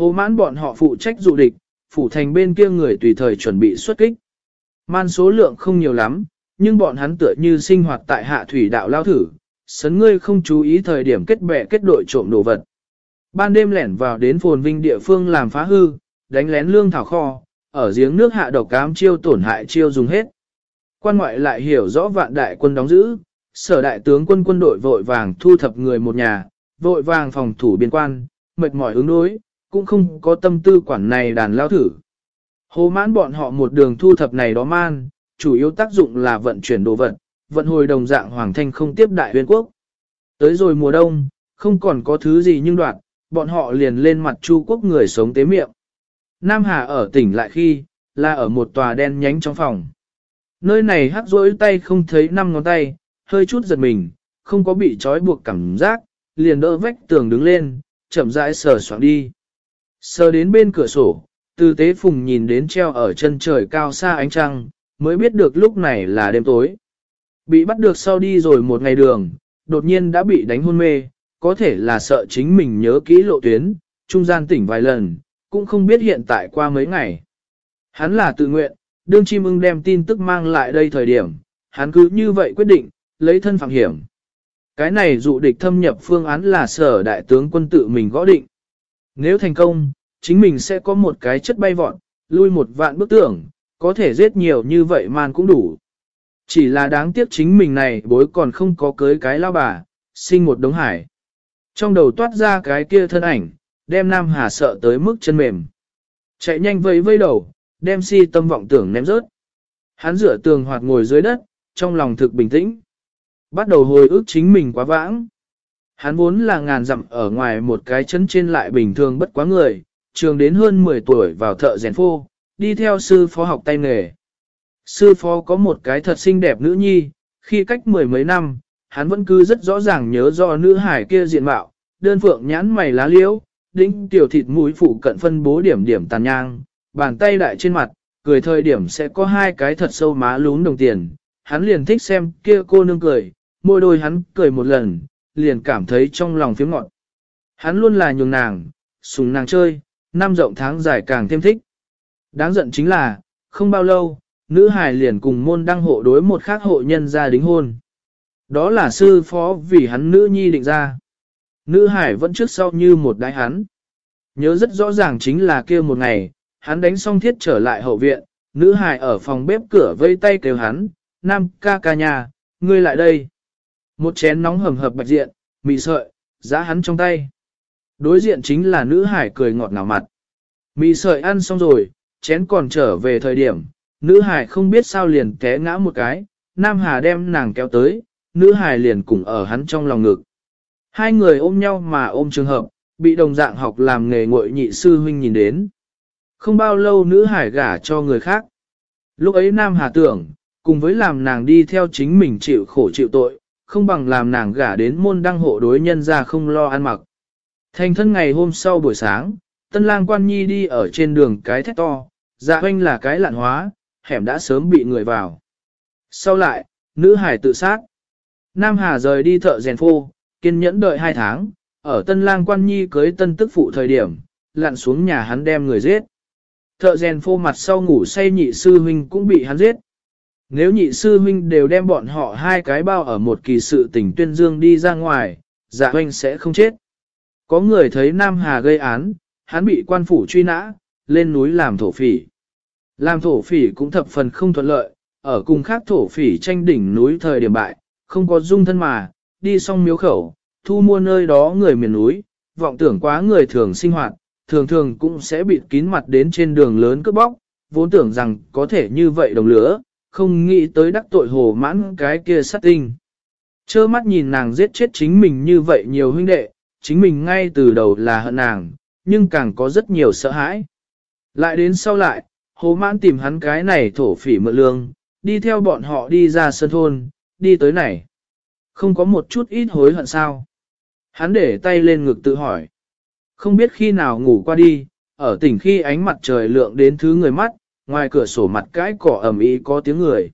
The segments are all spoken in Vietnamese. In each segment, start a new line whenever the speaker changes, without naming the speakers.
Hồ mãn bọn họ phụ trách dụ địch, phủ thành bên kia người tùy thời chuẩn bị xuất kích. Man số lượng không nhiều lắm, nhưng bọn hắn tựa như sinh hoạt tại hạ thủy đạo lao thử, sấn ngươi không chú ý thời điểm kết bè kết đội trộm đồ vật. Ban đêm lẻn vào đến phồn vinh địa phương làm phá hư, đánh lén lương thảo kho, ở giếng nước hạ độc cám chiêu tổn hại chiêu dùng hết. Quan ngoại lại hiểu rõ vạn đại quân đóng giữ, sở đại tướng quân quân đội vội vàng thu thập người một nhà, vội vàng phòng thủ biên quan, mệt mỏi ứng đối, cũng không có tâm tư quản này đàn lao thử. Hồ mãn bọn họ một đường thu thập này đó man, chủ yếu tác dụng là vận chuyển đồ vật, vận hồi đồng dạng hoàng thanh không tiếp đại huyền quốc. Tới rồi mùa đông, không còn có thứ gì nhưng đoạt, bọn họ liền lên mặt chu quốc người sống tế miệng. Nam Hà ở tỉnh lại khi, là ở một tòa đen nhánh trong phòng. Nơi này hắc rỗi tay không thấy năm ngón tay, hơi chút giật mình, không có bị trói buộc cảm giác, liền đỡ vách tường đứng lên, chậm rãi sờ soạn đi. Sờ đến bên cửa sổ, từ tế phùng nhìn đến treo ở chân trời cao xa ánh trăng, mới biết được lúc này là đêm tối. Bị bắt được sau đi rồi một ngày đường, đột nhiên đã bị đánh hôn mê, có thể là sợ chính mình nhớ kỹ lộ tuyến, trung gian tỉnh vài lần, cũng không biết hiện tại qua mấy ngày. Hắn là tự nguyện, đương chim ưng đem tin tức mang lại đây thời điểm, hắn cứ như vậy quyết định, lấy thân phạm hiểm. Cái này dụ địch thâm nhập phương án là sở đại tướng quân tự mình gõ định. Nếu thành công, chính mình sẽ có một cái chất bay vọt, lui một vạn bức tưởng, có thể giết nhiều như vậy man cũng đủ. Chỉ là đáng tiếc chính mình này bối còn không có cưới cái lao bà, sinh một đống hải. Trong đầu toát ra cái kia thân ảnh, đem Nam Hà sợ tới mức chân mềm. Chạy nhanh vây vây đầu, đem si tâm vọng tưởng ném rớt. Hắn rửa tường hoạt ngồi dưới đất, trong lòng thực bình tĩnh. Bắt đầu hồi ức chính mình quá vãng. Hắn vốn là ngàn dặm ở ngoài một cái chân trên lại bình thường bất quá người, trường đến hơn 10 tuổi vào thợ rèn phô, đi theo sư phó học tay nghề. Sư phó có một cái thật xinh đẹp nữ nhi, khi cách mười mấy năm, hắn vẫn cứ rất rõ ràng nhớ do nữ hải kia diện mạo, đơn phượng nhãn mày lá liễu, đĩnh tiểu thịt mũi phụ cận phân bố điểm điểm tàn nhang, bàn tay đại trên mặt, cười thời điểm sẽ có hai cái thật sâu má lún đồng tiền. Hắn liền thích xem kia cô nương cười, môi đôi hắn cười một lần, liền cảm thấy trong lòng phiếm ngọn. Hắn luôn là nhường nàng, sùng nàng chơi, năm rộng tháng dài càng thêm thích. Đáng giận chính là, không bao lâu, nữ hài liền cùng môn đăng hộ đối một khác hộ nhân gia đính hôn. Đó là sư phó vì hắn nữ nhi định ra. Nữ hải vẫn trước sau như một đái hắn. Nhớ rất rõ ràng chính là kia một ngày, hắn đánh xong thiết trở lại hậu viện, nữ hải ở phòng bếp cửa vây tay kêu hắn, nam ca ca nhà, ngươi lại đây. Một chén nóng hầm hập bạch diện, mì sợi, giá hắn trong tay. Đối diện chính là nữ hải cười ngọt ngào mặt. Mì sợi ăn xong rồi, chén còn trở về thời điểm, nữ hải không biết sao liền té ngã một cái, nam hà đem nàng kéo tới, nữ hải liền cùng ở hắn trong lòng ngực. Hai người ôm nhau mà ôm trường hợp, bị đồng dạng học làm nghề ngội nhị sư huynh nhìn đến. Không bao lâu nữ hải gả cho người khác. Lúc ấy Nam Hà tưởng, cùng với làm nàng đi theo chính mình chịu khổ chịu tội, không bằng làm nàng gả đến môn đăng hộ đối nhân ra không lo ăn mặc. Thành thân ngày hôm sau buổi sáng, tân lang quan nhi đi ở trên đường cái thét to, dạ hoanh là cái lạn hóa, hẻm đã sớm bị người vào. Sau lại, nữ hải tự sát. Nam Hà rời đi thợ rèn phô, kiên nhẫn đợi hai tháng, ở tân lang quan nhi cưới tân tức phụ thời điểm, lặn xuống nhà hắn đem người giết. Thợ rèn phô mặt sau ngủ say nhị sư huynh cũng bị hắn giết. Nếu nhị sư huynh đều đem bọn họ hai cái bao ở một kỳ sự tỉnh tuyên dương đi ra ngoài, dạ huynh sẽ không chết. Có người thấy Nam Hà gây án, hắn bị quan phủ truy nã, lên núi làm thổ phỉ. Làm thổ phỉ cũng thập phần không thuận lợi, ở cùng khác thổ phỉ tranh đỉnh núi thời điểm bại, không có dung thân mà, đi xong miếu khẩu, thu mua nơi đó người miền núi, vọng tưởng quá người thường sinh hoạt, thường thường cũng sẽ bị kín mặt đến trên đường lớn cướp bóc, vốn tưởng rằng có thể như vậy đồng lửa, không nghĩ tới đắc tội hồ mãn cái kia sát tinh. Chơ mắt nhìn nàng giết chết chính mình như vậy nhiều huynh đệ, chính mình ngay từ đầu là hận nàng, nhưng càng có rất nhiều sợ hãi. Lại đến sau lại, hồ mãn tìm hắn cái này thổ phỉ mượn lương, đi theo bọn họ đi ra sân thôn, đi tới này. Không có một chút ít hối hận sao. Hắn để tay lên ngực tự hỏi. Không biết khi nào ngủ qua đi, ở tỉnh khi ánh mặt trời lượng đến thứ người mắt, ngoài cửa sổ mặt cái cỏ ẩm ý có tiếng người.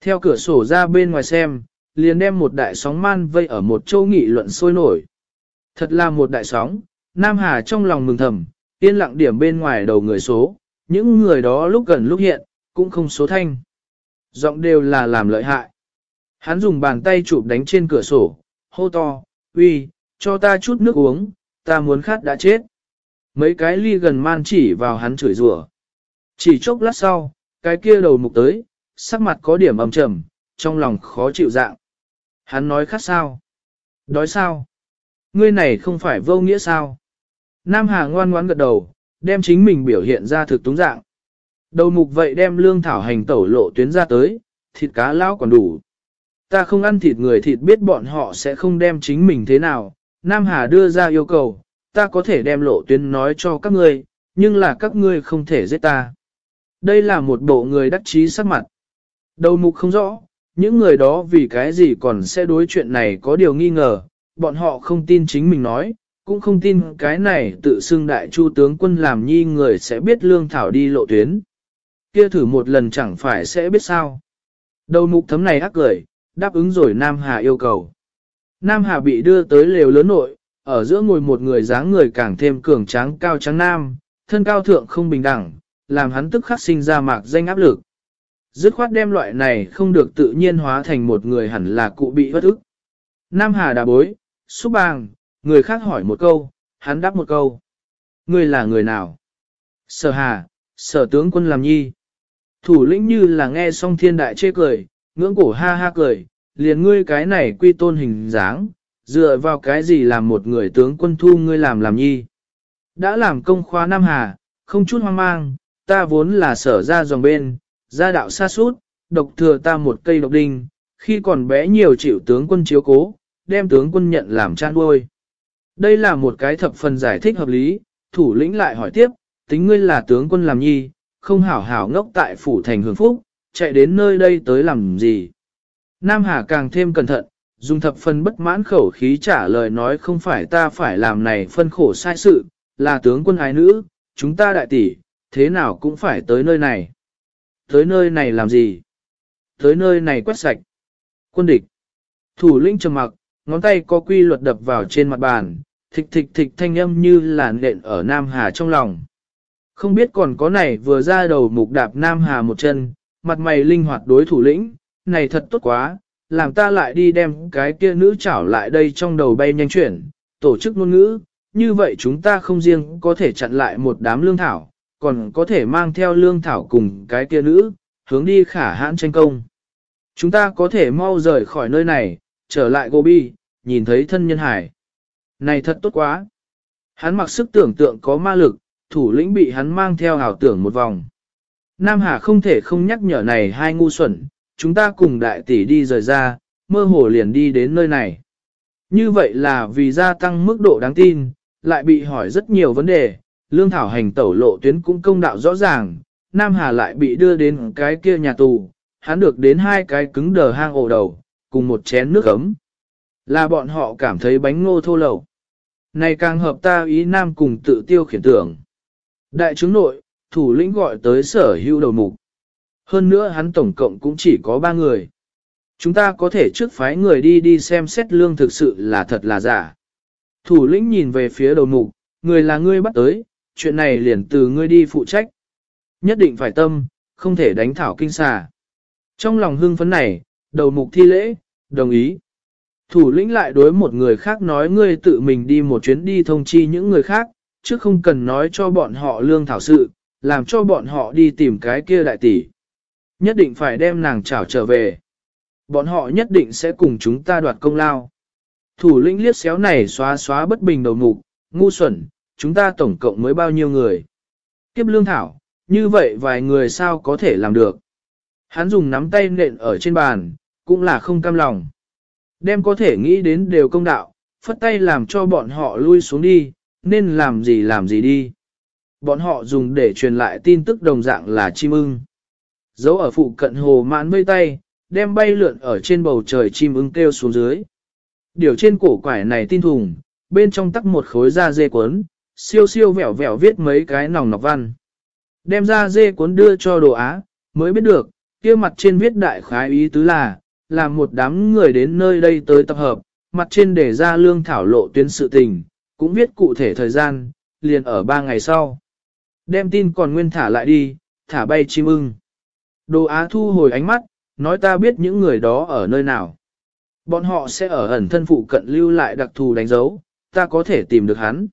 Theo cửa sổ ra bên ngoài xem, liền đem một đại sóng man vây ở một châu nghị luận sôi nổi. Thật là một đại sóng, Nam Hà trong lòng mừng thầm, yên lặng điểm bên ngoài đầu người số, những người đó lúc gần lúc hiện, cũng không số thanh. Giọng đều là làm lợi hại. Hắn dùng bàn tay chụp đánh trên cửa sổ, hô to, uy, cho ta chút nước uống, ta muốn khát đã chết. Mấy cái ly gần man chỉ vào hắn chửi rủa. Chỉ chốc lát sau, cái kia đầu mục tới, sắc mặt có điểm âm trầm, trong lòng khó chịu dạng. Hắn nói khát sao? Đói sao? Ngươi này không phải vô nghĩa sao? Nam Hà ngoan ngoãn gật đầu, đem chính mình biểu hiện ra thực túng dạng. Đầu mục vậy đem lương thảo hành tẩu lộ tuyến ra tới, thịt cá lão còn đủ. Ta không ăn thịt người thịt biết bọn họ sẽ không đem chính mình thế nào. Nam Hà đưa ra yêu cầu, ta có thể đem lộ tuyến nói cho các ngươi, nhưng là các ngươi không thể giết ta. Đây là một bộ người đắc chí sắc mặt. Đầu mục không rõ, những người đó vì cái gì còn sẽ đối chuyện này có điều nghi ngờ, bọn họ không tin chính mình nói, cũng không tin cái này tự xưng đại chu tướng quân làm nhi người sẽ biết lương thảo đi lộ tuyến. Kia thử một lần chẳng phải sẽ biết sao. Đầu mục thấm này ác cười, đáp ứng rồi Nam Hà yêu cầu. Nam Hà bị đưa tới lều lớn nội, ở giữa ngồi một người dáng người càng thêm cường tráng cao trắng nam, thân cao thượng không bình đẳng, làm hắn tức khắc sinh ra mạc danh áp lực. Dứt khoát đem loại này không được tự nhiên hóa thành một người hẳn là cụ bị bất ức. Nam Hà đà bối, xúc bàng, người khác hỏi một câu, hắn đáp một câu. Người là người nào? Sở Hà, sở tướng quân làm nhi. Thủ lĩnh như là nghe xong thiên đại chê cười, ngưỡng cổ ha ha cười, liền ngươi cái này quy tôn hình dáng, dựa vào cái gì làm một người tướng quân thu ngươi làm làm nhi. Đã làm công khóa Nam Hà, không chút hoang mang, ta vốn là sở ra dòng bên, gia đạo xa suốt, độc thừa ta một cây độc đinh, khi còn bé nhiều chịu tướng quân chiếu cố, đem tướng quân nhận làm cha nuôi. Đây là một cái thập phần giải thích hợp lý, thủ lĩnh lại hỏi tiếp, tính ngươi là tướng quân làm nhi, không hảo hảo ngốc tại phủ thành hưởng phúc, chạy đến nơi đây tới làm gì. Nam Hà càng thêm cẩn thận, dùng thập phần bất mãn khẩu khí trả lời nói không phải ta phải làm này phân khổ sai sự, là tướng quân ái nữ, chúng ta đại tỷ, thế nào cũng phải tới nơi này. Tới nơi này làm gì? Tới nơi này quét sạch. Quân địch. Thủ lĩnh trầm mặc, ngón tay có quy luật đập vào trên mặt bàn, thịch thịch thịch thanh âm như là nện ở Nam Hà trong lòng. Không biết còn có này vừa ra đầu mục đạp Nam Hà một chân, mặt mày linh hoạt đối thủ lĩnh, này thật tốt quá, làm ta lại đi đem cái kia nữ chảo lại đây trong đầu bay nhanh chuyển, tổ chức ngôn ngữ, như vậy chúng ta không riêng có thể chặn lại một đám lương thảo, còn có thể mang theo lương thảo cùng cái kia nữ, hướng đi khả hãn tranh công. Chúng ta có thể mau rời khỏi nơi này, trở lại Gobi, nhìn thấy thân nhân hải. Này thật tốt quá. Hắn mặc sức tưởng tượng có ma lực, thủ lĩnh bị hắn mang theo ảo tưởng một vòng. Nam Hà không thể không nhắc nhở này hai ngu xuẩn, chúng ta cùng đại tỷ đi rời ra, mơ hồ liền đi đến nơi này. Như vậy là vì gia tăng mức độ đáng tin, lại bị hỏi rất nhiều vấn đề, lương thảo hành tẩu lộ tuyến cũng công đạo rõ ràng, Nam Hà lại bị đưa đến cái kia nhà tù, hắn được đến hai cái cứng đờ hang ổ đầu, cùng một chén nước ấm. Là bọn họ cảm thấy bánh ngô thô lậu. Này càng hợp ta ý Nam cùng tự tiêu khiển tưởng. Đại chứng nội, thủ lĩnh gọi tới sở hữu đầu mục. Hơn nữa hắn tổng cộng cũng chỉ có ba người. Chúng ta có thể trước phái người đi đi xem xét lương thực sự là thật là giả. Thủ lĩnh nhìn về phía đầu mục, người là ngươi bắt tới, chuyện này liền từ ngươi đi phụ trách. Nhất định phải tâm, không thể đánh thảo kinh xà. Trong lòng hưng phấn này, đầu mục thi lễ, đồng ý. Thủ lĩnh lại đối một người khác nói ngươi tự mình đi một chuyến đi thông chi những người khác, chứ không cần nói cho bọn họ lương thảo sự, làm cho bọn họ đi tìm cái kia đại tỷ. Nhất định phải đem nàng trảo trở về. Bọn họ nhất định sẽ cùng chúng ta đoạt công lao. Thủ lĩnh liếc xéo này xóa xóa bất bình đầu mục, ngu xuẩn, chúng ta tổng cộng mới bao nhiêu người. Kiếp lương thảo, như vậy vài người sao có thể làm được. Hắn dùng nắm tay nện ở trên bàn, cũng là không cam lòng. Đem có thể nghĩ đến đều công đạo, phất tay làm cho bọn họ lui xuống đi, nên làm gì làm gì đi. Bọn họ dùng để truyền lại tin tức đồng dạng là chim ưng. Dấu ở phụ cận hồ mãn mây tay, đem bay lượn ở trên bầu trời chim ưng kêu xuống dưới. Điều trên cổ quải này tin thùng, bên trong tắc một khối da dê cuốn, siêu siêu vẻo vẻo viết mấy cái nòng nọc văn. Đem ra dê cuốn đưa cho đồ á, mới biết được, kia mặt trên viết đại khái ý tứ là, là một đám người đến nơi đây tới tập hợp, mặt trên để ra lương thảo lộ tuyến sự tình, cũng viết cụ thể thời gian, liền ở ba ngày sau. Đem tin còn nguyên thả lại đi, thả bay chim ưng. Đồ Á thu hồi ánh mắt, nói ta biết những người đó ở nơi nào. Bọn họ sẽ ở ẩn thân phụ cận lưu lại đặc thù đánh dấu, ta có thể tìm được hắn.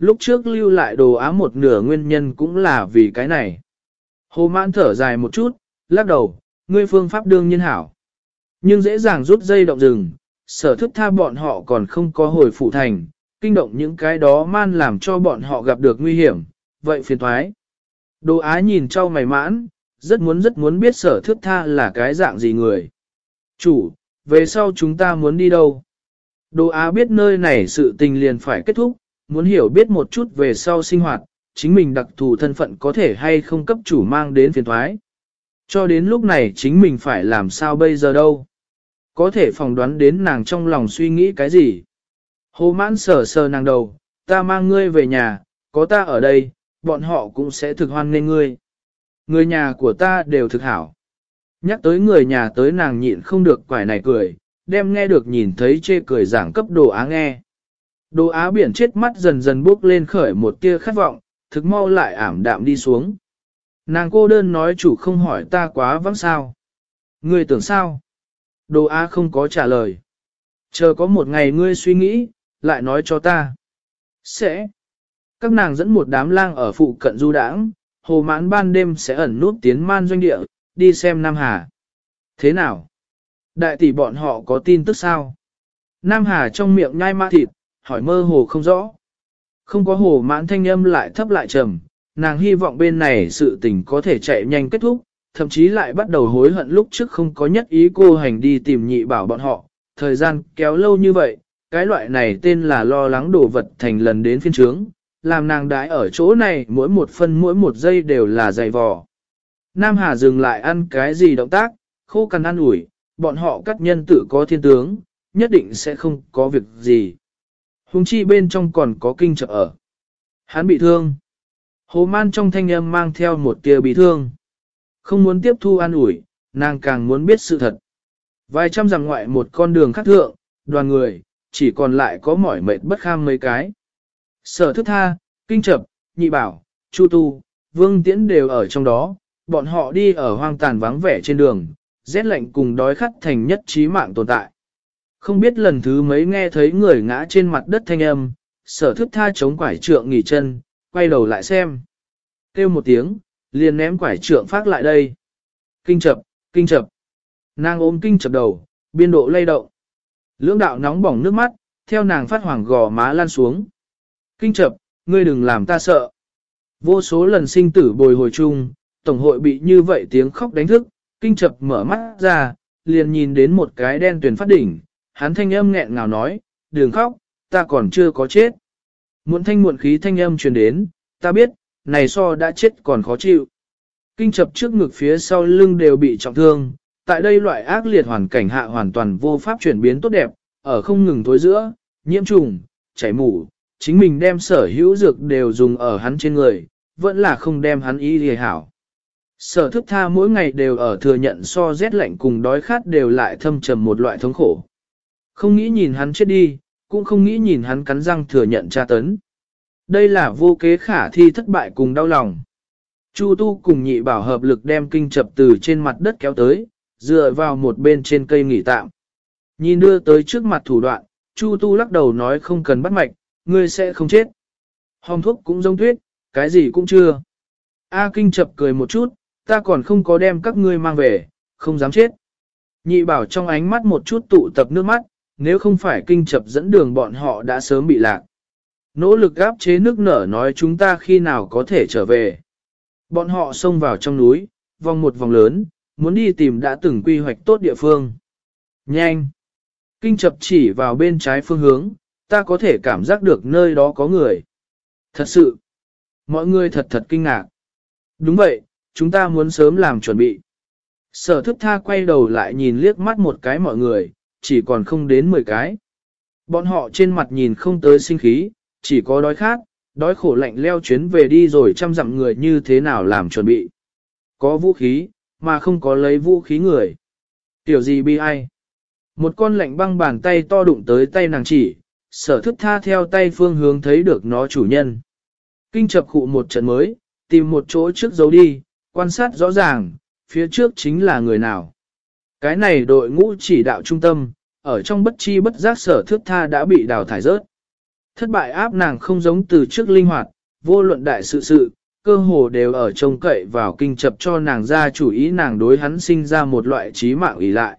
Lúc trước lưu lại đồ á một nửa nguyên nhân cũng là vì cái này. Hồ mãn thở dài một chút, lắc đầu, ngươi phương pháp đương nhiên hảo. Nhưng dễ dàng rút dây động rừng, sở thức tha bọn họ còn không có hồi phụ thành, kinh động những cái đó man làm cho bọn họ gặp được nguy hiểm, vậy phiền thoái. Đồ á nhìn trao mày mãn, rất muốn rất muốn biết sở thức tha là cái dạng gì người. Chủ, về sau chúng ta muốn đi đâu? Đồ á biết nơi này sự tình liền phải kết thúc, muốn hiểu biết một chút về sau sinh hoạt, chính mình đặc thù thân phận có thể hay không cấp chủ mang đến phiền thoái. Cho đến lúc này chính mình phải làm sao bây giờ đâu. Có thể phỏng đoán đến nàng trong lòng suy nghĩ cái gì. Hồ mãn sờ sờ nàng đầu, ta mang ngươi về nhà, có ta ở đây, bọn họ cũng sẽ thực hoan nên ngươi. Người nhà của ta đều thực hảo. Nhắc tới người nhà tới nàng nhịn không được quải này cười, đem nghe được nhìn thấy chê cười giảng cấp đồ á nghe. Đồ á biển chết mắt dần dần bước lên khởi một tia khát vọng, thực mau lại ảm đạm đi xuống. Nàng cô đơn nói chủ không hỏi ta quá vắng sao. Ngươi tưởng sao? Đồ á không có trả lời. Chờ có một ngày ngươi suy nghĩ, lại nói cho ta. Sẽ. Các nàng dẫn một đám lang ở phụ cận du đãng, hồ mãn ban đêm sẽ ẩn nút tiến man doanh địa, đi xem Nam Hà. Thế nào? Đại tỷ bọn họ có tin tức sao? Nam Hà trong miệng nhai ma thịt, hỏi mơ hồ không rõ. Không có hồ mãn thanh âm lại thấp lại trầm, nàng hy vọng bên này sự tình có thể chạy nhanh kết thúc, thậm chí lại bắt đầu hối hận lúc trước không có nhất ý cô hành đi tìm nhị bảo bọn họ. Thời gian kéo lâu như vậy, cái loại này tên là lo lắng đồ vật thành lần đến phiên trướng, làm nàng đái ở chỗ này mỗi một phân mỗi một giây đều là dày vò. Nam Hà dừng lại ăn cái gì động tác, khô cằn ăn ủi, bọn họ cắt nhân tử có thiên tướng, nhất định sẽ không có việc gì. Hùng chi bên trong còn có kinh trợ ở. Hắn bị thương. Hồ man trong thanh âm mang theo một tia bị thương. Không muốn tiếp thu an ủi, nàng càng muốn biết sự thật. Vài trăm dặm ngoại một con đường khắc thượng, đoàn người, chỉ còn lại có mỏi mệt bất kham mấy cái. Sở thức tha, kinh chập, nhị bảo, chu tu, vương tiễn đều ở trong đó, bọn họ đi ở hoang tàn vắng vẻ trên đường, rét lạnh cùng đói khát thành nhất trí mạng tồn tại. Không biết lần thứ mấy nghe thấy người ngã trên mặt đất thanh âm, sở thức tha chống quải trượng nghỉ chân, quay đầu lại xem. Kêu một tiếng, liền ném quải trượng phát lại đây. Kinh chập, kinh chập. Nàng ôm kinh chập đầu, biên độ lay động. Lưỡng đạo nóng bỏng nước mắt, theo nàng phát hoàng gò má lan xuống. Kinh chập, ngươi đừng làm ta sợ. Vô số lần sinh tử bồi hồi chung, tổng hội bị như vậy tiếng khóc đánh thức, kinh chập mở mắt ra, liền nhìn đến một cái đen tuyển phát đỉnh, hắn thanh âm nghẹn ngào nói, đừng khóc, ta còn chưa có chết. Muộn thanh muộn khí thanh âm truyền đến, ta biết, này so đã chết còn khó chịu. Kinh chập trước ngực phía sau lưng đều bị trọng thương, tại đây loại ác liệt hoàn cảnh hạ hoàn toàn vô pháp chuyển biến tốt đẹp, ở không ngừng thối giữa, nhiễm trùng, chảy mủ, chính mình đem sở hữu dược đều dùng ở hắn trên người, vẫn là không đem hắn ý hề hảo. Sở thức tha mỗi ngày đều ở thừa nhận so rét lạnh cùng đói khát đều lại thâm trầm một loại thống khổ. Không nghĩ nhìn hắn chết đi, cũng không nghĩ nhìn hắn cắn răng thừa nhận tra tấn. Đây là vô kế khả thi thất bại cùng đau lòng. Chu tu cùng nhị bảo hợp lực đem kinh chập từ trên mặt đất kéo tới, dựa vào một bên trên cây nghỉ tạm. Nhìn đưa tới trước mặt thủ đoạn, Chu tu lắc đầu nói không cần bắt mạch, ngươi sẽ không chết. Hồng thuốc cũng giống tuyết, cái gì cũng chưa. A kinh chập cười một chút, ta còn không có đem các ngươi mang về, không dám chết. Nhị bảo trong ánh mắt một chút tụ tập nước mắt, nếu không phải kinh chập dẫn đường bọn họ đã sớm bị lạc. Nỗ lực gáp chế nước nở nói chúng ta khi nào có thể trở về. Bọn họ xông vào trong núi, vòng một vòng lớn, muốn đi tìm đã từng quy hoạch tốt địa phương. Nhanh! Kinh chập chỉ vào bên trái phương hướng, ta có thể cảm giác được nơi đó có người. Thật sự! Mọi người thật thật kinh ngạc. Đúng vậy, chúng ta muốn sớm làm chuẩn bị. Sở thức tha quay đầu lại nhìn liếc mắt một cái mọi người, chỉ còn không đến 10 cái. Bọn họ trên mặt nhìn không tới sinh khí, chỉ có đói khát, đói khổ lạnh leo chuyến về đi rồi chăm dặm người như thế nào làm chuẩn bị. Có vũ khí, mà không có lấy vũ khí người. Tiểu gì bi ai? Một con lạnh băng bàn tay to đụng tới tay nàng chỉ, sở thức tha theo tay phương hướng thấy được nó chủ nhân. Kinh chập khụ một trận mới, tìm một chỗ trước giấu đi, quan sát rõ ràng, phía trước chính là người nào. Cái này đội ngũ chỉ đạo trung tâm, ở trong bất chi bất giác sở thước tha đã bị đào thải rớt. Thất bại áp nàng không giống từ trước linh hoạt, vô luận đại sự sự, cơ hồ đều ở trông cậy vào kinh chập cho nàng ra chủ ý nàng đối hắn sinh ra một loại trí mạng ý lại.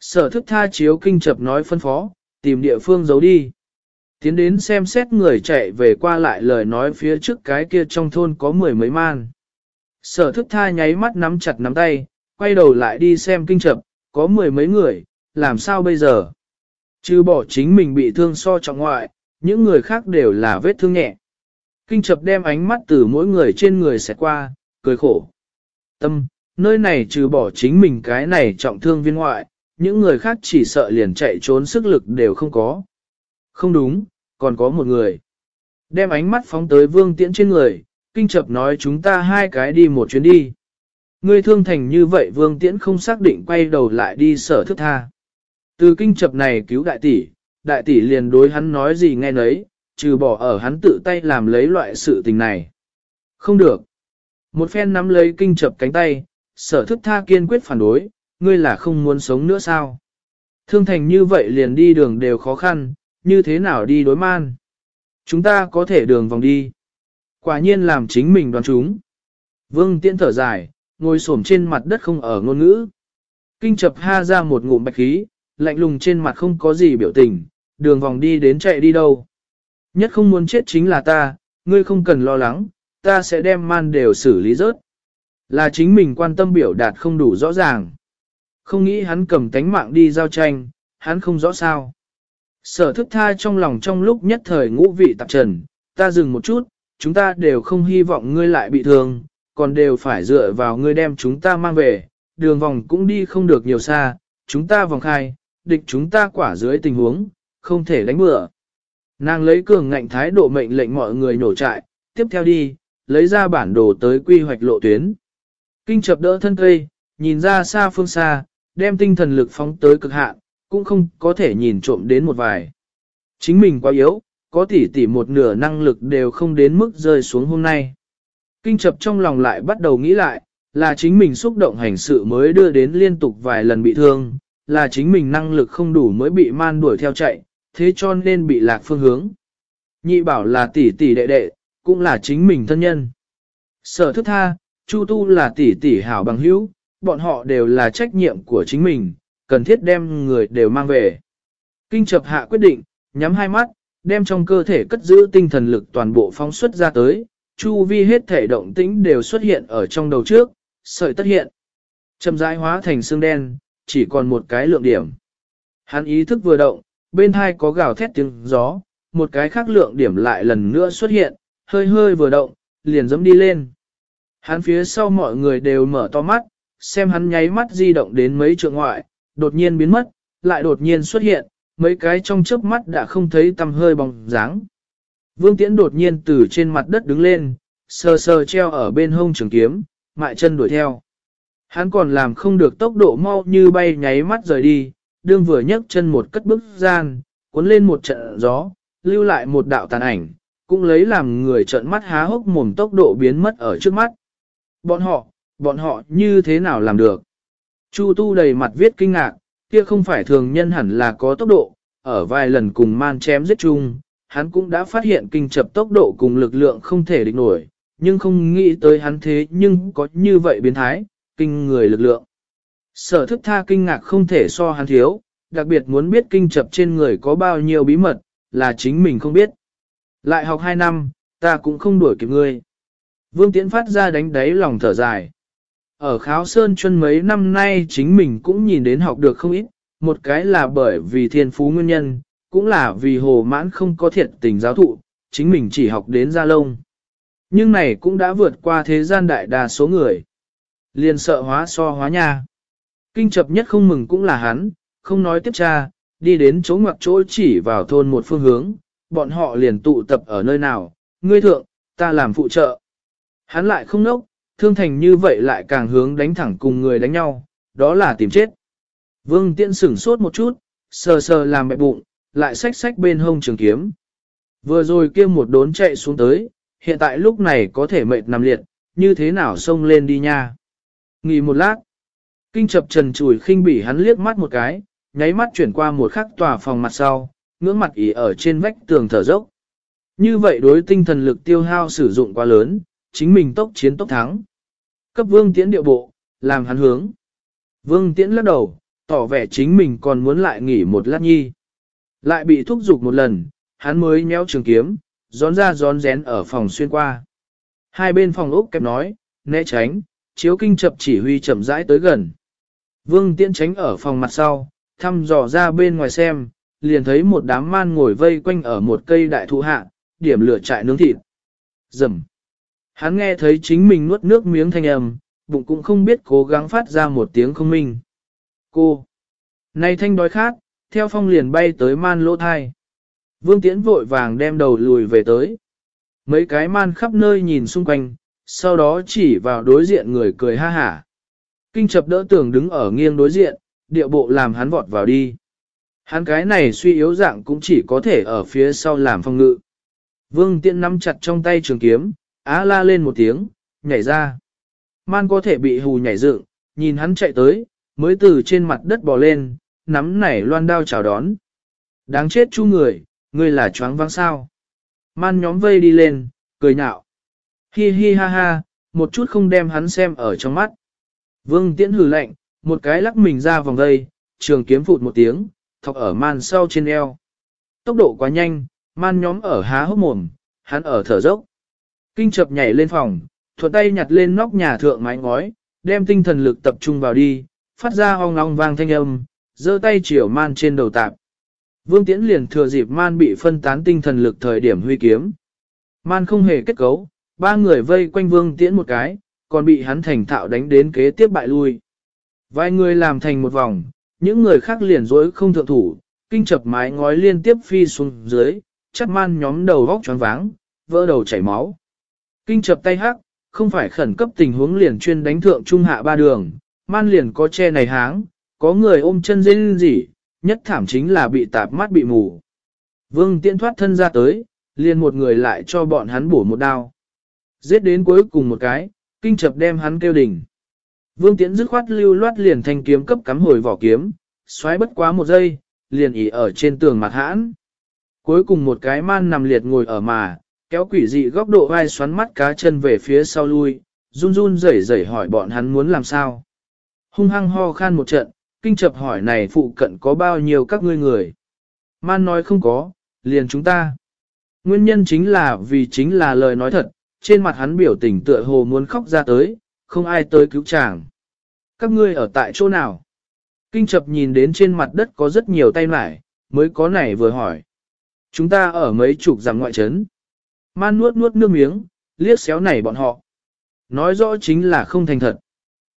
Sở thức tha chiếu kinh chập nói phân phó, tìm địa phương giấu đi. Tiến đến xem xét người chạy về qua lại lời nói phía trước cái kia trong thôn có mười mấy man. Sở thức tha nháy mắt nắm chặt nắm tay, quay đầu lại đi xem kinh chập, có mười mấy người, làm sao bây giờ? Chứ bỏ chính mình bị thương so trọng ngoại, những người khác đều là vết thương nhẹ. Kinh chập đem ánh mắt từ mỗi người trên người xẹt qua, cười khổ. Tâm, nơi này trừ bỏ chính mình cái này trọng thương viên ngoại, những người khác chỉ sợ liền chạy trốn sức lực đều không có. Không đúng, còn có một người. Đem ánh mắt phóng tới vương tiễn trên người, kinh chập nói chúng ta hai cái đi một chuyến đi. Ngươi thương thành như vậy vương tiễn không xác định quay đầu lại đi sở thức tha. Từ kinh chập này cứu đại tỷ, đại tỷ liền đối hắn nói gì nghe nấy, trừ bỏ ở hắn tự tay làm lấy loại sự tình này. Không được. Một phen nắm lấy kinh chập cánh tay, sở thức tha kiên quyết phản đối, ngươi là không muốn sống nữa sao? Thương thành như vậy liền đi đường đều khó khăn, như thế nào đi đối man? Chúng ta có thể đường vòng đi. Quả nhiên làm chính mình đoán chúng. Vương tiễn thở dài, ngồi xổm trên mặt đất không ở ngôn ngữ. Kinh chập ha ra một ngụm bạch khí, lạnh lùng trên mặt không có gì biểu tình, đường vòng đi đến chạy đi đâu. Nhất không muốn chết chính là ta, ngươi không cần lo lắng, ta sẽ đem man đều xử lý rớt. Là chính mình quan tâm biểu đạt không đủ rõ ràng. Không nghĩ hắn cầm tánh mạng đi giao tranh, hắn không rõ sao. Sở thức tha trong lòng trong lúc nhất thời ngũ vị tạp trần, ta dừng một chút, chúng ta đều không hy vọng ngươi lại bị thương, còn đều phải dựa vào ngươi đem chúng ta mang về, đường vòng cũng đi không được nhiều xa, chúng ta vòng khai, địch chúng ta quả dưới tình huống, không thể đánh bừa. Nàng lấy cường ngạnh thái độ mệnh lệnh mọi người nổ trại, tiếp theo đi, lấy ra bản đồ tới quy hoạch lộ tuyến. Kinh chập đỡ thân cây, nhìn ra xa phương xa, đem tinh thần lực phóng tới cực hạn, cũng không có thể nhìn trộm đến một vài. Chính mình quá yếu, có tỉ tỉ một nửa năng lực đều không đến mức rơi xuống hôm nay. Kinh chập trong lòng lại bắt đầu nghĩ lại, là chính mình xúc động hành sự mới đưa đến liên tục vài lần bị thương, là chính mình năng lực không đủ mới bị man đuổi theo chạy, thế cho nên bị lạc phương hướng. Nhị bảo là tỷ tỷ đệ đệ, cũng là chính mình thân nhân. Sở thức tha, Chu Tu là tỷ tỷ hảo bằng hữu, bọn họ đều là trách nhiệm của chính mình, cần thiết đem người đều mang về. Kinh chập hạ quyết định, nhắm hai mắt, đem trong cơ thể cất giữ tinh thần lực toàn bộ phóng xuất ra tới, chu vi hết thể động tĩnh đều xuất hiện ở trong đầu trước, sợi tất hiện. Chậm rãi hóa thành xương đen, chỉ còn một cái lượng điểm. Hắn ý thức vừa động, bên hai có gào thét tiếng gió, một cái khác lượng điểm lại lần nữa xuất hiện, hơi hơi vừa động, liền dẫm đi lên. Hắn phía sau mọi người đều mở to mắt, xem hắn nháy mắt di động đến mấy trượng ngoại, đột nhiên biến mất, lại đột nhiên xuất hiện, mấy cái trong chớp mắt đã không thấy tăm hơi bóng dáng. Vương Tiễn đột nhiên từ trên mặt đất đứng lên, sờ sờ treo ở bên hông trường kiếm, mại chân đuổi theo. Hắn còn làm không được tốc độ mau như bay nháy mắt rời đi, đương vừa nhấc chân một cất bước gian, cuốn lên một trận gió, lưu lại một đạo tàn ảnh, cũng lấy làm người trợn mắt há hốc mồm tốc độ biến mất ở trước mắt. Bọn họ, bọn họ như thế nào làm được? Chu tu đầy mặt viết kinh ngạc, kia không phải thường nhân hẳn là có tốc độ, ở vài lần cùng man chém giết chung, hắn cũng đã phát hiện kinh chập tốc độ cùng lực lượng không thể địch nổi, nhưng không nghĩ tới hắn thế nhưng có như vậy biến thái, kinh người lực lượng. Sở thức tha kinh ngạc không thể so hắn thiếu, đặc biệt muốn biết kinh chập trên người có bao nhiêu bí mật, là chính mình không biết. Lại học 2 năm, ta cũng không đuổi kịp ngươi. Vương Tiễn phát ra đánh đáy lòng thở dài. Ở Kháo Sơn Chuân mấy năm nay chính mình cũng nhìn đến học được không ít, một cái là bởi vì thiên phú nguyên nhân, cũng là vì hồ mãn không có thiệt tình giáo thụ, chính mình chỉ học đến gia lông. Nhưng này cũng đã vượt qua thế gian đại đa số người. Liền sợ hóa so hóa nha. Kinh chập nhất không mừng cũng là hắn, không nói tiếp cha, đi đến chỗ ngoặc chỗ chỉ vào thôn một phương hướng, bọn họ liền tụ tập ở nơi nào, ngươi thượng, ta làm phụ trợ. Hắn lại không nốc, thương thành như vậy lại càng hướng đánh thẳng cùng người đánh nhau, đó là tìm chết. Vương tiện sửng sốt một chút, sờ sờ làm mẹ bụng, lại xách xách bên hông trường kiếm. Vừa rồi kia một đốn chạy xuống tới, hiện tại lúc này có thể mệt nằm liệt, như thế nào xông lên đi nha. Nghỉ một lát, kinh chập trần chùi khinh bỉ hắn liếc mắt một cái, nháy mắt chuyển qua một khắc tòa phòng mặt sau, ngưỡng mặt ỉ ở trên vách tường thở dốc. Như vậy đối tinh thần lực tiêu hao sử dụng quá lớn, chính mình tốc chiến tốc thắng. Cấp vương tiễn điệu bộ, làm hắn hướng. Vương tiễn lắc đầu, tỏ vẻ chính mình còn muốn lại nghỉ một lát nhi. Lại bị thúc giục một lần, hắn mới nhéo trường kiếm, gión ra gión rén ở phòng xuyên qua. Hai bên phòng ốc kẹp nói, né tránh, chiếu kinh chập chỉ huy chậm rãi tới gần. Vương tiễn tránh ở phòng mặt sau, thăm dò ra bên ngoài xem, liền thấy một đám man ngồi vây quanh ở một cây đại thụ hạ, điểm lửa trại nướng thịt. Dầm. Hắn nghe thấy chính mình nuốt nước miếng thanh âm, bụng cũng không biết cố gắng phát ra một tiếng không minh. Cô. Này thanh đói khát, theo phong liền bay tới man lỗ thai. Vương Tiễn vội vàng đem đầu lùi về tới. Mấy cái man khắp nơi nhìn xung quanh, sau đó chỉ vào đối diện người cười ha hả. Kinh chập đỡ tưởng đứng ở nghiêng đối diện, địa bộ làm hắn vọt vào đi. Hắn cái này suy yếu dạng cũng chỉ có thể ở phía sau làm phong ngự. Vương Tiễn nắm chặt trong tay trường kiếm, á la lên một tiếng, nhảy ra. Man có thể bị hù nhảy dựng, nhìn hắn chạy tới, mới từ trên mặt đất bò lên, nắm nảy loan đao chào đón. Đáng chết chu người, ngươi là choáng vắng sao. Man nhóm vây đi lên, cười nhạo. Hi hi ha ha, một chút không đem hắn xem ở trong mắt. Vương tiễn hừ lạnh, một cái lắc mình ra vòng vây, trường kiếm phụt một tiếng, thọc ở man sau trên eo. Tốc độ quá nhanh, man nhóm ở há hốc mồm, hắn ở thở dốc. Kinh chập nhảy lên phòng, thuận tay nhặt lên nóc nhà thượng mái ngói, đem tinh thần lực tập trung vào đi, phát ra ong ong vang thanh âm, giơ tay chiều man trên đầu tạp. Vương Tiễn liền thừa dịp man bị phân tán tinh thần lực thời điểm huy kiếm. Man không hề kết cấu, ba người vây quanh Vương Tiễn một cái, còn bị hắn thành thạo đánh đến kế tiếp bại lui. Vài người làm thành một vòng, những người khác liền dối không thượng thủ, kinh chập mái ngói liên tiếp phi xuống dưới, chắc man nhóm đầu vóc choáng váng, vỡ đầu chảy máu. Kinh chập tay hắc, không phải khẩn cấp tình huống liền chuyên đánh thượng trung hạ ba đường, man liền có che này háng, có người ôm chân dên gì, nhất thảm chính là bị tạp mắt bị mù. Vương tiễn thoát thân ra tới, liền một người lại cho bọn hắn bổ một đao. Giết đến cuối cùng một cái, kinh chập đem hắn kêu đỉnh. Vương tiễn dứt khoát lưu loát liền thanh kiếm cấp cắm hồi vỏ kiếm, xoáy bất quá một giây, liền ỉ ở trên tường mặt hãn. Cuối cùng một cái man nằm liệt ngồi ở mà, kéo quỷ dị góc độ vai xoắn mắt cá chân về phía sau lui, run run rẩy rẩy hỏi bọn hắn muốn làm sao. Hung hăng ho khan một trận, kinh chập hỏi này phụ cận có bao nhiêu các ngươi người. Man nói không có, liền chúng ta. Nguyên nhân chính là vì chính là lời nói thật, trên mặt hắn biểu tình tựa hồ muốn khóc ra tới, không ai tới cứu chàng. Các ngươi ở tại chỗ nào? Kinh chập nhìn đến trên mặt đất có rất nhiều tay mải, mới có này vừa hỏi. Chúng ta ở mấy chục giảm ngoại trấn. Man nuốt nuốt nước miếng, liếc xéo này bọn họ. Nói rõ chính là không thành thật.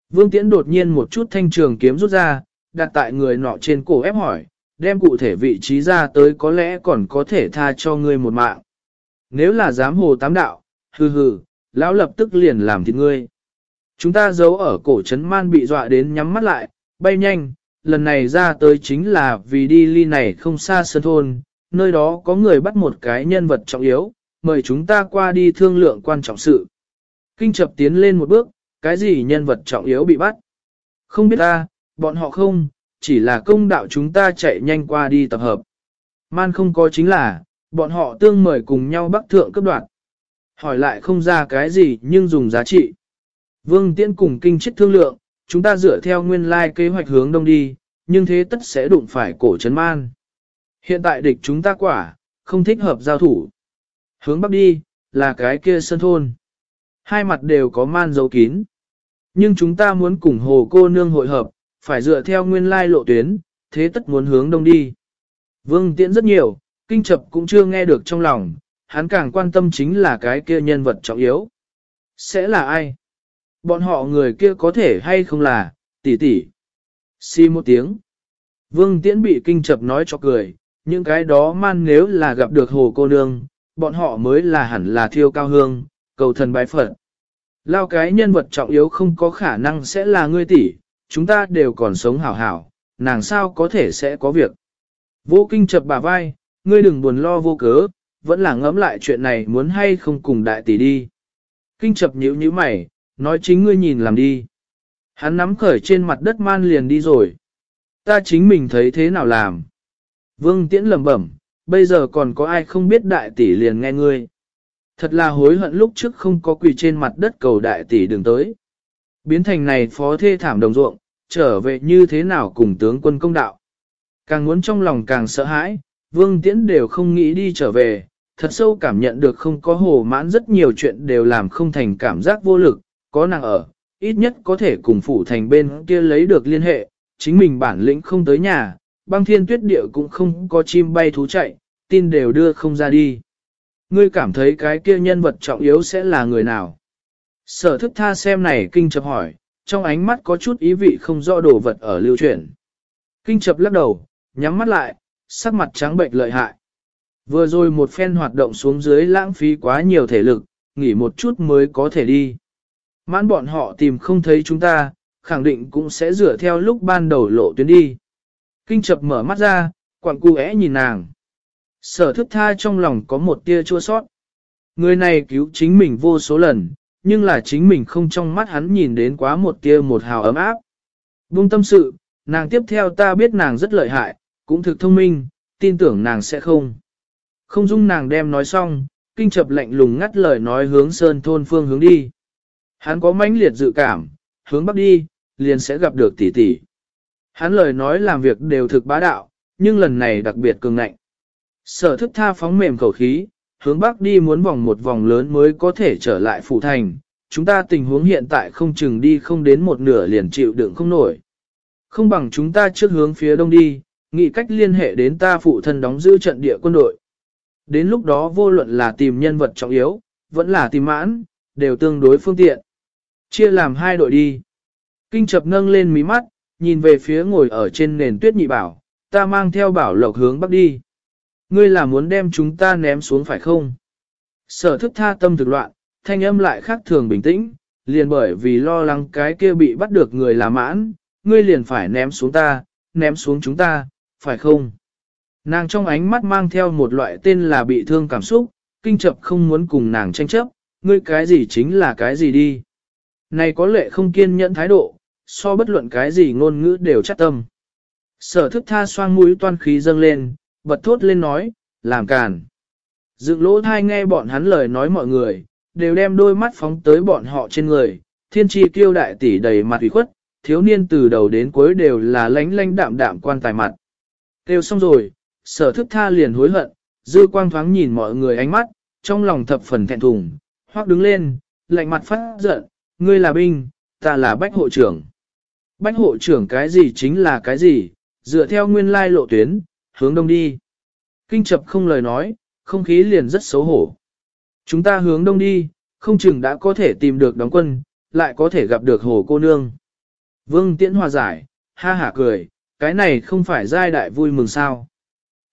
Vương Tiễn đột nhiên một chút thanh trường kiếm rút ra, đặt tại người nọ trên cổ ép hỏi, đem cụ thể vị trí ra tới có lẽ còn có thể tha cho ngươi một mạng. Nếu là dám hồ tám đạo, hừ hừ, lão lập tức liền làm thịt ngươi. Chúng ta giấu ở cổ trấn man bị dọa đến nhắm mắt lại, bay nhanh, lần này ra tới chính là vì đi ly này không xa sân thôn, nơi đó có người bắt một cái nhân vật trọng yếu, mời chúng ta qua đi thương lượng quan trọng sự. Kinh chập tiến lên một bước, cái gì nhân vật trọng yếu bị bắt? Không biết ta, bọn họ không, chỉ là công đạo chúng ta chạy nhanh qua đi tập hợp. Man không có chính là, bọn họ tương mời cùng nhau bắc thượng cấp đoạn. Hỏi lại không ra cái gì nhưng dùng giá trị. Vương Tiễn cùng kinh chết thương lượng, chúng ta dựa theo nguyên lai kế hoạch hướng đông đi, nhưng thế tất sẽ đụng phải cổ trấn man. Hiện tại địch chúng ta quả, không thích hợp giao thủ. Hướng bắc đi, là cái kia sân thôn. Hai mặt đều có man dấu kín. Nhưng chúng ta muốn cùng hồ cô nương hội hợp, phải dựa theo nguyên lai lộ tuyến, thế tất muốn hướng đông đi. Vương tiễn rất nhiều, kinh chập cũng chưa nghe được trong lòng, hắn càng quan tâm chính là cái kia nhân vật trọng yếu. Sẽ là ai? Bọn họ người kia có thể hay không là, tỷ tỷ. Xi một tiếng. Vương tiễn bị kinh chập nói cho cười, những cái đó man nếu là gặp được hồ cô nương, bọn họ mới là hẳn là thiêu cao hương, cầu thần bái phật. Lao cái nhân vật trọng yếu không có khả năng sẽ là ngươi tỷ, chúng ta đều còn sống hảo hảo, nàng sao có thể sẽ có việc. Vô kinh chập bà vai, ngươi đừng buồn lo vô cớ, vẫn là ngẫm lại chuyện này muốn hay không cùng đại tỷ đi. Kinh chập nhíu nhíu mày, nói chính ngươi nhìn làm đi. Hắn nắm khởi trên mặt đất man liền đi rồi. Ta chính mình thấy thế nào làm. Vương Tiễn lẩm bẩm, bây giờ còn có ai không biết đại tỷ liền nghe ngươi. Thật là hối hận lúc trước không có quỳ trên mặt đất cầu đại tỷ đừng tới. Biến thành này phó thê thảm đồng ruộng, trở về như thế nào cùng tướng quân công đạo. Càng muốn trong lòng càng sợ hãi, vương tiễn đều không nghĩ đi trở về, thật sâu cảm nhận được không có hồ mãn rất nhiều chuyện đều làm không thành cảm giác vô lực, có nàng ở, ít nhất có thể cùng phủ thành bên kia lấy được liên hệ, chính mình bản lĩnh không tới nhà, băng thiên tuyết địa cũng không có chim bay thú chạy, tin đều đưa không ra đi. Ngươi cảm thấy cái kia nhân vật trọng yếu sẽ là người nào? Sở thức tha xem này kinh chập hỏi, trong ánh mắt có chút ý vị không rõ đồ vật ở lưu truyền. Kinh chập lắc đầu, nhắm mắt lại, sắc mặt trắng bệnh lợi hại. Vừa rồi một phen hoạt động xuống dưới lãng phí quá nhiều thể lực, nghỉ một chút mới có thể đi. Mãn bọn họ tìm không thấy chúng ta, khẳng định cũng sẽ rửa theo lúc ban đầu lộ tuyến đi. Kinh chập mở mắt ra, quặng cu é nhìn nàng. Sở thức tha trong lòng có một tia chua sót. Người này cứu chính mình vô số lần, nhưng là chính mình không trong mắt hắn nhìn đến quá một tia một hào ấm áp. Buông tâm sự, nàng tiếp theo ta biết nàng rất lợi hại, cũng thực thông minh, tin tưởng nàng sẽ không. Không dung nàng đem nói xong, kinh chập lạnh lùng ngắt lời nói hướng sơn thôn phương hướng đi. Hắn có mãnh liệt dự cảm, hướng bắc đi, liền sẽ gặp được tỷ tỷ. Hắn lời nói làm việc đều thực bá đạo, nhưng lần này đặc biệt cường ngạnh. Sở thức tha phóng mềm khẩu khí, hướng bắc đi muốn vòng một vòng lớn mới có thể trở lại phủ thành. Chúng ta tình huống hiện tại không chừng đi không đến một nửa liền chịu đựng không nổi. Không bằng chúng ta trước hướng phía đông đi, nghĩ cách liên hệ đến ta phụ thân đóng giữ trận địa quân đội. Đến lúc đó vô luận là tìm nhân vật trọng yếu, vẫn là tìm mãn, đều tương đối phương tiện. Chia làm hai đội đi. Kinh chập nâng lên mí mắt, nhìn về phía ngồi ở trên nền tuyết nhị bảo, ta mang theo bảo lộc hướng bắc đi. Ngươi là muốn đem chúng ta ném xuống phải không? Sở thức tha tâm thực loạn, thanh âm lại khác thường bình tĩnh, liền bởi vì lo lắng cái kia bị bắt được người là mãn, ngươi liền phải ném xuống ta, ném xuống chúng ta, phải không? Nàng trong ánh mắt mang theo một loại tên là bị thương cảm xúc, kinh chập không muốn cùng nàng tranh chấp, ngươi cái gì chính là cái gì đi. Này có lệ không kiên nhẫn thái độ, so bất luận cái gì ngôn ngữ đều chắc tâm. Sở thức tha xoang mũi toan khí dâng lên, bật thốt lên nói, làm càn. Dựng lỗ thai nghe bọn hắn lời nói mọi người, đều đem đôi mắt phóng tới bọn họ trên người, thiên tri kiêu đại tỷ đầy mặt ủy khuất, thiếu niên từ đầu đến cuối đều là lánh lánh đạm đạm quan tài mặt. Kêu xong rồi, sở thức tha liền hối hận, dư quang thoáng nhìn mọi người ánh mắt, trong lòng thập phần thẹn thùng, hoặc đứng lên, lạnh mặt phát giận, ngươi là binh, ta là bách hộ trưởng. Bách hộ trưởng cái gì chính là cái gì, dựa theo nguyên lai lộ tuyến, hướng đông đi. Kinh chập không lời nói, không khí liền rất xấu hổ. Chúng ta hướng đông đi, không chừng đã có thể tìm được đóng quân, lại có thể gặp được hồ cô nương. Vương Tiễn hòa giải, ha hả cười, cái này không phải giai đại vui mừng sao.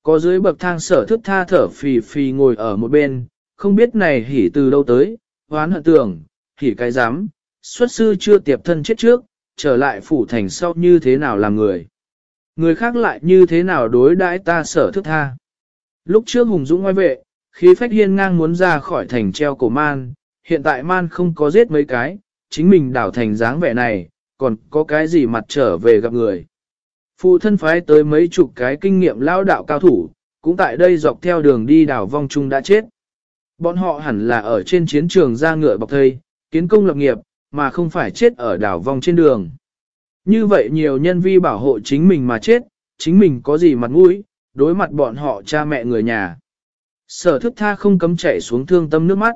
Có dưới bậc thang sở thức tha thở phì phì ngồi ở một bên, không biết này hỉ từ đâu tới, hoán hận tưởng, hỉ cái dám, xuất sư chưa tiệp thân chết trước, trở lại phủ thành sau như thế nào làm người. Người khác lại như thế nào đối đãi ta sở thức tha. Lúc trước hùng dũng ngoài vệ, khí phách hiên ngang muốn ra khỏi thành treo cổ man, hiện tại man không có giết mấy cái, chính mình đảo thành dáng vẻ này, còn có cái gì mặt trở về gặp người. Phụ thân phái tới mấy chục cái kinh nghiệm lao đạo cao thủ, cũng tại đây dọc theo đường đi đảo vong trung đã chết. Bọn họ hẳn là ở trên chiến trường ra ngựa bọc thây, kiến công lập nghiệp, mà không phải chết ở đảo vong trên đường. Như vậy nhiều nhân vi bảo hộ chính mình mà chết, chính mình có gì mặt mũi, đối mặt bọn họ cha mẹ người nhà. Sở thức tha không cấm chảy xuống thương tâm nước mắt.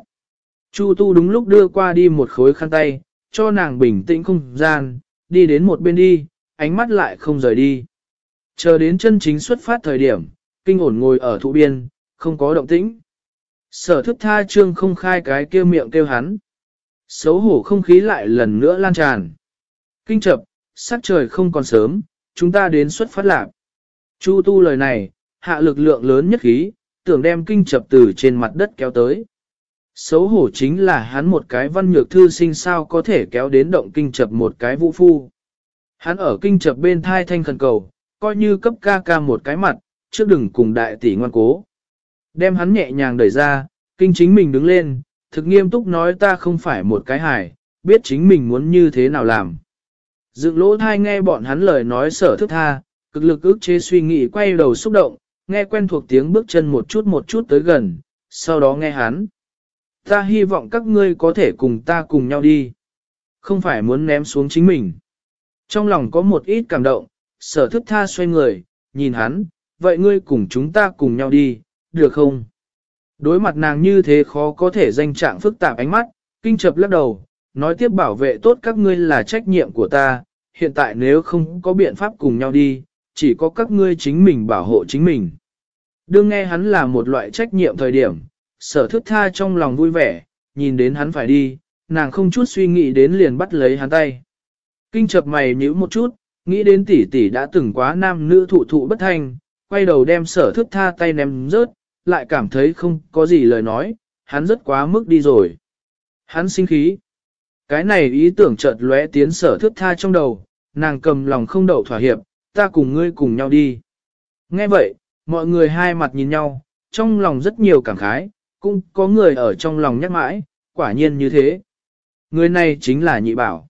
Chu tu đúng lúc đưa qua đi một khối khăn tay, cho nàng bình tĩnh không gian, đi đến một bên đi, ánh mắt lại không rời đi. Chờ đến chân chính xuất phát thời điểm, kinh ổn ngồi ở thụ biên, không có động tĩnh. Sở thức tha trương không khai cái kêu miệng kêu hắn. Xấu hổ không khí lại lần nữa lan tràn. Kinh chập, sắc trời không còn sớm, chúng ta đến xuất phát lạc. Chu tu lời này, hạ lực lượng lớn nhất khí, tưởng đem kinh chập từ trên mặt đất kéo tới. Xấu hổ chính là hắn một cái văn nhược thư sinh sao có thể kéo đến động kinh chập một cái vũ phu. Hắn ở kinh chập bên thai thanh khẩn cầu, coi như cấp ca ca một cái mặt, trước đừng cùng đại tỷ ngoan cố. Đem hắn nhẹ nhàng đẩy ra, kinh chính mình đứng lên, thực nghiêm túc nói ta không phải một cái hài, biết chính mình muốn như thế nào làm. Dựng lỗ thai nghe bọn hắn lời nói sở thức tha, cực lực ức chế suy nghĩ quay đầu xúc động, nghe quen thuộc tiếng bước chân một chút một chút tới gần, sau đó nghe hắn. Ta hy vọng các ngươi có thể cùng ta cùng nhau đi. Không phải muốn ném xuống chính mình. Trong lòng có một ít cảm động, sở thức tha xoay người, nhìn hắn, vậy ngươi cùng chúng ta cùng nhau đi, được không? Đối mặt nàng như thế khó có thể danh trạng phức tạp ánh mắt, kinh chập lắc đầu, nói tiếp bảo vệ tốt các ngươi là trách nhiệm của ta, hiện tại nếu không có biện pháp cùng nhau đi, chỉ có các ngươi chính mình bảo hộ chính mình. Đương nghe hắn là một loại trách nhiệm thời điểm, sở thức tha trong lòng vui vẻ, nhìn đến hắn phải đi, nàng không chút suy nghĩ đến liền bắt lấy hắn tay. Kinh chập mày nhíu một chút, nghĩ đến tỷ tỷ đã từng quá nam nữ thụ thụ bất thanh, quay đầu đem sở thức tha tay ném rớt, lại cảm thấy không có gì lời nói, hắn rất quá mức đi rồi. Hắn sinh khí. Cái này ý tưởng chợt lóe tiến sở thước tha trong đầu, nàng cầm lòng không đậu thỏa hiệp, ta cùng ngươi cùng nhau đi. Nghe vậy, mọi người hai mặt nhìn nhau, trong lòng rất nhiều cảm khái, cũng có người ở trong lòng nhắc mãi, quả nhiên như thế. Người này chính là nhị bảo.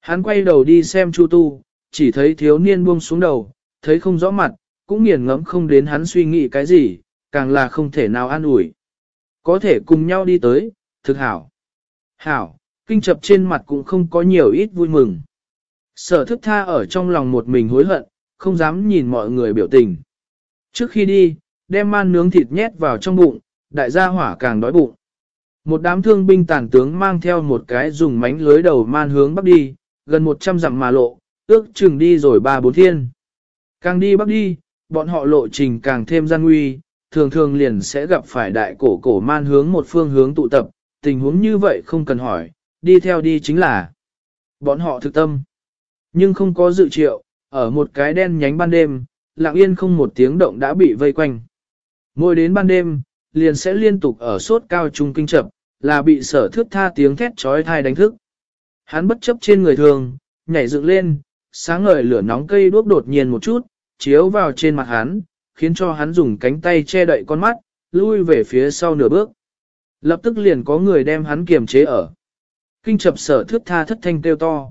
Hắn quay đầu đi xem Chu Tu, chỉ thấy thiếu niên buông xuống đầu, thấy không rõ mặt, cũng nghiền ngẫm không đến hắn suy nghĩ cái gì, càng là không thể nào an ủi. Có thể cùng nhau đi tới, thực hảo. Hảo, kinh chập trên mặt cũng không có nhiều ít vui mừng. Sở thức tha ở trong lòng một mình hối hận, không dám nhìn mọi người biểu tình. Trước khi đi, đem man nướng thịt nhét vào trong bụng, đại gia hỏa càng đói bụng. Một đám thương binh tàn tướng mang theo một cái dùng mánh lưới đầu man hướng bắc đi, gần 100 dặm mà lộ, ước chừng đi rồi ba bốn thiên. Càng đi bắc đi, bọn họ lộ trình càng thêm gian nguy, thường thường liền sẽ gặp phải đại cổ cổ man hướng một phương hướng tụ tập, tình huống như vậy không cần hỏi, đi theo đi chính là bọn họ thực tâm. Nhưng không có dự triệu, ở một cái đen nhánh ban đêm, lặng yên không một tiếng động đã bị vây quanh. Mỗi đến ban đêm, liền sẽ liên tục ở sốt cao trung kinh chập, là bị sở thước tha tiếng thét trói thai đánh thức. Hắn bất chấp trên người thường, nhảy dựng lên, sáng ngời lửa nóng cây đuốc đột nhiên một chút, chiếu vào trên mặt hắn, khiến cho hắn dùng cánh tay che đậy con mắt, lui về phía sau nửa bước. Lập tức liền có người đem hắn kiềm chế ở. Kinh chập sở thước tha thất thanh kêu to.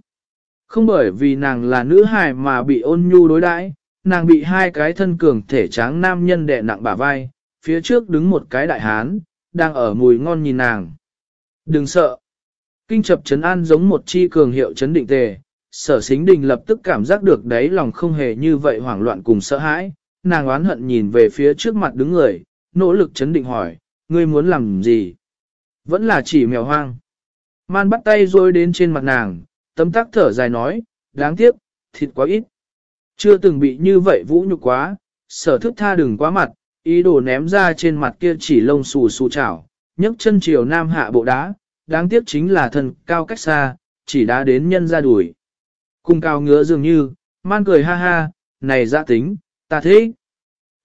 Không bởi vì nàng là nữ hài mà bị ôn nhu đối đãi, nàng bị hai cái thân cường thể tráng nam nhân đè nặng bả vai, phía trước đứng một cái đại hán, đang ở mùi ngon nhìn nàng. Đừng sợ. Kinh chập chấn an giống một chi cường hiệu chấn định tề, sở xính đình lập tức cảm giác được đấy lòng không hề như vậy hoảng loạn cùng sợ hãi, nàng oán hận nhìn về phía trước mặt đứng người, nỗ lực chấn định hỏi, ngươi muốn làm gì? Vẫn là chỉ mèo hoang. Man bắt tay rôi đến trên mặt nàng, tấm tắc thở dài nói, đáng tiếc, thịt quá ít. Chưa từng bị như vậy vũ nhục quá, sở thức tha đừng quá mặt, ý đồ ném ra trên mặt kia chỉ lông xù xù chảo, nhấc chân chiều nam hạ bộ đá, đáng tiếc chính là thần cao cách xa, chỉ đá đến nhân ra đuổi. Cùng cao ngứa dường như, man cười ha ha, này dạ tính, ta thế.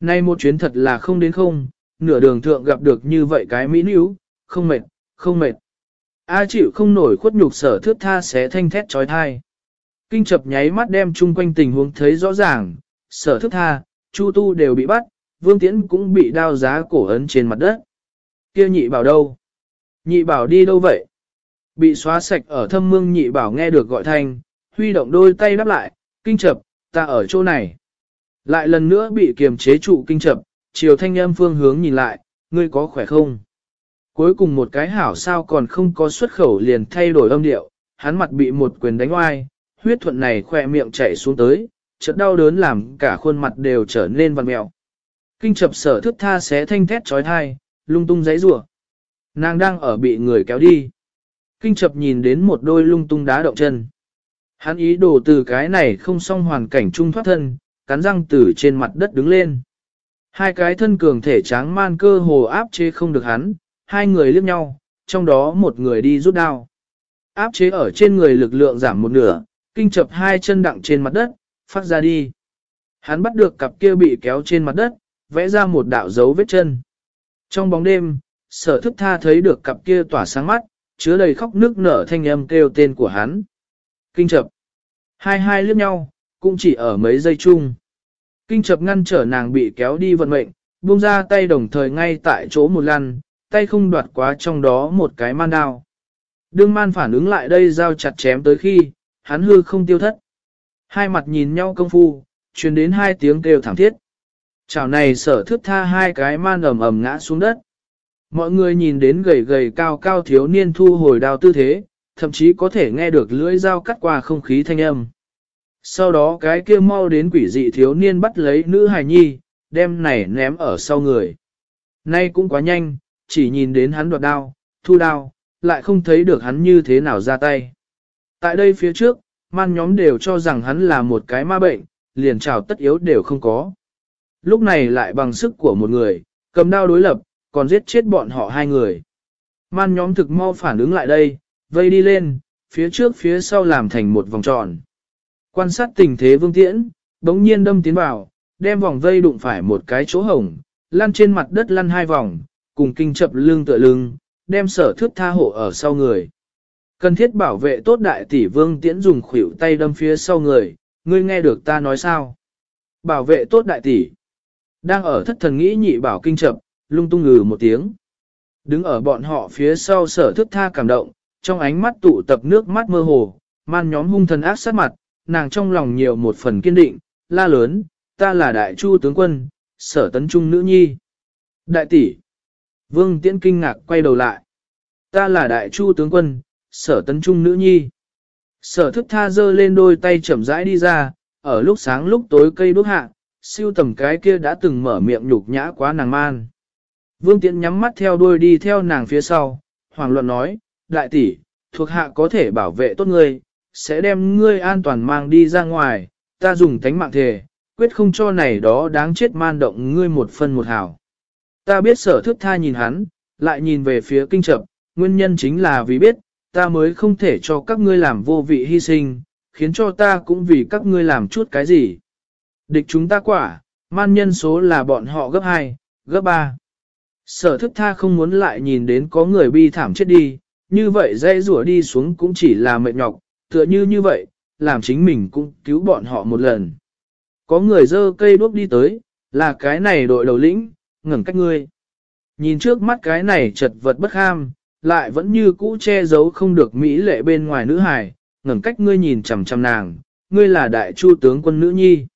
Nay một chuyến thật là không đến không, nửa đường thượng gặp được như vậy cái mỹ níu, không mệt, không mệt. A chịu không nổi khuất nhục sở thước tha xé thanh thét trói thai. Kinh chập nháy mắt đem chung quanh tình huống thấy rõ ràng, sở thước tha, chu tu đều bị bắt, vương tiễn cũng bị đao giá cổ ấn trên mặt đất. kia nhị bảo đâu? Nhị bảo đi đâu vậy? Bị xóa sạch ở thâm mương nhị bảo nghe được gọi thanh, huy động đôi tay đáp lại, kinh chập, ta ở chỗ này. Lại lần nữa bị kiềm chế trụ kinh chập, chiều thanh âm phương hướng nhìn lại, ngươi có khỏe không? Cuối cùng một cái hảo sao còn không có xuất khẩu liền thay đổi âm điệu, hắn mặt bị một quyền đánh oai, huyết thuận này khỏe miệng chảy xuống tới, chợt đau đớn làm cả khuôn mặt đều trở nên vằn mẹo. Kinh chập sở thức tha xé thanh thét trói thai, lung tung giấy rủa Nàng đang ở bị người kéo đi. Kinh chập nhìn đến một đôi lung tung đá động chân. Hắn ý đồ từ cái này không xong hoàn cảnh trung thoát thân, cắn răng từ trên mặt đất đứng lên. Hai cái thân cường thể tráng man cơ hồ áp chế không được hắn, hai người liếc nhau, trong đó một người đi rút đao. Áp chế ở trên người lực lượng giảm một nửa, kinh chập hai chân đặng trên mặt đất, phát ra đi. Hắn bắt được cặp kia bị kéo trên mặt đất, vẽ ra một đạo dấu vết chân. Trong bóng đêm, sở thức tha thấy được cặp kia tỏa sáng mắt, chứa đầy khóc nước nở thanh âm kêu tên của hắn. Kinh chập. Hai hai liếc nhau, cũng chỉ ở mấy giây chung. Kinh chập ngăn trở nàng bị kéo đi vận mệnh, buông ra tay đồng thời ngay tại chỗ một lần tay không đoạt quá trong đó một cái man đao. Đương man phản ứng lại đây giao chặt chém tới khi, hắn hư không tiêu thất. Hai mặt nhìn nhau công phu, truyền đến hai tiếng kêu thảm thiết. Chảo này sở thước tha hai cái man ầm ầm ngã xuống đất. Mọi người nhìn đến gầy gầy cao cao thiếu niên thu hồi đao tư thế, thậm chí có thể nghe được lưỡi dao cắt qua không khí thanh âm. Sau đó cái kia mau đến quỷ dị thiếu niên bắt lấy nữ hài nhi, đem này ném ở sau người. Nay cũng quá nhanh, chỉ nhìn đến hắn đoạt đao, thu đao, lại không thấy được hắn như thế nào ra tay. Tại đây phía trước, man nhóm đều cho rằng hắn là một cái ma bệnh, liền trào tất yếu đều không có. Lúc này lại bằng sức của một người, cầm đao đối lập, còn giết chết bọn họ hai người. Man nhóm thực mau phản ứng lại đây, vây đi lên, phía trước phía sau làm thành một vòng tròn. Quan sát tình thế vương tiễn, đống nhiên đâm tiến vào, đem vòng vây đụng phải một cái chỗ hổng, lăn trên mặt đất lăn hai vòng, cùng kinh chập lưng tựa lưng, đem sở thước tha hộ ở sau người. Cần thiết bảo vệ tốt đại tỷ vương tiễn dùng khuỷu tay đâm phía sau người, ngươi nghe được ta nói sao? Bảo vệ tốt đại tỷ. Đang ở thất thần nghĩ nhị bảo kinh chập, lung tung ngừ một tiếng. Đứng ở bọn họ phía sau sở thước tha cảm động, trong ánh mắt tụ tập nước mắt mơ hồ, man nhóm hung thần ác sát mặt, nàng trong lòng nhiều một phần kiên định, la lớn, ta là đại chu tướng quân, sở tấn trung nữ nhi. Đại tỷ. Vương tiễn kinh ngạc quay đầu lại. Ta là đại chu tướng quân, sở tấn trung nữ nhi. Sở thức tha dơ lên đôi tay chậm rãi đi ra, ở lúc sáng lúc tối cây đốt hạ, siêu tầm cái kia đã từng mở miệng nhục nhã quá nàng man. Vương Tiễn nhắm mắt theo đuôi đi theo nàng phía sau, hoàng luận nói, đại tỷ, thuộc hạ có thể bảo vệ tốt ngươi, sẽ đem ngươi an toàn mang đi ra ngoài, ta dùng thánh mạng thề, quyết không cho này đó đáng chết man động ngươi một phân một hào. Ta biết sở thức tha nhìn hắn, lại nhìn về phía kinh trập, nguyên nhân chính là vì biết, ta mới không thể cho các ngươi làm vô vị hy sinh, khiến cho ta cũng vì các ngươi làm chút cái gì. Địch chúng ta quả, man nhân số là bọn họ gấp 2, gấp 3. Sở thức tha không muốn lại nhìn đến có người bi thảm chết đi, như vậy dây rủa đi xuống cũng chỉ là mệt nhọc, tựa như như vậy, làm chính mình cũng cứu bọn họ một lần. Có người dơ cây đuốc đi tới, là cái này đội đầu lĩnh, ngẩng cách ngươi. Nhìn trước mắt cái này chật vật bất ham, lại vẫn như cũ che giấu không được mỹ lệ bên ngoài nữ hài, ngẩng cách ngươi nhìn chằm chằm nàng, ngươi là đại chu tướng quân nữ nhi.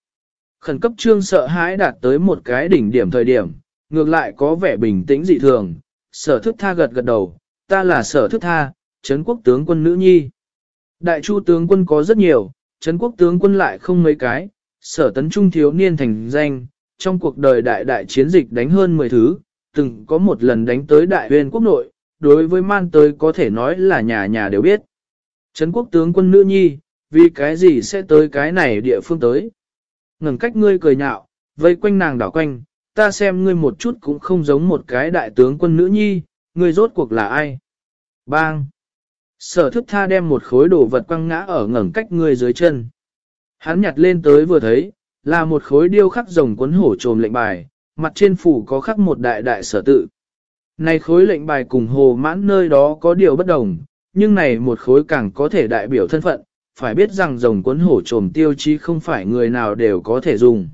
Khẩn cấp trương sợ hãi đạt tới một cái đỉnh điểm thời điểm, ngược lại có vẻ bình tĩnh dị thường, sở thức tha gật gật đầu, ta là sở thức tha, Trấn quốc tướng quân nữ nhi. Đại chu tướng quân có rất nhiều, Trấn quốc tướng quân lại không mấy cái, sở tấn trung thiếu niên thành danh, trong cuộc đời đại đại chiến dịch đánh hơn 10 thứ, từng có một lần đánh tới đại huyền quốc nội, đối với man tới có thể nói là nhà nhà đều biết. Trấn quốc tướng quân nữ nhi, vì cái gì sẽ tới cái này địa phương tới. ngẩng cách ngươi cười nhạo, vây quanh nàng đảo quanh, ta xem ngươi một chút cũng không giống một cái đại tướng quân nữ nhi, ngươi rốt cuộc là ai? Bang! Sở thức tha đem một khối đồ vật quăng ngã ở ngẩng cách ngươi dưới chân. Hắn nhặt lên tới vừa thấy, là một khối điêu khắc rồng cuốn hổ trồm lệnh bài, mặt trên phủ có khắc một đại đại sở tự. Này khối lệnh bài cùng hồ mãn nơi đó có điều bất đồng, nhưng này một khối càng có thể đại biểu thân phận, phải biết rằng rồng cuốn hổ trồm tiêu chí không phải người nào đều có thể dùng.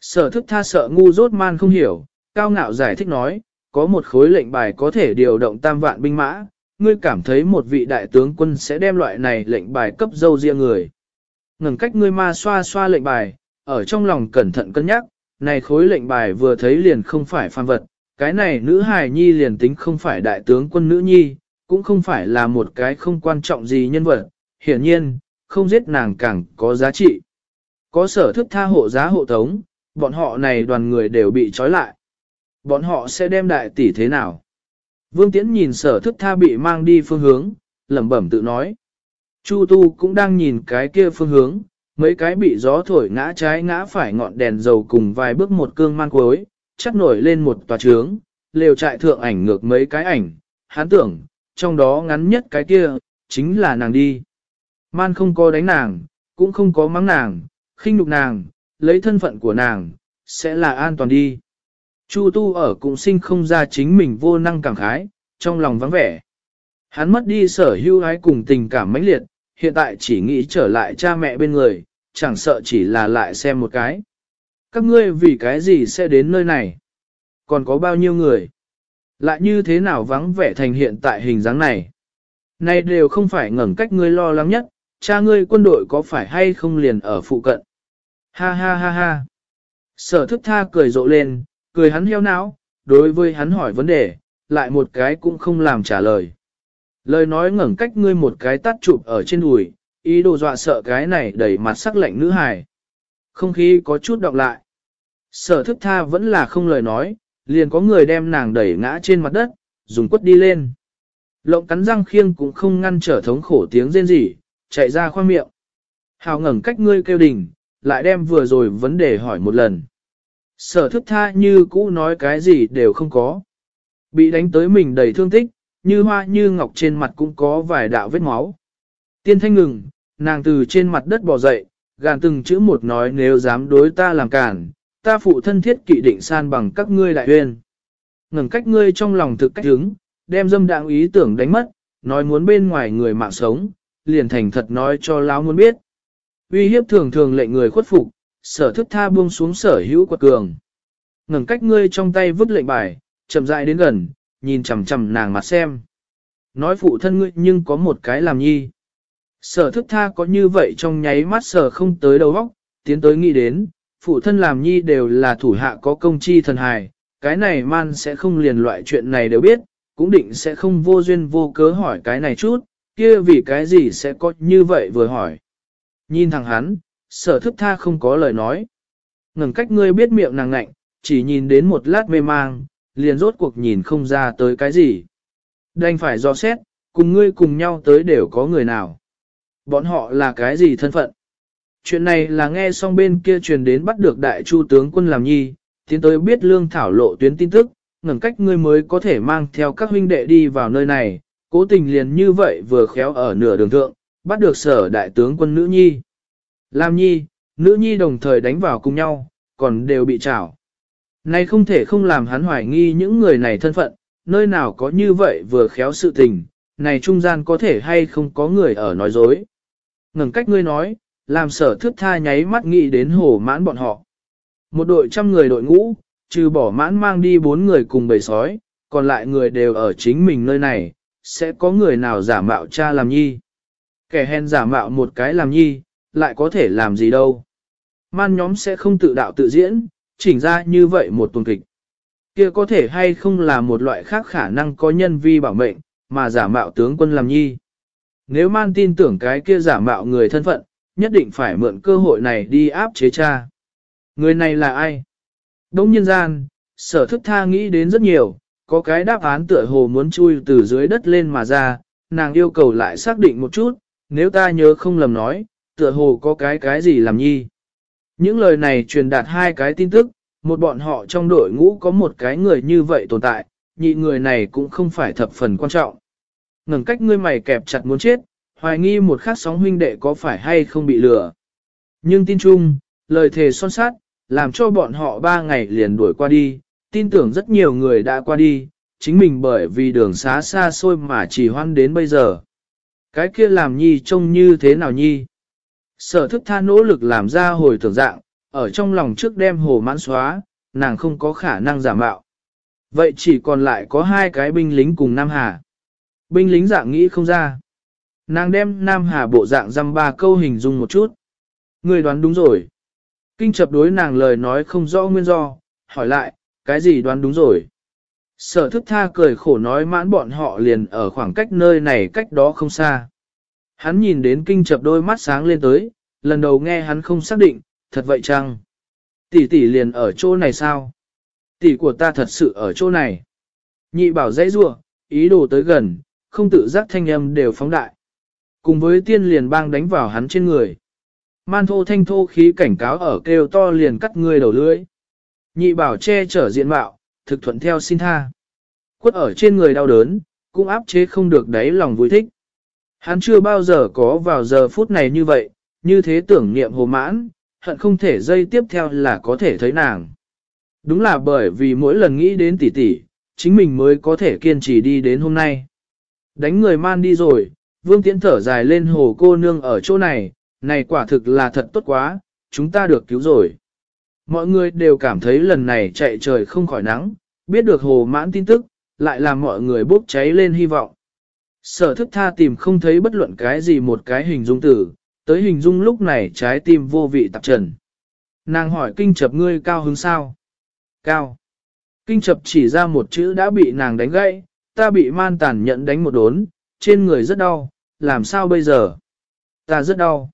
Sở thức tha sợ ngu dốt man không hiểu, cao ngạo giải thích nói, có một khối lệnh bài có thể điều động tam vạn binh mã, ngươi cảm thấy một vị đại tướng quân sẽ đem loại này lệnh bài cấp dâu riêng người. Ngừng cách ngươi ma xoa xoa lệnh bài, ở trong lòng cẩn thận cân nhắc, này khối lệnh bài vừa thấy liền không phải phàm vật, cái này nữ hài nhi liền tính không phải đại tướng quân nữ nhi, cũng không phải là một cái không quan trọng gì nhân vật, hiển nhiên, không giết nàng càng có giá trị. Có sở thức tha hộ giá hộ tống, bọn họ này đoàn người đều bị trói lại. Bọn họ sẽ đem đại tỷ thế nào? Vương Tiễn nhìn sở thức tha bị mang đi phương hướng, lẩm bẩm tự nói. Chu Tu cũng đang nhìn cái kia phương hướng, mấy cái bị gió thổi ngã trái ngã phải ngọn đèn dầu cùng vài bước một cương man cuối, chắc nổi lên một tòa trướng, lều trại thượng ảnh ngược mấy cái ảnh, hắn tưởng, trong đó ngắn nhất cái kia, chính là nàng đi. Man không có đánh nàng, cũng không có mắng nàng, khinh nhục nàng, lấy thân phận của nàng, sẽ là an toàn đi. Chu tu ở cũng sinh không ra chính mình vô năng cảm khái, trong lòng vắng vẻ. Hắn mất đi sở hữu ái cùng tình cảm mãnh liệt, hiện tại chỉ nghĩ trở lại cha mẹ bên người, chẳng sợ chỉ là lại xem một cái. Các ngươi vì cái gì sẽ đến nơi này? Còn có bao nhiêu người? Lại như thế nào vắng vẻ thành hiện tại hình dáng này? Này đều không phải ngẩn cách ngươi lo lắng nhất, cha ngươi quân đội có phải hay không liền ở phụ cận? Ha ha ha ha. Sở thức tha cười rộ lên, cười hắn heo não, đối với hắn hỏi vấn đề, lại một cái cũng không làm trả lời. Lời nói ngẩn cách ngươi một cái tắt chụp ở trên đùi, ý đồ dọa sợ cái này đẩy mặt sắc lạnh nữ hài. Không khí có chút đọc lại. Sở thức tha vẫn là không lời nói, liền có người đem nàng đẩy ngã trên mặt đất, dùng quất đi lên. Lộng cắn răng khiêng cũng không ngăn trở thống khổ tiếng rên rỉ, chạy ra khoang miệng. Hào ngẩng cách ngươi kêu đình, lại đem vừa rồi vấn đề hỏi một lần. Sở thức tha như cũ nói cái gì đều không có. Bị đánh tới mình đầy thương tích, như hoa như ngọc trên mặt cũng có vài đạo vết máu. Tiên thanh ngừng, nàng từ trên mặt đất bò dậy, gàn từng chữ một nói nếu dám đối ta làm cản, ta phụ thân thiết kỵ định san bằng các ngươi đại huyên. Ngừng cách ngươi trong lòng thực cách hứng, đem dâm đạng ý tưởng đánh mất, nói muốn bên ngoài người mạng sống, liền thành thật nói cho láo muốn biết. Uy hiếp thường thường lệnh người khuất phục, sở thức tha buông xuống sở hữu quật cường. Ngừng cách ngươi trong tay vứt lệnh bài, chậm rãi đến gần, nhìn chằm chằm nàng mặt xem. Nói phụ thân ngươi nhưng có một cái làm nhi. Sở thức tha có như vậy trong nháy mắt sở không tới đầu óc, tiến tới nghĩ đến, phụ thân làm nhi đều là thủ hạ có công chi thần hài, cái này man sẽ không liền loại chuyện này đều biết, cũng định sẽ không vô duyên vô cớ hỏi cái này chút, kia vì cái gì sẽ có như vậy vừa hỏi. Nhìn thằng hắn, sở thức tha không có lời nói. ngẩng cách ngươi biết miệng nàng ngạnh, chỉ nhìn đến một lát mê mang, liền rốt cuộc nhìn không ra tới cái gì. Đành phải do xét, cùng ngươi cùng nhau tới đều có người nào. Bọn họ là cái gì thân phận? Chuyện này là nghe xong bên kia truyền đến bắt được đại chu tướng quân làm nhi, tiến tới biết lương thảo lộ tuyến tin tức, ngẩng cách ngươi mới có thể mang theo các huynh đệ đi vào nơi này, cố tình liền như vậy vừa khéo ở nửa đường thượng, bắt được sở đại tướng quân nữ nhi. Làm nhi, nữ nhi đồng thời đánh vào cùng nhau, còn đều bị trảo. Này không thể không làm hắn hoài nghi những người này thân phận, nơi nào có như vậy vừa khéo sự tình, này trung gian có thể hay không có người ở nói dối. Ngừng cách ngươi nói, làm sở thước tha nháy mắt nghĩ đến hổ mãn bọn họ. Một đội trăm người đội ngũ, trừ bỏ mãn mang đi bốn người cùng bầy sói, còn lại người đều ở chính mình nơi này, sẽ có người nào giả mạo cha làm nhi. Kẻ hèn giả mạo một cái làm nhi, lại có thể làm gì đâu. Man nhóm sẽ không tự đạo tự diễn, chỉnh ra như vậy một tuần kịch. Kia có thể hay không là một loại khác khả năng có nhân vi bảo mệnh, mà giả mạo tướng quân làm nhi. Nếu man tin tưởng cái kia giả mạo người thân phận, nhất định phải mượn cơ hội này đi áp chế cha. Người này là ai? Đông nhân gian, sở thức tha nghĩ đến rất nhiều, có cái đáp án tựa hồ muốn chui từ dưới đất lên mà ra, nàng yêu cầu lại xác định một chút, nếu ta nhớ không lầm nói, tựa hồ có cái cái gì làm nhi. Những lời này truyền đạt hai cái tin tức, một bọn họ trong đội ngũ có một cái người như vậy tồn tại, nhị người này cũng không phải thập phần quan trọng ngẩng cách ngươi mày kẹp chặt muốn chết, hoài nghi một khắc sóng huynh đệ có phải hay không bị lừa. Nhưng tin chung, lời thề son sát, làm cho bọn họ ba ngày liền đuổi qua đi, tin tưởng rất nhiều người đã qua đi, chính mình bởi vì đường xá xa xôi mà chỉ hoan đến bây giờ. Cái kia làm nhi trông như thế nào nhi? Sở thức tha nỗ lực làm ra hồi tưởng dạng, ở trong lòng trước đem hồ mãn xóa, nàng không có khả năng giả mạo. Vậy chỉ còn lại có hai cái binh lính cùng Nam Hà. Binh lính dạng nghĩ không ra. Nàng đem Nam Hà bộ dạng dăm ba câu hình dung một chút. Người đoán đúng rồi. Kinh chập đối nàng lời nói không rõ nguyên do, hỏi lại, cái gì đoán đúng rồi. Sở thức tha cười khổ nói mãn bọn họ liền ở khoảng cách nơi này cách đó không xa. Hắn nhìn đến kinh chập đôi mắt sáng lên tới, lần đầu nghe hắn không xác định, thật vậy chăng? Tỷ tỷ liền ở chỗ này sao? Tỷ của ta thật sự ở chỗ này. Nhị bảo dãy rua, ý đồ tới gần, không tự giác thanh âm đều phóng đại. Cùng với tiên liền bang đánh vào hắn trên người. Man thô thanh thô khí cảnh cáo ở kêu to liền cắt người đầu lưỡi. Nhị bảo che chở diện mạo, thực thuận theo xin tha. Quất ở trên người đau đớn, cũng áp chế không được đáy lòng vui thích. Hắn chưa bao giờ có vào giờ phút này như vậy, như thế tưởng niệm hồ mãn, hận không thể dây tiếp theo là có thể thấy nàng. Đúng là bởi vì mỗi lần nghĩ đến tỷ tỷ, chính mình mới có thể kiên trì đi đến hôm nay. Đánh người man đi rồi, vương tiễn thở dài lên hồ cô nương ở chỗ này, này quả thực là thật tốt quá, chúng ta được cứu rồi. Mọi người đều cảm thấy lần này chạy trời không khỏi nắng, Biết được hồ mãn tin tức, lại làm mọi người bốc cháy lên hy vọng. Sở thức tha tìm không thấy bất luận cái gì một cái hình dung tử, tới hình dung lúc này trái tim vô vị tạp trần. Nàng hỏi kinh chập ngươi cao hứng sao? Cao. Kinh chập chỉ ra một chữ đã bị nàng đánh gãy, ta bị man tàn nhận đánh một đốn, trên người rất đau, làm sao bây giờ? Ta rất đau.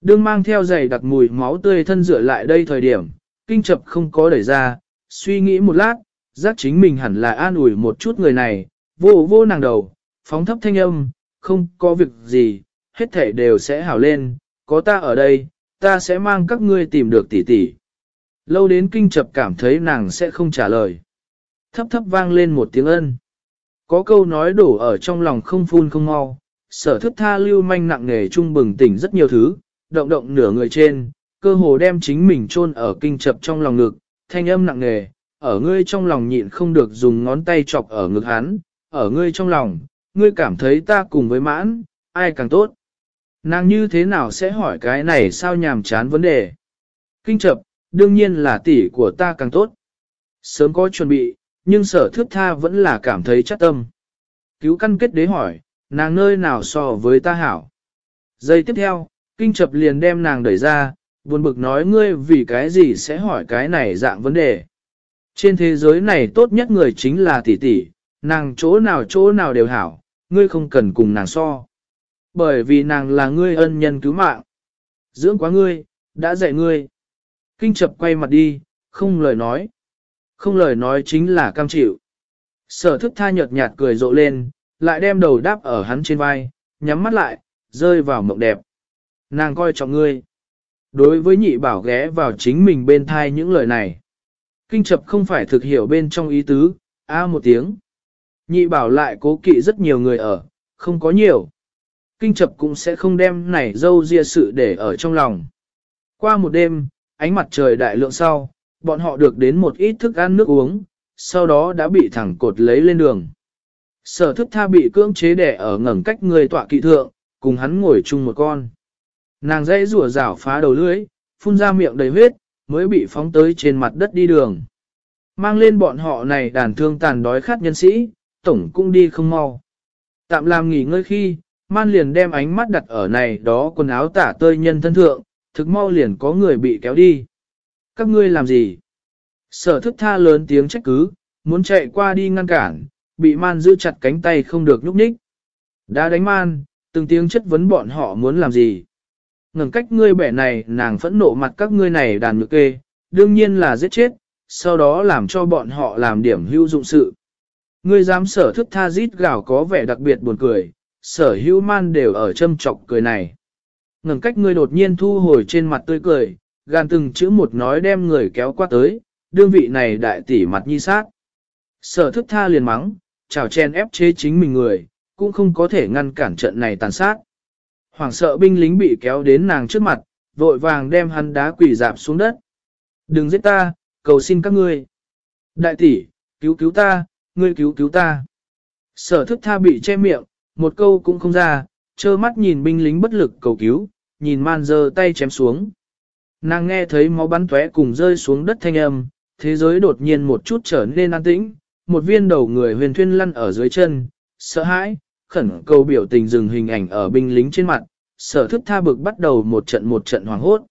Đương mang theo giày đặc mùi máu tươi thân rửa lại đây thời điểm, kinh chập không có đẩy ra, suy nghĩ một lát, giác chính mình hẳn là an ủi một chút người này, vô vô nàng đầu, phóng thấp thanh âm, không có việc gì, hết thể đều sẽ hảo lên, có ta ở đây, ta sẽ mang các ngươi tìm được tỷ tỷ. Lâu đến kinh chập cảm thấy nàng sẽ không trả lời. Thấp thấp vang lên một tiếng ân. Có câu nói đổ ở trong lòng không phun không mau, sở thức tha lưu manh nặng nghề trung bừng tỉnh rất nhiều thứ, động động nửa người trên, cơ hồ đem chính mình chôn ở kinh chập trong lòng ngực, thanh âm nặng nghề, ở ngươi trong lòng nhịn không được dùng ngón tay chọc ở ngực hắn, ở ngươi trong lòng, ngươi cảm thấy ta cùng với mãn, ai càng tốt. Nàng như thế nào sẽ hỏi cái này sao nhàm chán vấn đề? Kinh chập, đương nhiên là tỷ của ta càng tốt. Sớm có chuẩn bị, nhưng sở thước tha vẫn là cảm thấy chắc tâm. Cứu căn kết đế hỏi, nàng nơi nào so với ta hảo. Giây tiếp theo, kinh chập liền đem nàng đẩy ra, buồn bực nói ngươi vì cái gì sẽ hỏi cái này dạng vấn đề. Trên thế giới này tốt nhất người chính là tỷ tỷ, nàng chỗ nào chỗ nào đều hảo, ngươi không cần cùng nàng so. Bởi vì nàng là ngươi ân nhân cứu mạng. Dưỡng quá ngươi, đã dạy ngươi. Kinh chập quay mặt đi, không lời nói. Không lời nói chính là cam chịu. Sở thức tha nhợt nhạt cười rộ lên, lại đem đầu đáp ở hắn trên vai, nhắm mắt lại, rơi vào mộng đẹp. Nàng coi trọng ngươi. Đối với nhị bảo ghé vào chính mình bên thai những lời này. Kinh chập không phải thực hiểu bên trong ý tứ, a một tiếng. Nhị bảo lại cố kỵ rất nhiều người ở, không có nhiều. Kinh chập cũng sẽ không đem này dâu ria sự để ở trong lòng. Qua một đêm, ánh mặt trời đại lượng sau, bọn họ được đến một ít thức ăn nước uống, sau đó đã bị thẳng cột lấy lên đường. Sở thức tha bị cưỡng chế đẻ ở ngẩng cách người tọa kỵ thượng, cùng hắn ngồi chung một con. Nàng dây rùa rảo phá đầu lưỡi, phun ra miệng đầy huyết, mới bị phóng tới trên mặt đất đi đường. Mang lên bọn họ này đàn thương tàn đói khát nhân sĩ, tổng cũng đi không mau. Tạm làm nghỉ ngơi khi, man liền đem ánh mắt đặt ở này đó quần áo tả tơi nhân thân thượng, thực mau liền có người bị kéo đi. Các ngươi làm gì? Sở thức tha lớn tiếng trách cứ, muốn chạy qua đi ngăn cản, bị man giữ chặt cánh tay không được nhúc nhích. Đã đánh man, từng tiếng chất vấn bọn họ muốn làm gì. Ngừng cách ngươi bẻ này nàng phẫn nộ mặt các ngươi này đàn nhược kê, đương nhiên là giết chết, sau đó làm cho bọn họ làm điểm hữu dụng sự. Ngươi dám sở thức tha rít gào có vẻ đặc biệt buồn cười, sở hữu man đều ở châm trọc cười này. Ngừng cách ngươi đột nhiên thu hồi trên mặt tươi cười, gan từng chữ một nói đem người kéo qua tới, đương vị này đại tỷ mặt nhi sát. Sở thức tha liền mắng, chào chen ép chế chính mình người, cũng không có thể ngăn cản trận này tàn sát. Hoàng sợ binh lính bị kéo đến nàng trước mặt, vội vàng đem hắn đá quỷ dạp xuống đất. Đừng giết ta, cầu xin các ngươi. Đại tỷ, cứu cứu ta, ngươi cứu cứu ta. Sở thức tha bị che miệng, một câu cũng không ra, trơ mắt nhìn binh lính bất lực cầu cứu, nhìn man dơ tay chém xuống. Nàng nghe thấy máu bắn tóe cùng rơi xuống đất thanh âm, thế giới đột nhiên một chút trở nên an tĩnh, một viên đầu người huyền thuyên lăn ở dưới chân, sợ hãi, khẩn cầu biểu tình dừng hình ảnh ở binh lính trên mặt, sở thức tha bực bắt đầu một trận một trận hoàng hốt.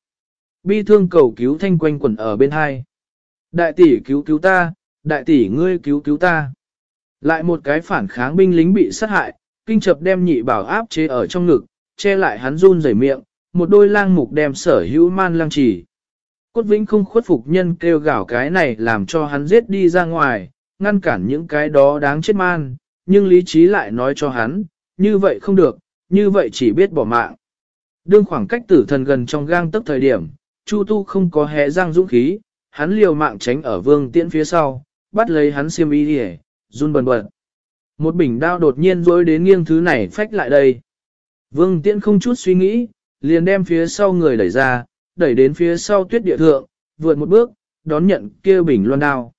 Bi thương cầu cứu thanh quanh quẩn ở bên hai. Đại tỷ cứu cứu ta, đại tỷ ngươi cứu cứu ta. Lại một cái phản kháng binh lính bị sát hại, kinh chập đem nhị bảo áp chế ở trong ngực, che lại hắn run rẩy miệng, một đôi lang mục đem sở hữu man lang chỉ. Cốt vĩnh không khuất phục nhân kêu gào cái này làm cho hắn giết đi ra ngoài, ngăn cản những cái đó đáng chết man, nhưng lý trí lại nói cho hắn, như vậy không được, như vậy chỉ biết bỏ mạng. Đương khoảng cách tử thần gần trong gang tấc thời điểm, Chu Tu không có hé răng dũng khí, hắn liều mạng tránh ở vương tiễn phía sau, bắt lấy hắn xiêm y hề, run bần bật. Một bình đao đột nhiên rối đến nghiêng thứ này phách lại đây. Vương tiễn không chút suy nghĩ, liền đem phía sau người đẩy ra, đẩy đến phía sau tuyết địa thượng, vượt một bước, đón nhận kia bình loan đao.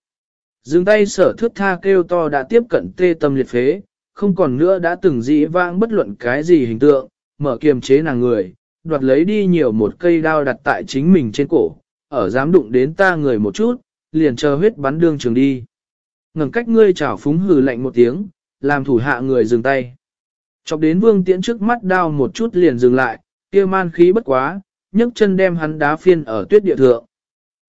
Dừng tay sở thước tha kêu to đã tiếp cận tê tâm liệt phế, không còn nữa đã từng dĩ vãng bất luận cái gì hình tượng, mở kiềm chế nàng người, đoạt lấy đi nhiều một cây đao đặt tại chính mình trên cổ, ở dám đụng đến ta người một chút, liền chờ huyết bắn đương trường đi. Ngừng cách ngươi chảo phúng hừ lạnh một tiếng, làm thủ hạ người dừng tay. Chọc đến vương tiễn trước mắt đao một chút liền dừng lại, kia man khí bất quá, nhấc chân đem hắn đá phiên ở tuyết địa thượng.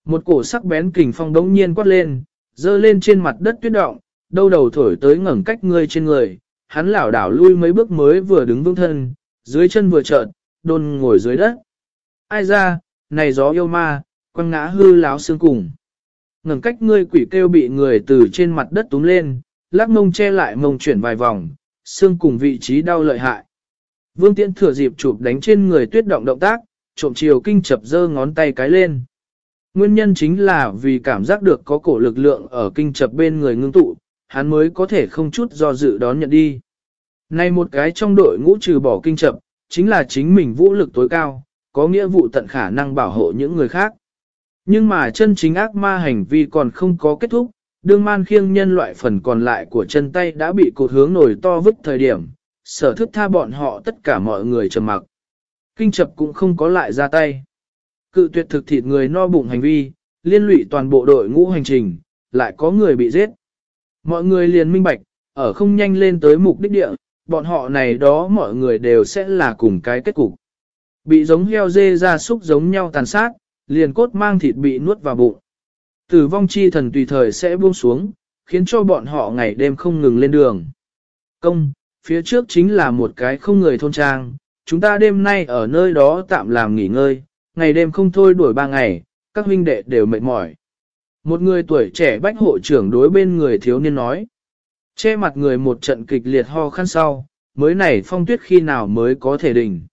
Một cổ sắc bén kình phong đống nhiên quát lên, dơ lên trên mặt đất tuyết động, đâu đầu thổi tới ngẩng cách ngươi trên người, hắn lảo đảo lui mấy bước mới vừa đứng vững thân, dưới chân vừa trợn, đôn ngồi dưới đất. Ai ra, này gió yêu ma, quăng ngã hư láo xương cùng. Ngẩng cách ngươi quỷ kêu bị người từ trên mặt đất túm lên, lắc mông che lại mông chuyển vài vòng, xương cùng vị trí đau lợi hại. Vương Tiễn thừa dịp chụp đánh trên người tuyết động động tác, trộm chiều kinh chập dơ ngón tay cái lên. Nguyên nhân chính là vì cảm giác được có cổ lực lượng ở kinh chập bên người ngưng tụ, hắn mới có thể không chút do dự đón nhận đi. Nay một cái trong đội ngũ trừ bỏ kinh chập, chính là chính mình vũ lực tối cao, có nghĩa vụ tận khả năng bảo hộ những người khác. Nhưng mà chân chính ác ma hành vi còn không có kết thúc, đương man khiêng nhân loại phần còn lại của chân tay đã bị cột hướng nổi to vứt thời điểm, sở thức tha bọn họ tất cả mọi người trầm mặc. Kinh chập cũng không có lại ra tay. Cự tuyệt thực thịt người no bụng hành vi, liên lụy toàn bộ đội ngũ hành trình, lại có người bị giết. Mọi người liền minh bạch, ở không nhanh lên tới mục đích địa, bọn họ này đó mọi người đều sẽ là cùng cái kết cục. Bị giống heo dê ra súc giống nhau tàn sát, liền cốt mang thịt bị nuốt vào bụng. Tử vong chi thần tùy thời sẽ buông xuống, khiến cho bọn họ ngày đêm không ngừng lên đường. Công, phía trước chính là một cái không người thôn trang, chúng ta đêm nay ở nơi đó tạm làm nghỉ ngơi, ngày đêm không thôi đuổi ba ngày, các huynh đệ đều mệt mỏi. Một người tuổi trẻ bách hộ trưởng đối bên người thiếu niên nói. Che mặt người một trận kịch liệt ho khăn sau, mới này phong tuyết khi nào mới có thể đỉnh.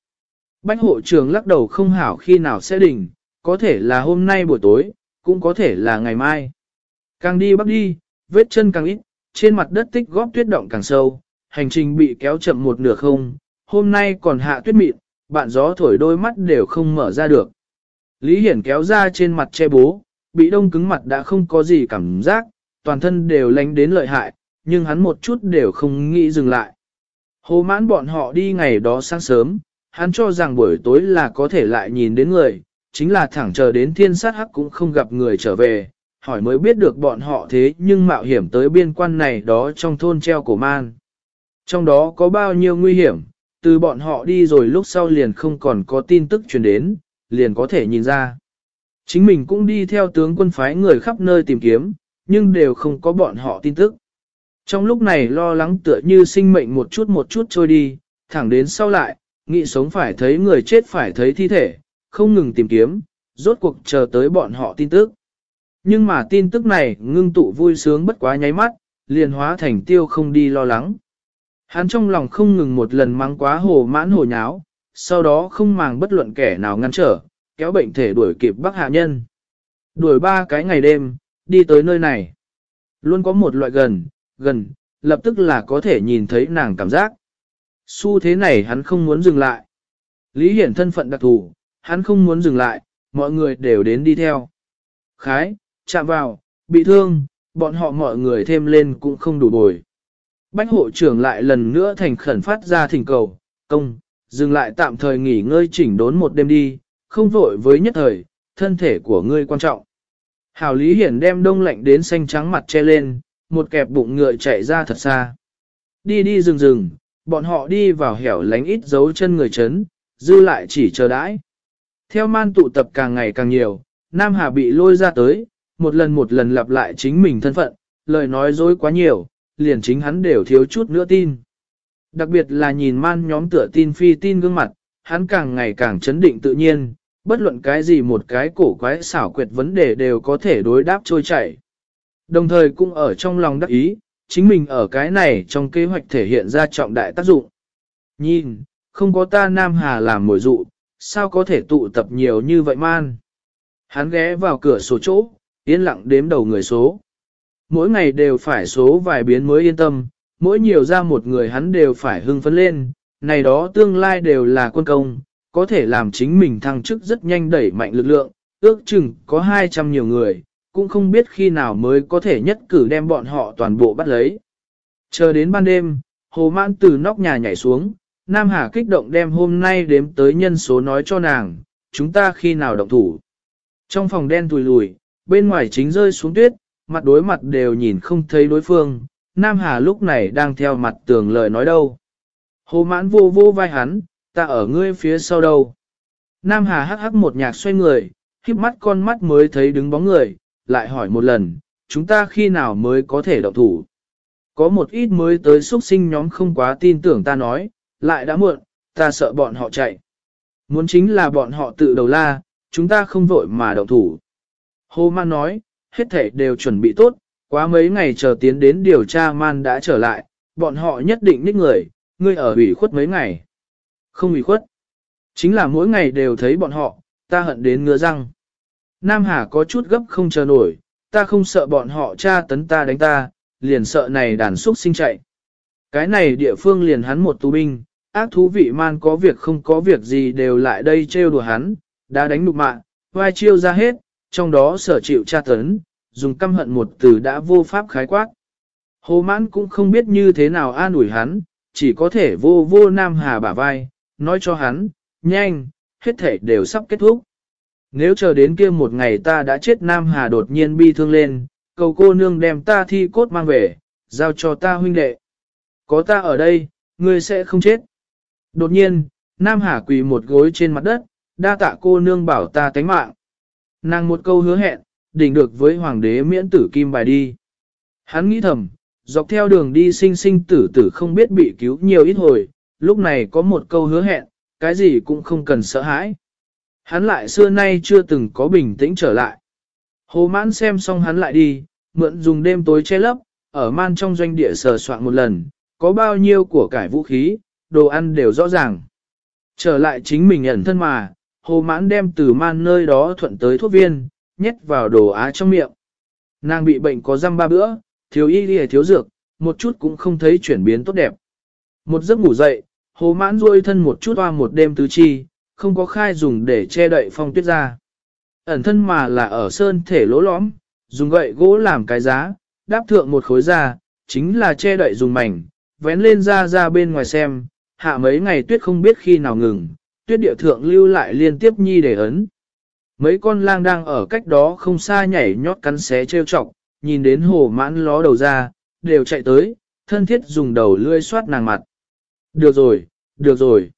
Bách hộ trưởng lắc đầu không hảo khi nào sẽ đỉnh, có thể là hôm nay buổi tối, cũng có thể là ngày mai. Càng đi bắc đi, vết chân càng ít, trên mặt đất tích góp tuyết động càng sâu, hành trình bị kéo chậm một nửa không, hôm nay còn hạ tuyết mịn, bạn gió thổi đôi mắt đều không mở ra được. Lý Hiển kéo ra trên mặt che bố, bị đông cứng mặt đã không có gì cảm giác, toàn thân đều lánh đến lợi hại, nhưng hắn một chút đều không nghĩ dừng lại. Hồ mãn bọn họ đi ngày đó sáng sớm, hắn cho rằng buổi tối là có thể lại nhìn đến người, chính là thẳng chờ đến thiên sát hắc cũng không gặp người trở về, hỏi mới biết được bọn họ thế nhưng mạo hiểm tới biên quan này đó trong thôn treo cổ man. Trong đó có bao nhiêu nguy hiểm, từ bọn họ đi rồi lúc sau liền không còn có tin tức truyền đến, liền có thể nhìn ra. Chính mình cũng đi theo tướng quân phái người khắp nơi tìm kiếm, nhưng đều không có bọn họ tin tức. Trong lúc này lo lắng tựa như sinh mệnh một chút một chút trôi đi, thẳng đến sau lại, nghĩ sống phải thấy người chết phải thấy thi thể, không ngừng tìm kiếm, rốt cuộc chờ tới bọn họ tin tức. Nhưng mà tin tức này ngưng tụ vui sướng bất quá nháy mắt, liền hóa thành tiêu không đi lo lắng. Hắn trong lòng không ngừng một lần mang quá hồ mãn hồ nháo, sau đó không màng bất luận kẻ nào ngăn trở, kéo bệnh thể đuổi kịp bác hạ nhân. Đuổi ba cái ngày đêm, đi tới nơi này. Luôn có một loại gần, gần, lập tức là có thể nhìn thấy nàng cảm giác. Xu thế này hắn không muốn dừng lại. Lý Hiển thân phận đặc thù, hắn không muốn dừng lại, mọi người đều đến đi theo. Khái, chạm vào, bị thương, bọn họ mọi người thêm lên cũng không đủ bồi. Bách hộ trưởng lại lần nữa thành khẩn phát ra thỉnh cầu, công, dừng lại tạm thời nghỉ ngơi chỉnh đốn một đêm đi, không vội với nhất thời, thân thể của ngươi quan trọng. Hảo Lý Hiển đem đông lạnh đến xanh trắng mặt che lên, một kẹp bụng ngựa chạy ra thật xa. Đi đi rừng rừng, bọn họ đi vào hẻo lánh ít dấu chân người chấn, dư lại chỉ chờ đãi. Theo man tụ tập càng ngày càng nhiều, Nam Hà bị lôi ra tới, một lần một lần lặp lại chính mình thân phận, lời nói dối quá nhiều, liền chính hắn đều thiếu chút nữa tin. Đặc biệt là nhìn man nhóm tựa tin phi tin gương mặt, hắn càng ngày càng chấn định tự nhiên, bất luận cái gì một cái cổ quái xảo quyệt vấn đề đều có thể đối đáp trôi chảy. Đồng thời cũng ở trong lòng đắc ý, chính mình ở cái này trong kế hoạch thể hiện ra trọng đại tác dụng. Nhìn, không có ta Nam Hà làm mồi dụ, sao có thể tụ tập nhiều như vậy man. Hắn ghé vào cửa sổ chỗ, yên lặng đếm đầu người số. Mỗi ngày đều phải số vài biến mới yên tâm, mỗi nhiều ra một người hắn đều phải hưng phấn lên, này đó tương lai đều là quân công, có thể làm chính mình thăng chức rất nhanh đẩy mạnh lực lượng, ước chừng có 200 nhiều người, cũng không biết khi nào mới có thể nhất cử đem bọn họ toàn bộ bắt lấy. Chờ đến ban đêm, Hồ Mãn từ nóc nhà nhảy xuống, Nam Hà kích động đem hôm nay đếm tới nhân số nói cho nàng, chúng ta khi nào động thủ. Trong phòng đen tùi lùi, bên ngoài chính rơi xuống tuyết, mặt đối mặt đều nhìn không thấy đối phương, Nam Hà lúc này đang theo mặt tường lời nói đâu. Hồ mãn vô vô vai hắn, ta ở ngươi phía sau đâu. Nam Hà hắc hắc một nhạc xoay người, khiếp mắt con mắt mới thấy đứng bóng người, lại hỏi một lần, chúng ta khi nào mới có thể động thủ. Có một ít mới tới xuất sinh nhóm không quá tin tưởng ta nói, lại đã muộn, ta sợ bọn họ chạy. Muốn chính là bọn họ tự đầu la, chúng ta không vội mà động thủ. Hồ Mãn nói, hết thể đều chuẩn bị tốt, quá mấy ngày chờ tiến đến điều tra Man đã trở lại, bọn họ nhất định ních người, ngươi ở ủy khuất mấy ngày. Không ủy khuất. Chính là mỗi ngày đều thấy bọn họ, ta hận đến ngứa răng. Nam Hà có chút gấp không chờ nổi, ta không sợ bọn họ tra tấn ta đánh ta, liền sợ này đàn xúc sinh chạy. Cái này địa phương liền hắn một tù binh, ác thú vị man có việc không có việc gì đều lại đây trêu đùa hắn, đã đánh nục mạng, vai chiêu ra hết, trong đó sở chịu tra tấn, dùng căm hận một từ đã vô pháp khái quát. Hồ mãn cũng không biết như thế nào an ủi hắn, chỉ có thể vô vô Nam Hà bả vai, nói cho hắn, nhanh, hết thể đều sắp kết thúc. Nếu chờ đến kia một ngày ta đã chết Nam Hà đột nhiên bi thương lên, cầu cô nương đem ta thi cốt mang về, giao cho ta huynh đệ. Có ta ở đây, ngươi sẽ không chết. Đột nhiên, Nam Hà quỳ một gối trên mặt đất, đa tạ cô nương bảo ta tánh mạng. Nàng một câu hứa hẹn, đỉnh được với hoàng đế miễn tử kim bài đi. Hắn nghĩ thầm, dọc theo đường đi sinh sinh tử tử không biết bị cứu nhiều ít hồi, lúc này có một câu hứa hẹn, cái gì cũng không cần sợ hãi. Hắn lại xưa nay chưa từng có bình tĩnh trở lại. Hồ mãn xem xong hắn lại đi, mượn dùng đêm tối che lấp, ở man trong doanh địa sờ soạn một lần, có bao nhiêu của cải vũ khí, đồ ăn đều rõ ràng. Trở lại chính mình ẩn thân mà, hồ mãn đem từ man nơi đó thuận tới thuốc viên, nhét vào đồ á trong miệng. Nàng bị bệnh có răm ba bữa, thiếu y đi thiếu dược, một chút cũng không thấy chuyển biến tốt đẹp. Một giấc ngủ dậy, hồ mãn duỗi thân một chút hoa một đêm tứ chi, không có khai dùng để che đậy phong tuyết ra. Ẩn thân mà là ở sơn thể lỗ lõm, dùng gậy gỗ làm cái giá, đáp thượng một khối da, chính là che đậy dùng mảnh, vén lên ra ra bên ngoài xem, hạ mấy ngày tuyết không biết khi nào ngừng, tuyết địa thượng lưu lại liên tiếp nhi để ấn. Mấy con lang đang ở cách đó không xa nhảy nhót cắn xé trêu chọc, nhìn đến hồ mãn ló đầu ra, đều chạy tới, thân thiết dùng đầu lươi xoát nàng mặt. Được rồi, được rồi.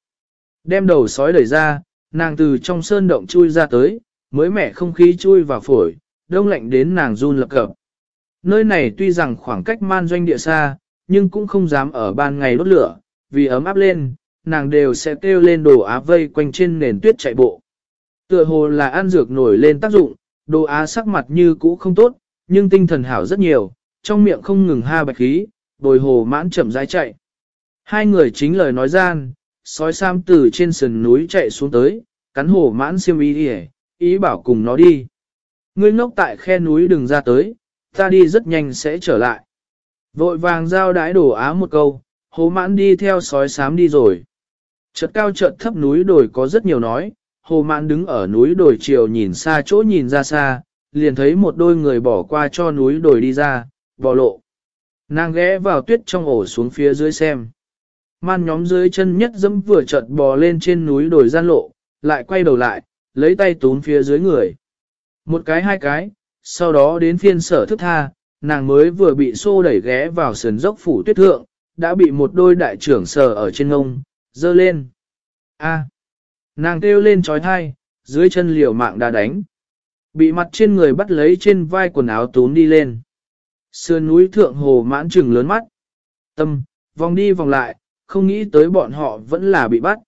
Đem đầu sói đẩy ra, nàng từ trong sơn động chui ra tới, mới mẻ không khí chui vào phổi, đông lạnh đến nàng run lập cập. Nơi này tuy rằng khoảng cách man doanh địa xa, nhưng cũng không dám ở ban ngày đốt lửa, vì ấm áp lên, nàng đều sẽ kêu lên đồ á vây quanh trên nền tuyết chạy bộ. Tựa hồ là ăn dược nổi lên tác dụng, đồ á sắc mặt như cũ không tốt, nhưng tinh thần hảo rất nhiều, trong miệng không ngừng ha bạch khí, bồi hồ mãn chậm rãi chạy. Hai người chính lời nói gian, sói sam từ trên sườn núi chạy xuống tới, cắn hồ mãn siêm ý ý, ý bảo cùng nó đi. Ngươi ngốc tại khe núi đừng ra tới, ta đi rất nhanh sẽ trở lại. Vội vàng giao đái đổ á một câu, hồ mãn đi theo sói sám đi rồi. Chợt cao chợt thấp núi đồi có rất nhiều nói, hồ mạn đứng ở núi đồi chiều nhìn xa chỗ nhìn ra xa, liền thấy một đôi người bỏ qua cho núi đồi đi ra, bỏ lộ. Nàng ghé vào tuyết trong ổ xuống phía dưới xem. Man nhóm dưới chân nhất dẫm vừa chợt bò lên trên núi đồi gian lộ, lại quay đầu lại, lấy tay túm phía dưới người. Một cái hai cái, sau đó đến phiên sở thức tha, nàng mới vừa bị xô đẩy ghé vào sườn dốc phủ tuyết thượng, đã bị một đôi đại trưởng sờ ở trên ngông, dơ lên. A. nàng kêu lên trói thai, dưới chân liều mạng đã đánh. Bị mặt trên người bắt lấy trên vai quần áo tún đi lên. Sườn núi thượng hồ mãn trừng lớn mắt. Tâm, vòng đi vòng lại, không nghĩ tới bọn họ vẫn là bị bắt.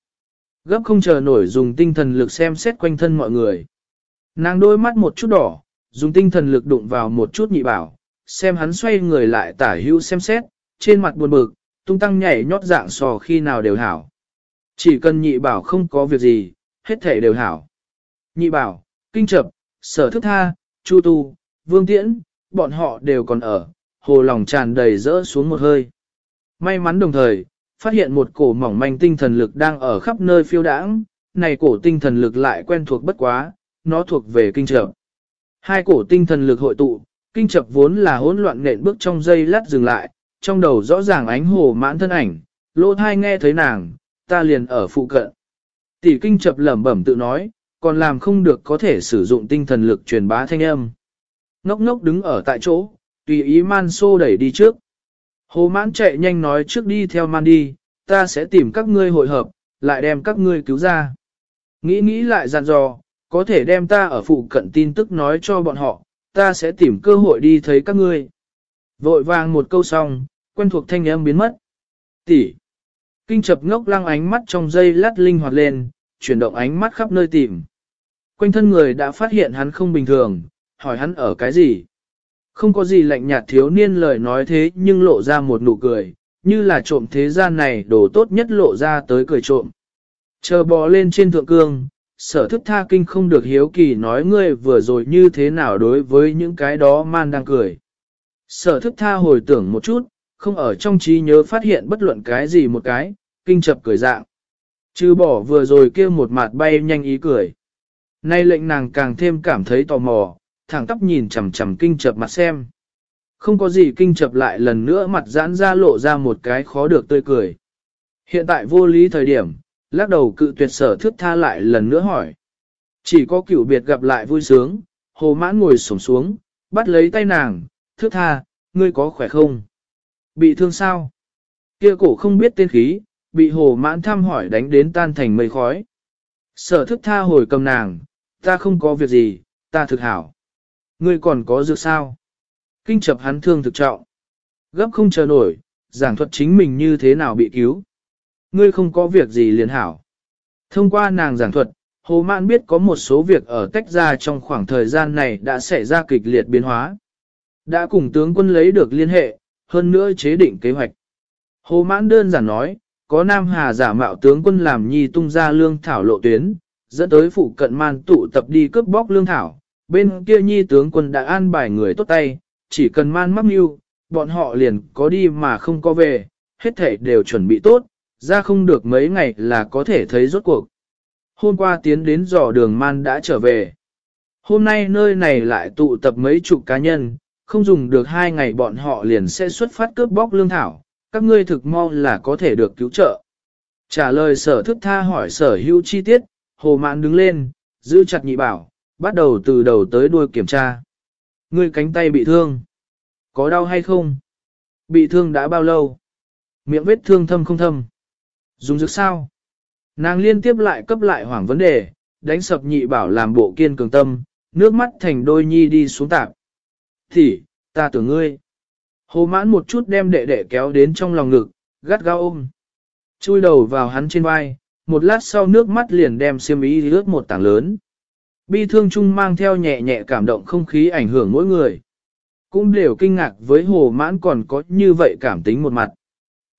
Gấp không chờ nổi dùng tinh thần lực xem xét quanh thân mọi người. Nàng đôi mắt một chút đỏ, dùng tinh thần lực đụng vào một chút nhị bảo, xem hắn xoay người lại tả hữu xem xét, trên mặt buồn bực, tung tăng nhảy nhót dạng sò khi nào đều hảo. Chỉ cần nhị bảo không có việc gì, hết thể đều hảo. Nhị bảo, kinh chập, sở thức tha, chu tu, vương tiễn, bọn họ đều còn ở, hồ lòng tràn đầy rỡ xuống một hơi. May mắn đồng thời, phát hiện một cổ mỏng manh tinh thần lực đang ở khắp nơi phiêu đãng, này cổ tinh thần lực lại quen thuộc bất quá, nó thuộc về kinh chập. Hai cổ tinh thần lực hội tụ, kinh chập vốn là hỗn loạn nện bước trong dây lát dừng lại, trong đầu rõ ràng ánh hồ mãn thân ảnh, lỗ thai nghe thấy nàng, ta liền ở phụ cận. Tỷ kinh chập lẩm bẩm tự nói, còn làm không được có thể sử dụng tinh thần lực truyền bá thanh âm. Ngốc ngốc đứng ở tại chỗ, tùy ý man xô đẩy đi trước. Hồ mãn chạy nhanh nói trước đi theo man đi, ta sẽ tìm các ngươi hội hợp, lại đem các ngươi cứu ra. Nghĩ nghĩ lại dặn dò, có thể đem ta ở phụ cận tin tức nói cho bọn họ, ta sẽ tìm cơ hội đi thấy các ngươi. Vội vàng một câu xong, quen thuộc thanh âm biến mất. Tỷ. Kinh chập ngốc lăng ánh mắt trong dây lát linh hoạt lên, chuyển động ánh mắt khắp nơi tìm. Quanh thân người đã phát hiện hắn không bình thường, hỏi hắn ở cái gì. Không có gì lạnh nhạt thiếu niên lời nói thế nhưng lộ ra một nụ cười, như là trộm thế gian này đồ tốt nhất lộ ra tới cười trộm. Chờ bò lên trên thượng cương, sở thức tha kinh không được hiếu kỳ nói ngươi vừa rồi như thế nào đối với những cái đó man đang cười. Sở thức tha hồi tưởng một chút, không ở trong trí nhớ phát hiện bất luận cái gì một cái, kinh chập cười dạng. Chứ bỏ vừa rồi kia một mặt bay nhanh ý cười. Nay lệnh nàng càng thêm cảm thấy tò mò, thẳng tóc nhìn chằm chằm kinh chập mặt xem. Không có gì kinh chập lại lần nữa mặt giãn ra lộ ra một cái khó được tươi cười. Hiện tại vô lý thời điểm, lắc đầu cự tuyệt sở thước tha lại lần nữa hỏi. Chỉ có cửu biệt gặp lại vui sướng, hồ mãn ngồi sổng xuống, bắt lấy tay nàng, thước tha, ngươi có khỏe không? Bị thương sao? Kia cổ không biết tên khí, bị hồ mãn thăm hỏi đánh đến tan thành mây khói. Sở thức tha hồi cầm nàng, ta không có việc gì, ta thực hảo. Ngươi còn có dược sao? Kinh chập hắn thương thực trọng. Gấp không chờ nổi, giảng thuật chính mình như thế nào bị cứu. Ngươi không có việc gì liền hảo. Thông qua nàng giảng thuật, Hồ Mạn biết có một số việc ở tách ra trong khoảng thời gian này đã xảy ra kịch liệt biến hóa. Đã cùng tướng quân lấy được liên hệ, hơn nữa chế định kế hoạch. Hồ Mãn đơn giản nói, có Nam Hà giả mạo tướng quân làm nhi tung ra lương thảo lộ tuyến, dẫn tới phụ cận man tụ tập đi cướp bóc lương thảo. Bên kia nhi tướng quân đã an bài người tốt tay, chỉ cần man mắc mưu, bọn họ liền có đi mà không có về, hết thể đều chuẩn bị tốt, ra không được mấy ngày là có thể thấy rốt cuộc. Hôm qua tiến đến dò đường man đã trở về. Hôm nay nơi này lại tụ tập mấy chục cá nhân, không dùng được hai ngày bọn họ liền sẽ xuất phát cướp bóc lương thảo, các ngươi thực mau là có thể được cứu trợ. Trả lời sở thức tha hỏi sở hữu chi tiết, hồ mạn đứng lên, giữ chặt nhị bảo, bắt đầu từ đầu tới đuôi kiểm tra. Ngươi cánh tay bị thương. Có đau hay không? Bị thương đã bao lâu? Miệng vết thương thâm không thâm? Dùng dược sao? Nàng liên tiếp lại cấp lại hoảng vấn đề, đánh sập nhị bảo làm bộ kiên cường tâm, nước mắt thành đôi nhi đi xuống tạp. Thì, ta tưởng ngươi. Hồ mãn một chút đem đệ đệ kéo đến trong lòng ngực, gắt gao ôm. Chui đầu vào hắn trên vai, một lát sau nước mắt liền đem xiêm ý ướt một tảng lớn. Bi thương chung mang theo nhẹ nhẹ cảm động không khí ảnh hưởng mỗi người. Cũng đều kinh ngạc với hồ mãn còn có như vậy cảm tính một mặt.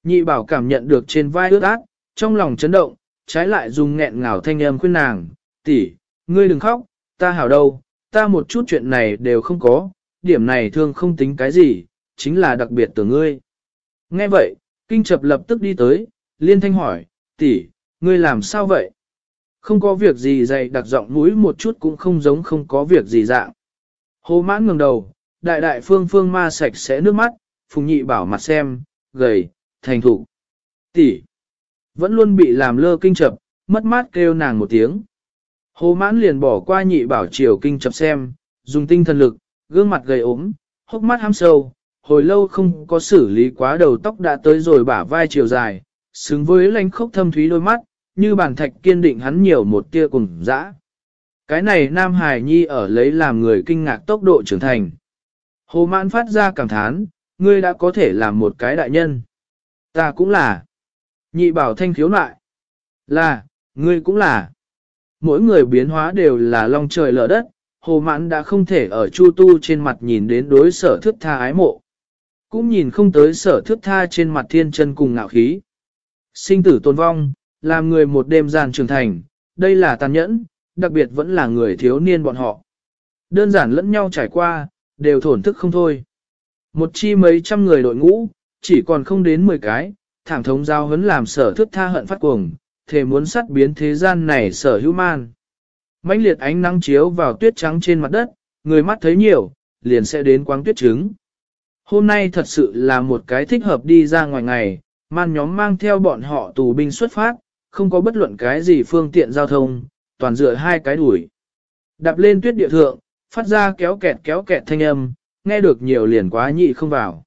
Nhị bảo cảm nhận được trên vai ướt át, trong lòng chấn động, trái lại dùng nghẹn ngào thanh âm khuyên nàng, tỷ, ngươi đừng khóc, ta hảo đâu, ta một chút chuyện này đều không có, điểm này thương không tính cái gì, chính là đặc biệt từ ngươi. Nghe vậy, kinh chập lập tức đi tới, liên thanh hỏi, tỷ, ngươi làm sao vậy? Không có việc gì dày đặc giọng mũi một chút cũng không giống không có việc gì dạng. Hồ mãn ngừng đầu, đại đại phương phương ma sạch sẽ nước mắt, phùng nhị bảo mặt xem, gầy, thành thủ. Tỷ, vẫn luôn bị làm lơ kinh chập, mất mát kêu nàng một tiếng. Hồ mãn liền bỏ qua nhị bảo chiều kinh chập xem, dùng tinh thần lực, gương mặt gầy ốm, hốc mắt ham sâu, hồi lâu không có xử lý quá đầu tóc đã tới rồi bả vai chiều dài, xứng với lánh khốc thâm thúy đôi mắt, như bản thạch kiên định hắn nhiều một tia cùng dã. Cái này Nam Hải Nhi ở lấy làm người kinh ngạc tốc độ trưởng thành. Hồ mãn phát ra cảm thán, ngươi đã có thể làm một cái đại nhân. Ta cũng là. Nhị bảo thanh khiếu lại. Là, ngươi cũng là. Mỗi người biến hóa đều là long trời lở đất, hồ mãn đã không thể ở chu tu trên mặt nhìn đến đối sở thước tha ái mộ. Cũng nhìn không tới sở thước tha trên mặt thiên chân cùng ngạo khí. Sinh tử tôn vong, làm người một đêm gian trưởng thành, đây là tàn nhẫn, đặc biệt vẫn là người thiếu niên bọn họ. Đơn giản lẫn nhau trải qua, đều thổn thức không thôi. Một chi mấy trăm người đội ngũ, chỉ còn không đến 10 cái, thảm thống giao hấn làm sở thước tha hận phát cuồng, thề muốn sát biến thế gian này sở hữu man mãnh liệt ánh nắng chiếu vào tuyết trắng trên mặt đất, người mắt thấy nhiều, liền sẽ đến quáng tuyết trứng. Hôm nay thật sự là một cái thích hợp đi ra ngoài ngày, man nhóm mang theo bọn họ tù binh xuất phát, không có bất luận cái gì phương tiện giao thông, toàn dựa hai cái đuổi. Đạp lên tuyết địa thượng, phát ra kéo kẹt kéo kẹt thanh âm, nghe được nhiều liền quá nhị không vào.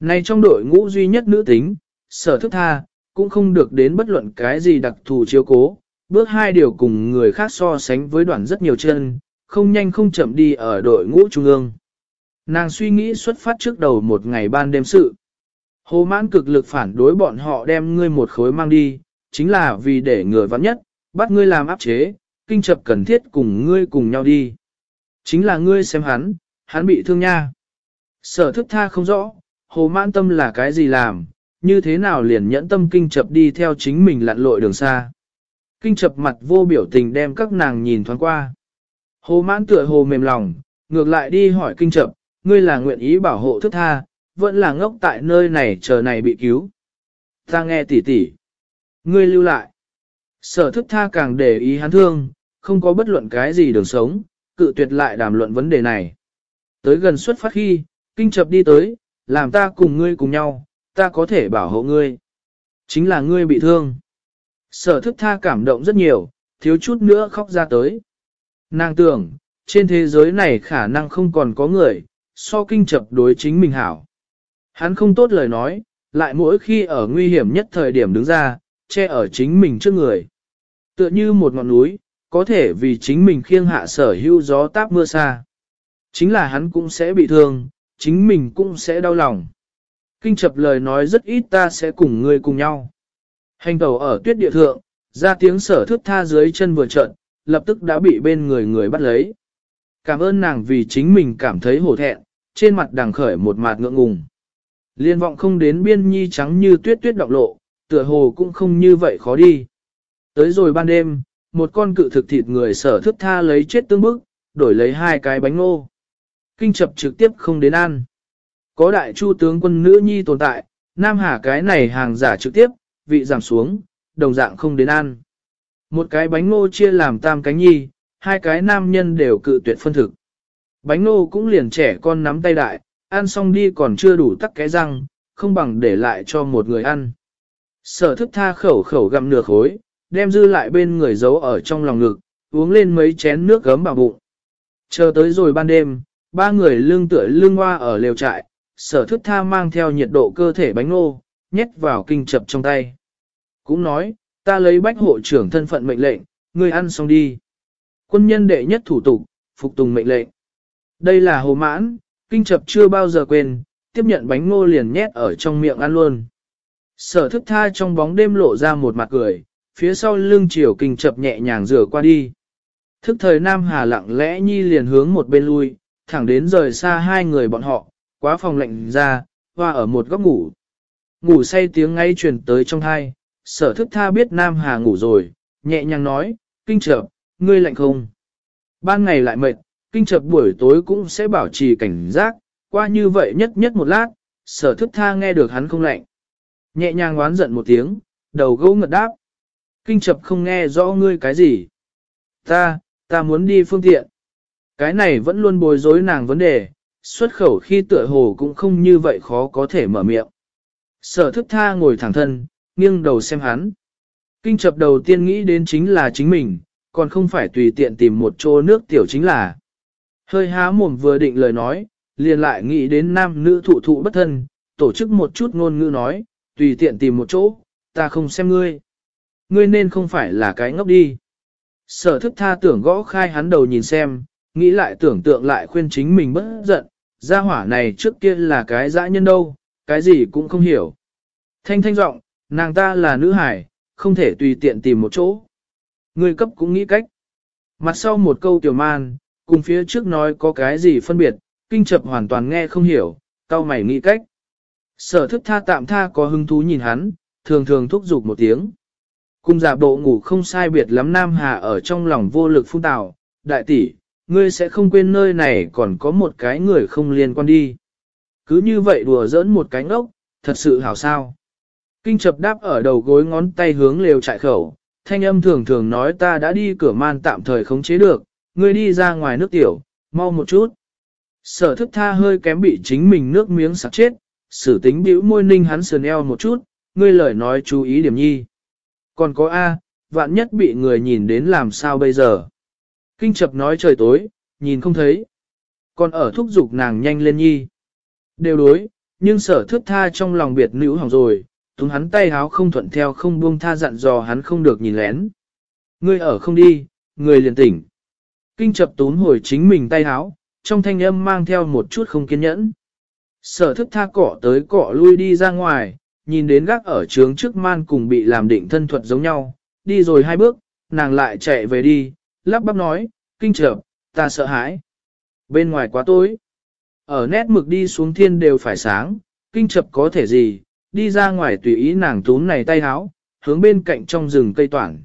Này trong đội ngũ duy nhất nữ tính, sở thức tha, cũng không được đến bất luận cái gì đặc thù chiếu cố, bước hai điều cùng người khác so sánh với đoạn rất nhiều chân, không nhanh không chậm đi ở đội ngũ trung ương. Nàng suy nghĩ xuất phát trước đầu một ngày ban đêm sự. Hồ mãn cực lực phản đối bọn họ đem ngươi một khối mang đi, chính là vì để người vắn nhất, bắt ngươi làm áp chế, kinh chập cần thiết cùng ngươi cùng nhau đi. Chính là ngươi xem hắn, hắn bị thương nha. Sở thức tha không rõ, hồ mãn tâm là cái gì làm, như thế nào liền nhẫn tâm kinh chập đi theo chính mình lặn lội đường xa. Kinh chập mặt vô biểu tình đem các nàng nhìn thoáng qua. Hồ mãn tựa hồ mềm lòng, ngược lại đi hỏi kinh chập, ngươi là nguyện ý bảo hộ thức tha, vẫn là ngốc tại nơi này chờ này bị cứu. Ta nghe tỉ tỉ. Ngươi lưu lại. Sở thức tha càng để ý hắn thương, không có bất luận cái gì đường sống, cự tuyệt lại đàm luận vấn đề này. Tới gần xuất phát khi, kinh chập đi tới, làm ta cùng ngươi cùng nhau, ta có thể bảo hộ ngươi. Chính là ngươi bị thương. Sở thức tha cảm động rất nhiều, thiếu chút nữa khóc ra tới. Nàng tưởng, trên thế giới này khả năng không còn có người, so kinh chập đối chính mình hảo. Hắn không tốt lời nói, lại mỗi khi ở nguy hiểm nhất thời điểm đứng ra, che ở chính mình trước người. Tựa như một ngọn núi, có thể vì chính mình khiêng hạ sở hưu gió táp mưa xa. Chính là hắn cũng sẽ bị thương, chính mình cũng sẽ đau lòng. Kinh chập lời nói rất ít ta sẽ cùng ngươi cùng nhau. Hành tàu ở tuyết địa thượng, ra tiếng sở thước tha dưới chân vừa trận, lập tức đã bị bên người người bắt lấy. Cảm ơn nàng vì chính mình cảm thấy hổ thẹn, trên mặt đằng khởi một mặt ngượng ngùng. Liên vọng không đến biên nhi trắng như tuyết tuyết đọc lộ, tựa hồ cũng không như vậy khó đi. Tới rồi ban đêm, một con cự thực thịt người sở thức tha lấy chết tương bức, đổi lấy hai cái bánh ngô. Kinh chập trực tiếp không đến ăn. Có đại chu tướng quân nữ nhi tồn tại, Nam Hà cái này hàng giả trực tiếp, vị giảm xuống, đồng dạng không đến ăn. Một cái bánh ngô chia làm tam cánh nhi, hai cái nam nhân đều cự tuyệt phân thực. Bánh ngô cũng liền trẻ con nắm tay đại, ăn xong đi còn chưa đủ tắc cái răng, không bằng để lại cho một người ăn. Sở thức tha khẩu khẩu gặm nửa khối, đem dư lại bên người giấu ở trong lòng ngực, uống lên mấy chén nước gấm vào bụng. Chờ tới rồi ban đêm, ba người lưng tựa lưng hoa ở lều trại, sở thức tha mang theo nhiệt độ cơ thể bánh ngô, nhét vào kinh chập trong tay. Cũng nói, ta lấy bách hộ trưởng thân phận mệnh lệnh, ngươi ăn xong đi. Quân nhân đệ nhất thủ tục, phục tùng mệnh lệnh. Đây là hồ mãn, kinh chập chưa bao giờ quên, tiếp nhận bánh ngô liền nhét ở trong miệng ăn luôn. Sở thức tha trong bóng đêm lộ ra một mặt cười, phía sau lưng chiều kinh chập nhẹ nhàng rửa qua đi. Thức thời Nam Hà lặng lẽ nhi liền hướng một bên lui, thẳng đến rời xa hai người bọn họ, quá phòng lạnh ra, hoa ở một góc ngủ. Ngủ say tiếng ngay truyền tới trong hai, sở thức tha biết Nam Hà ngủ rồi, nhẹ nhàng nói, kinh chợp, ngươi lạnh không? Ban ngày lại mệt, kinh chợp buổi tối cũng sẽ bảo trì cảnh giác, qua như vậy nhất nhất một lát, sở thức tha nghe được hắn không lạnh. Nhẹ nhàng oán giận một tiếng, đầu gấu ngật đáp. Kinh chập không nghe rõ ngươi cái gì. Ta, ta muốn đi phương tiện. Cái này vẫn luôn bồi rối nàng vấn đề, xuất khẩu khi tựa hồ cũng không như vậy khó có thể mở miệng. Sở thức tha ngồi thẳng thân, nghiêng đầu xem hắn. Kinh chập đầu tiên nghĩ đến chính là chính mình, còn không phải tùy tiện tìm một chỗ nước tiểu chính là. Hơi há mồm vừa định lời nói, liền lại nghĩ đến nam nữ thụ thụ bất thân, tổ chức một chút ngôn ngữ nói, tùy tiện tìm một chỗ, ta không xem ngươi. Ngươi nên không phải là cái ngốc đi. Sở thức tha tưởng gõ khai hắn đầu nhìn xem, nghĩ lại tưởng tượng lại khuyên chính mình bất giận, gia hỏa này trước kia là cái dã nhân đâu, cái gì cũng không hiểu. Thanh thanh giọng, nàng ta là nữ hải, không thể tùy tiện tìm một chỗ. Người cấp cũng nghĩ cách. Mặt sau một câu tiểu man, cùng phía trước nói có cái gì phân biệt, kinh chập hoàn toàn nghe không hiểu, cao mày nghĩ cách. Sở thức tha tạm tha có hứng thú nhìn hắn, thường thường thúc giục một tiếng. Cùng giả bộ ngủ không sai biệt lắm Nam Hà ở trong lòng vô lực phung tạo, đại tỷ, ngươi sẽ không quên nơi này còn có một cái người không liên quan đi. Cứ như vậy đùa giỡn một cái ngốc, thật sự hảo sao. Kinh chập đáp ở đầu gối ngón tay hướng lều trại khẩu, thanh âm thường thường nói ta đã đi cửa man tạm thời khống chế được, ngươi đi ra ngoài nước tiểu, mau một chút. Sở thức tha hơi kém bị chính mình nước miếng sặc chết, sử tính bĩu môi ninh hắn sườn eo một chút, ngươi lời nói chú ý điểm nhi. Còn có A, vạn nhất bị người nhìn đến làm sao bây giờ. Kinh chập nói trời tối, nhìn không thấy. Còn ở thúc giục nàng nhanh lên nhi. Đều đối, nhưng sở thước tha trong lòng biệt nữ hỏng rồi, túng hắn tay háo không thuận theo không buông tha dặn dò hắn không được nhìn lén. Ngươi ở không đi, người liền tỉnh. Kinh chập tún hồi chính mình tay háo, trong thanh âm mang theo một chút không kiên nhẫn. Sở thức tha cỏ tới cỏ lui đi ra ngoài, nhìn đến gác ở trướng trước man cùng bị làm định thân thuật giống nhau, đi rồi hai bước, nàng lại chạy về đi, lắp bắp nói, kinh chập, ta sợ hãi. Bên ngoài quá tối, ở nét mực đi xuống thiên đều phải sáng, kinh chập có thể gì, đi ra ngoài tùy ý nàng tún này tay háo, hướng bên cạnh trong rừng cây toản.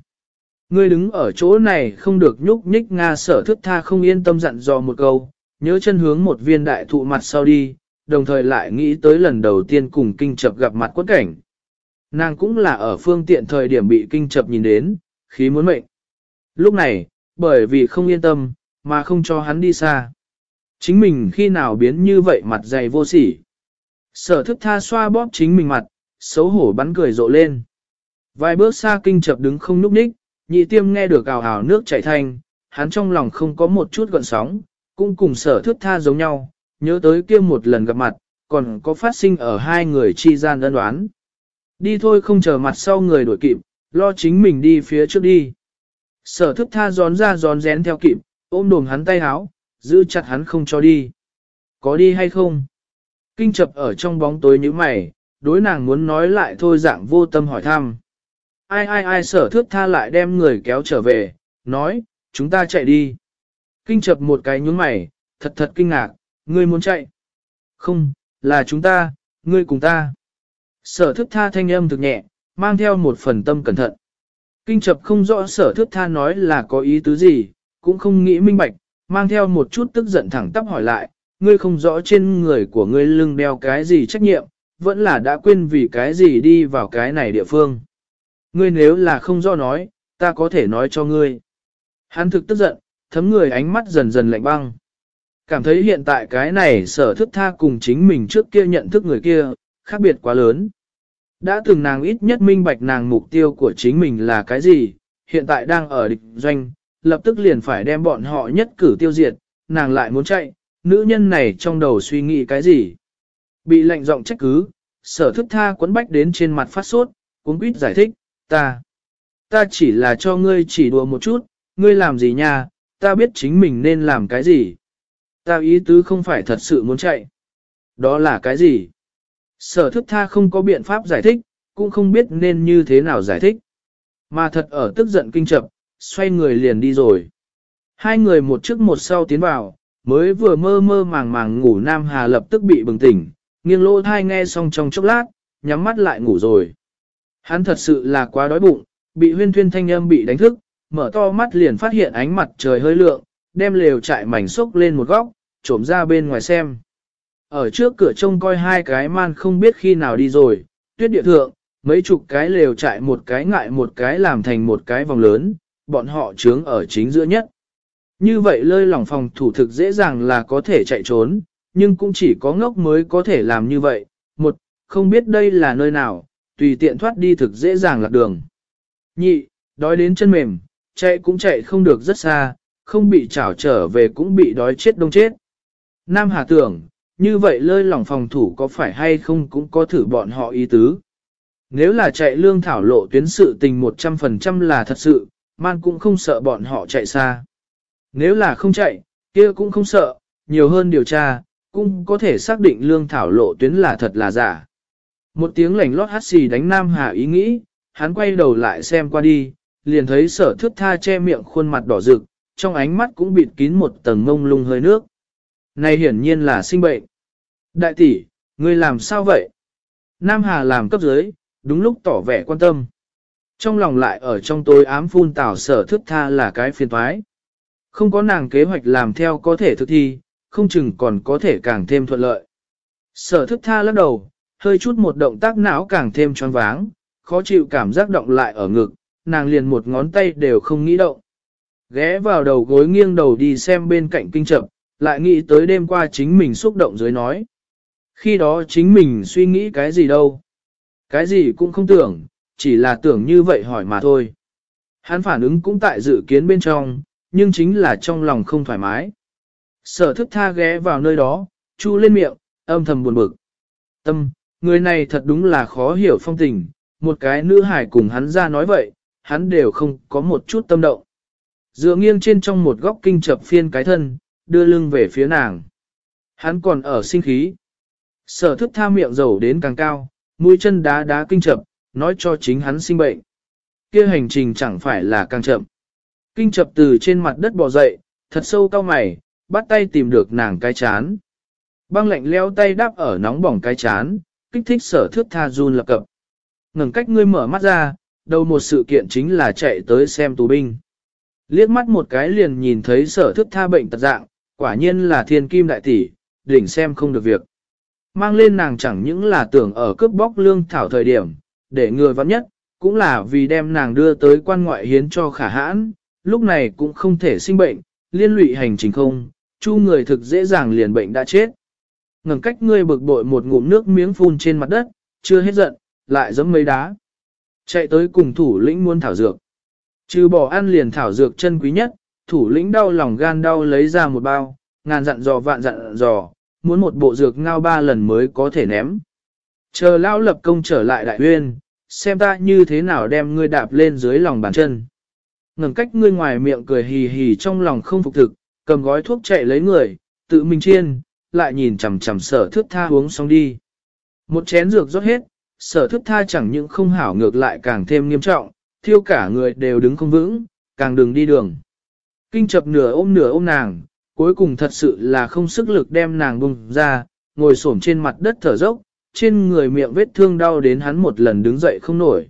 Ngươi đứng ở chỗ này không được nhúc nhích Nga sở thức tha không yên tâm dặn dò một câu, nhớ chân hướng một viên đại thụ mặt sau đi, đồng thời lại nghĩ tới lần đầu tiên cùng kinh chập gặp mặt quất cảnh. Nàng cũng là ở phương tiện thời điểm bị kinh chập nhìn đến, khí muốn mệnh. Lúc này, bởi vì không yên tâm, mà không cho hắn đi xa. Chính mình khi nào biến như vậy mặt dày vô sỉ. Sở thức tha xoa bóp chính mình mặt, xấu hổ bắn cười rộ lên. Vài bước xa kinh chập đứng không núp ních, nhị tiêm nghe được ào ào nước chảy thanh, hắn trong lòng không có một chút gợn sóng, cũng cùng sở thức tha giống nhau, nhớ tới kia một lần gặp mặt, còn có phát sinh ở hai người chi gian đơn đoán. Đi thôi không chờ mặt sau người đuổi kịp, lo chính mình đi phía trước đi. Sở thức tha gión ra gión rén theo kịp, ôm đồm hắn tay háo, giữ chặt hắn không cho đi. Có đi hay không? Kinh chập ở trong bóng tối như mày, đối nàng muốn nói lại thôi dạng vô tâm hỏi thăm. Ai ai ai sở thước tha lại đem người kéo trở về, nói, chúng ta chạy đi. Kinh chập một cái nhún mày, thật thật kinh ngạc, ngươi muốn chạy. Không, là chúng ta, ngươi cùng ta. Sở thức tha thanh âm thực nhẹ, mang theo một phần tâm cẩn thận. Kinh chập không rõ sở thức tha nói là có ý tứ gì, cũng không nghĩ minh bạch, mang theo một chút tức giận thẳng tắp hỏi lại, ngươi không rõ trên người của ngươi lưng đeo cái gì trách nhiệm, vẫn là đã quên vì cái gì đi vào cái này địa phương. Ngươi nếu là không rõ nói, ta có thể nói cho ngươi. Hắn thực tức giận, thấm người ánh mắt dần dần lạnh băng. Cảm thấy hiện tại cái này sở thức tha cùng chính mình trước kia nhận thức người kia, khác biệt quá lớn. Đã từng nàng ít nhất minh bạch nàng mục tiêu của chính mình là cái gì, hiện tại đang ở địch doanh, lập tức liền phải đem bọn họ nhất cử tiêu diệt, nàng lại muốn chạy, nữ nhân này trong đầu suy nghĩ cái gì. Bị lệnh giọng trách cứ, sở thức tha quấn bách đến trên mặt phát sốt, cuốn quýt giải thích, ta, ta chỉ là cho ngươi chỉ đùa một chút, ngươi làm gì nha, ta biết chính mình nên làm cái gì. Ta ý tứ không phải thật sự muốn chạy. Đó là cái gì? Sở thức tha không có biện pháp giải thích, cũng không biết nên như thế nào giải thích. Mà thật ở tức giận kinh chậm, xoay người liền đi rồi. Hai người một trước một sau tiến vào, mới vừa mơ mơ màng màng ngủ Nam Hà lập tức bị bừng tỉnh, nghiêng lỗ thai nghe xong trong chốc lát, nhắm mắt lại ngủ rồi. Hắn thật sự là quá đói bụng, bị huyên thuyên thanh âm bị đánh thức, mở to mắt liền phát hiện ánh mặt trời hơi lượng, đem lều trại mảnh xốc lên một góc, trộm ra bên ngoài xem. Ở trước cửa trông coi hai cái man không biết khi nào đi rồi, tuyết địa thượng, mấy chục cái lều trại một cái ngại một cái làm thành một cái vòng lớn, bọn họ trướng ở chính giữa nhất. Như vậy lơi lỏng phòng thủ thực dễ dàng là có thể chạy trốn, nhưng cũng chỉ có ngốc mới có thể làm như vậy. Một, không biết đây là nơi nào, tùy tiện thoát đi thực dễ dàng lạc đường. Nhị, đói đến chân mềm, chạy cũng chạy không được rất xa, không bị trảo trở về cũng bị đói chết đông chết. Nam Hà tưởng, như vậy lơi lỏng phòng thủ có phải hay không cũng có thử bọn họ ý tứ. Nếu là chạy lương thảo lộ tuyến sự tình 100% là thật sự, man cũng không sợ bọn họ chạy xa. Nếu là không chạy, kia cũng không sợ, nhiều hơn điều tra, cũng có thể xác định lương thảo lộ tuyến là thật là giả. Một tiếng lảnh lót hát xì đánh Nam Hà ý nghĩ, hắn quay đầu lại xem qua đi, liền thấy sở thước tha che miệng khuôn mặt đỏ rực, trong ánh mắt cũng bịt kín một tầng ngông lung hơi nước. Này hiển nhiên là sinh bệnh. Đại tỷ, ngươi làm sao vậy? Nam Hà làm cấp dưới, đúng lúc tỏ vẻ quan tâm. Trong lòng lại ở trong tối ám phun tảo sở thức tha là cái phiền thoái. Không có nàng kế hoạch làm theo có thể thực thi, không chừng còn có thể càng thêm thuận lợi. Sở thức tha lắc đầu, hơi chút một động tác não càng thêm choáng váng, khó chịu cảm giác động lại ở ngực, nàng liền một ngón tay đều không nghĩ động. Ghé vào đầu gối nghiêng đầu đi xem bên cạnh kinh chậm, lại nghĩ tới đêm qua chính mình xúc động dưới nói. Khi đó chính mình suy nghĩ cái gì đâu. Cái gì cũng không tưởng, chỉ là tưởng như vậy hỏi mà thôi. Hắn phản ứng cũng tại dự kiến bên trong, nhưng chính là trong lòng không thoải mái. Sở thức tha ghé vào nơi đó, chu lên miệng, âm thầm buồn bực. Tâm, người này thật đúng là khó hiểu phong tình, một cái nữ hải cùng hắn ra nói vậy, hắn đều không có một chút tâm động. Dựa nghiêng trên trong một góc kinh chập phiên cái thân, đưa lưng về phía nàng. Hắn còn ở sinh khí. Sở thức tha miệng dầu đến càng cao, mũi chân đá đá kinh chập, nói cho chính hắn sinh bệnh. kia hành trình chẳng phải là càng chậm. Kinh chập từ trên mặt đất bò dậy, thật sâu cao mày, bắt tay tìm được nàng cái chán. Băng lạnh leo tay đáp ở nóng bỏng cái chán, kích thích sở thước tha run lập cập. Ngừng cách ngươi mở mắt ra, đầu một sự kiện chính là chạy tới xem tù binh. Liếc mắt một cái liền nhìn thấy sở thước tha bệnh tật dạng, quả nhiên là thiên kim đại tỷ, đỉnh xem không được việc. Mang lên nàng chẳng những là tưởng ở cướp bóc lương thảo thời điểm, để người vắng nhất, cũng là vì đem nàng đưa tới quan ngoại hiến cho khả hãn, lúc này cũng không thể sinh bệnh, liên lụy hành trình không, chu người thực dễ dàng liền bệnh đã chết. Ngừng cách ngươi bực bội một ngụm nước miếng phun trên mặt đất, chưa hết giận, lại giẫm mấy đá. Chạy tới cùng thủ lĩnh muốn thảo dược. Trừ bỏ ăn liền thảo dược chân quý nhất, thủ lĩnh đau lòng gan đau lấy ra một bao, ngàn dặn dò vạn dặn dò, muốn một bộ dược ngao ba lần mới có thể ném. Chờ lao lập công trở lại đại huyên, xem ta như thế nào đem ngươi đạp lên dưới lòng bàn chân. Ngừng cách ngươi ngoài miệng cười hì hì trong lòng không phục thực, cầm gói thuốc chạy lấy người, tự mình chiên, lại nhìn chằm chằm sở thước tha uống xong đi. Một chén dược rót hết, sở thước tha chẳng những không hảo ngược lại càng thêm nghiêm trọng, thiêu cả người đều đứng không vững, càng đừng đi đường. Kinh chập nửa ôm nửa ôm nàng, cuối cùng thật sự là không sức lực đem nàng bùng ra, ngồi xổm trên mặt đất thở dốc, trên người miệng vết thương đau đến hắn một lần đứng dậy không nổi.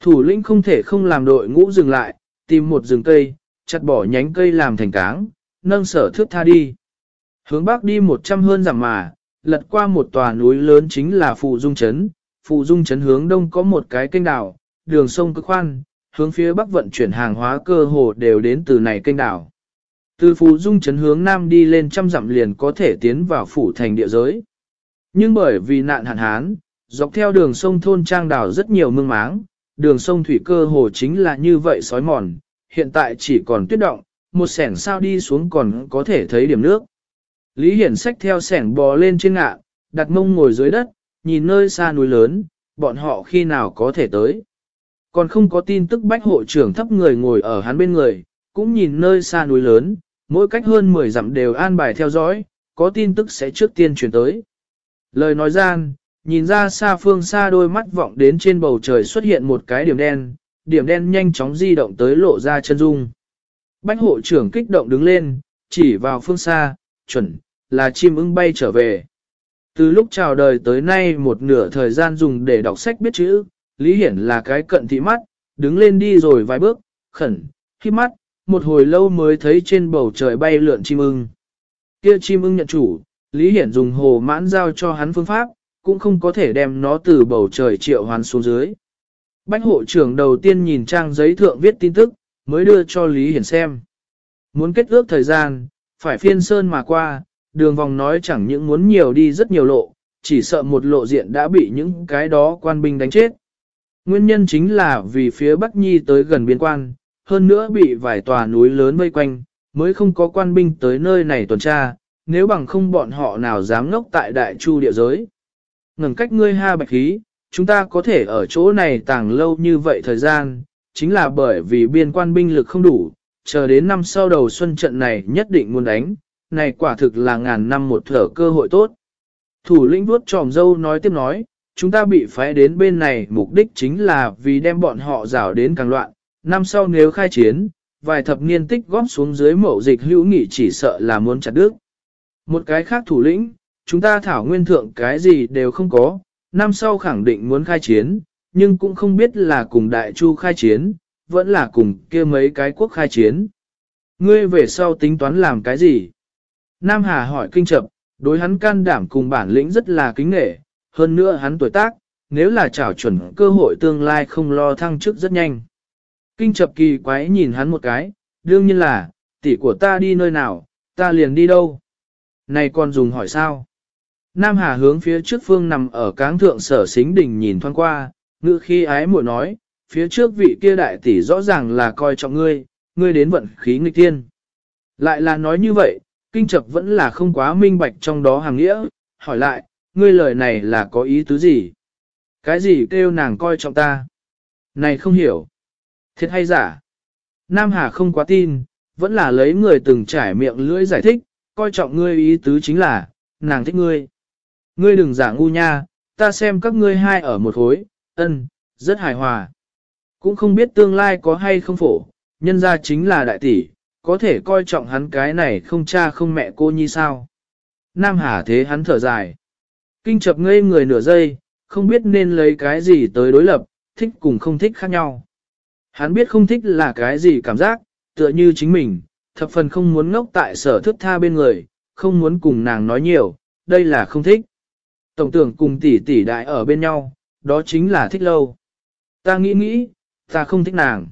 Thủ lĩnh không thể không làm đội ngũ dừng lại, tìm một rừng cây, chặt bỏ nhánh cây làm thành cáng, nâng sở thước tha đi. Hướng bắc đi một trăm hơn dặm mà, lật qua một tòa núi lớn chính là Phụ Dung Trấn. Phụ Dung Trấn hướng đông có một cái kênh đảo, đường sông cực khoan, hướng phía bắc vận chuyển hàng hóa cơ hồ đều đến từ này kênh đảo. Từ Phụ Dung Trấn hướng nam đi lên trăm dặm liền có thể tiến vào phủ thành địa giới. Nhưng bởi vì nạn hạn hán, dọc theo đường sông thôn trang đảo rất nhiều mương máng, đường sông thủy cơ hồ chính là như vậy sói mòn, hiện tại chỉ còn tuyết động, một sẻng sao đi xuống còn có thể thấy điểm nước. Lý Hiển xách theo sẻng bò lên trên ngạ, đặt mông ngồi dưới đất, nhìn nơi xa núi lớn, bọn họ khi nào có thể tới. Còn không có tin tức bách hộ trưởng thấp người ngồi ở hắn bên người, cũng nhìn nơi xa núi lớn, mỗi cách hơn 10 dặm đều an bài theo dõi, có tin tức sẽ trước tiên truyền tới. Lời nói gian, nhìn ra xa phương xa đôi mắt vọng đến trên bầu trời xuất hiện một cái điểm đen, điểm đen nhanh chóng di động tới lộ ra chân dung. Bách hộ trưởng kích động đứng lên, chỉ vào phương xa, chuẩn, là chim ưng bay trở về. Từ lúc chào đời tới nay một nửa thời gian dùng để đọc sách biết chữ, Lý Hiển là cái cận thị mắt, đứng lên đi rồi vài bước, khẩn, khi mắt, một hồi lâu mới thấy trên bầu trời bay lượn chim ưng. Kia chim ưng nhận chủ, Lý Hiển dùng hồ mãn giao cho hắn phương pháp, cũng không có thể đem nó từ bầu trời triệu hoàn xuống dưới. Bách hộ trưởng đầu tiên nhìn trang giấy thượng viết tin tức, mới đưa cho Lý Hiển xem. Muốn kết ước thời gian, phải phiên sơn mà qua, đường vòng nói chẳng những muốn nhiều đi rất nhiều lộ, chỉ sợ một lộ diện đã bị những cái đó quan binh đánh chết. Nguyên nhân chính là vì phía Bắc Nhi tới gần biên quan, hơn nữa bị vài tòa núi lớn vây quanh, mới không có quan binh tới nơi này tuần tra, nếu bằng không bọn họ nào dám ngốc tại đại chu địa giới. Ngừng cách ngươi ha bạch khí, chúng ta có thể ở chỗ này tàng lâu như vậy thời gian, chính là bởi vì biên quan binh lực không đủ, chờ đến năm sau đầu xuân trận này nhất định muốn đánh, này quả thực là ngàn năm một thở cơ hội tốt. Thủ lĩnh vuốt tròm dâu nói tiếp nói, chúng ta bị phái đến bên này mục đích chính là vì đem bọn họ rảo đến càng loạn, năm sau nếu khai chiến, vài thập niên tích góp xuống dưới mậu dịch hữu nghị chỉ sợ là muốn chặt đứt. Một cái khác thủ lĩnh, chúng ta thảo nguyên thượng cái gì đều không có, năm sau khẳng định muốn khai chiến, nhưng cũng không biết là cùng đại chu khai chiến, vẫn là cùng kia mấy cái quốc khai chiến. Ngươi về sau tính toán làm cái gì? Nam Hà hỏi kinh chậm đối hắn can đảm cùng bản lĩnh rất là kính nghệ, hơn nữa hắn tuổi tác, nếu là trảo chuẩn cơ hội tương lai không lo thăng chức rất nhanh. Kinh chập kỳ quái nhìn hắn một cái, đương nhiên là, tỷ của ta đi nơi nào, ta liền đi đâu. Này còn dùng hỏi sao? Nam Hà hướng phía trước phương nằm ở cáng thượng sở xính đỉnh nhìn thoáng qua, ngữ khi ái muội nói, phía trước vị kia đại tỷ rõ ràng là coi trọng ngươi, ngươi đến vận khí nghịch tiên. Lại là nói như vậy, kinh chập vẫn là không quá minh bạch trong đó hàng nghĩa, hỏi lại, ngươi lời này là có ý tứ gì? Cái gì kêu nàng coi trọng ta? Này không hiểu. Thiệt hay giả? Nam Hà không quá tin, vẫn là lấy người từng trải miệng lưỡi giải thích, coi trọng ngươi ý tứ chính là, nàng thích ngươi. Ngươi đừng giả ngu nha, ta xem các ngươi hai ở một hối, ân, rất hài hòa. Cũng không biết tương lai có hay không phổ, nhân ra chính là đại tỷ, có thể coi trọng hắn cái này không cha không mẹ cô nhi sao. Nam Hà thế hắn thở dài. Kinh chập ngây người nửa giây, không biết nên lấy cái gì tới đối lập, thích cùng không thích khác nhau. Hắn biết không thích là cái gì cảm giác, tựa như chính mình, thập phần không muốn ngốc tại sở thức tha bên người, không muốn cùng nàng nói nhiều, đây là không thích. Tổng tưởng cùng tỷ tỷ đại ở bên nhau, đó chính là thích lâu. Ta nghĩ nghĩ, ta không thích nàng.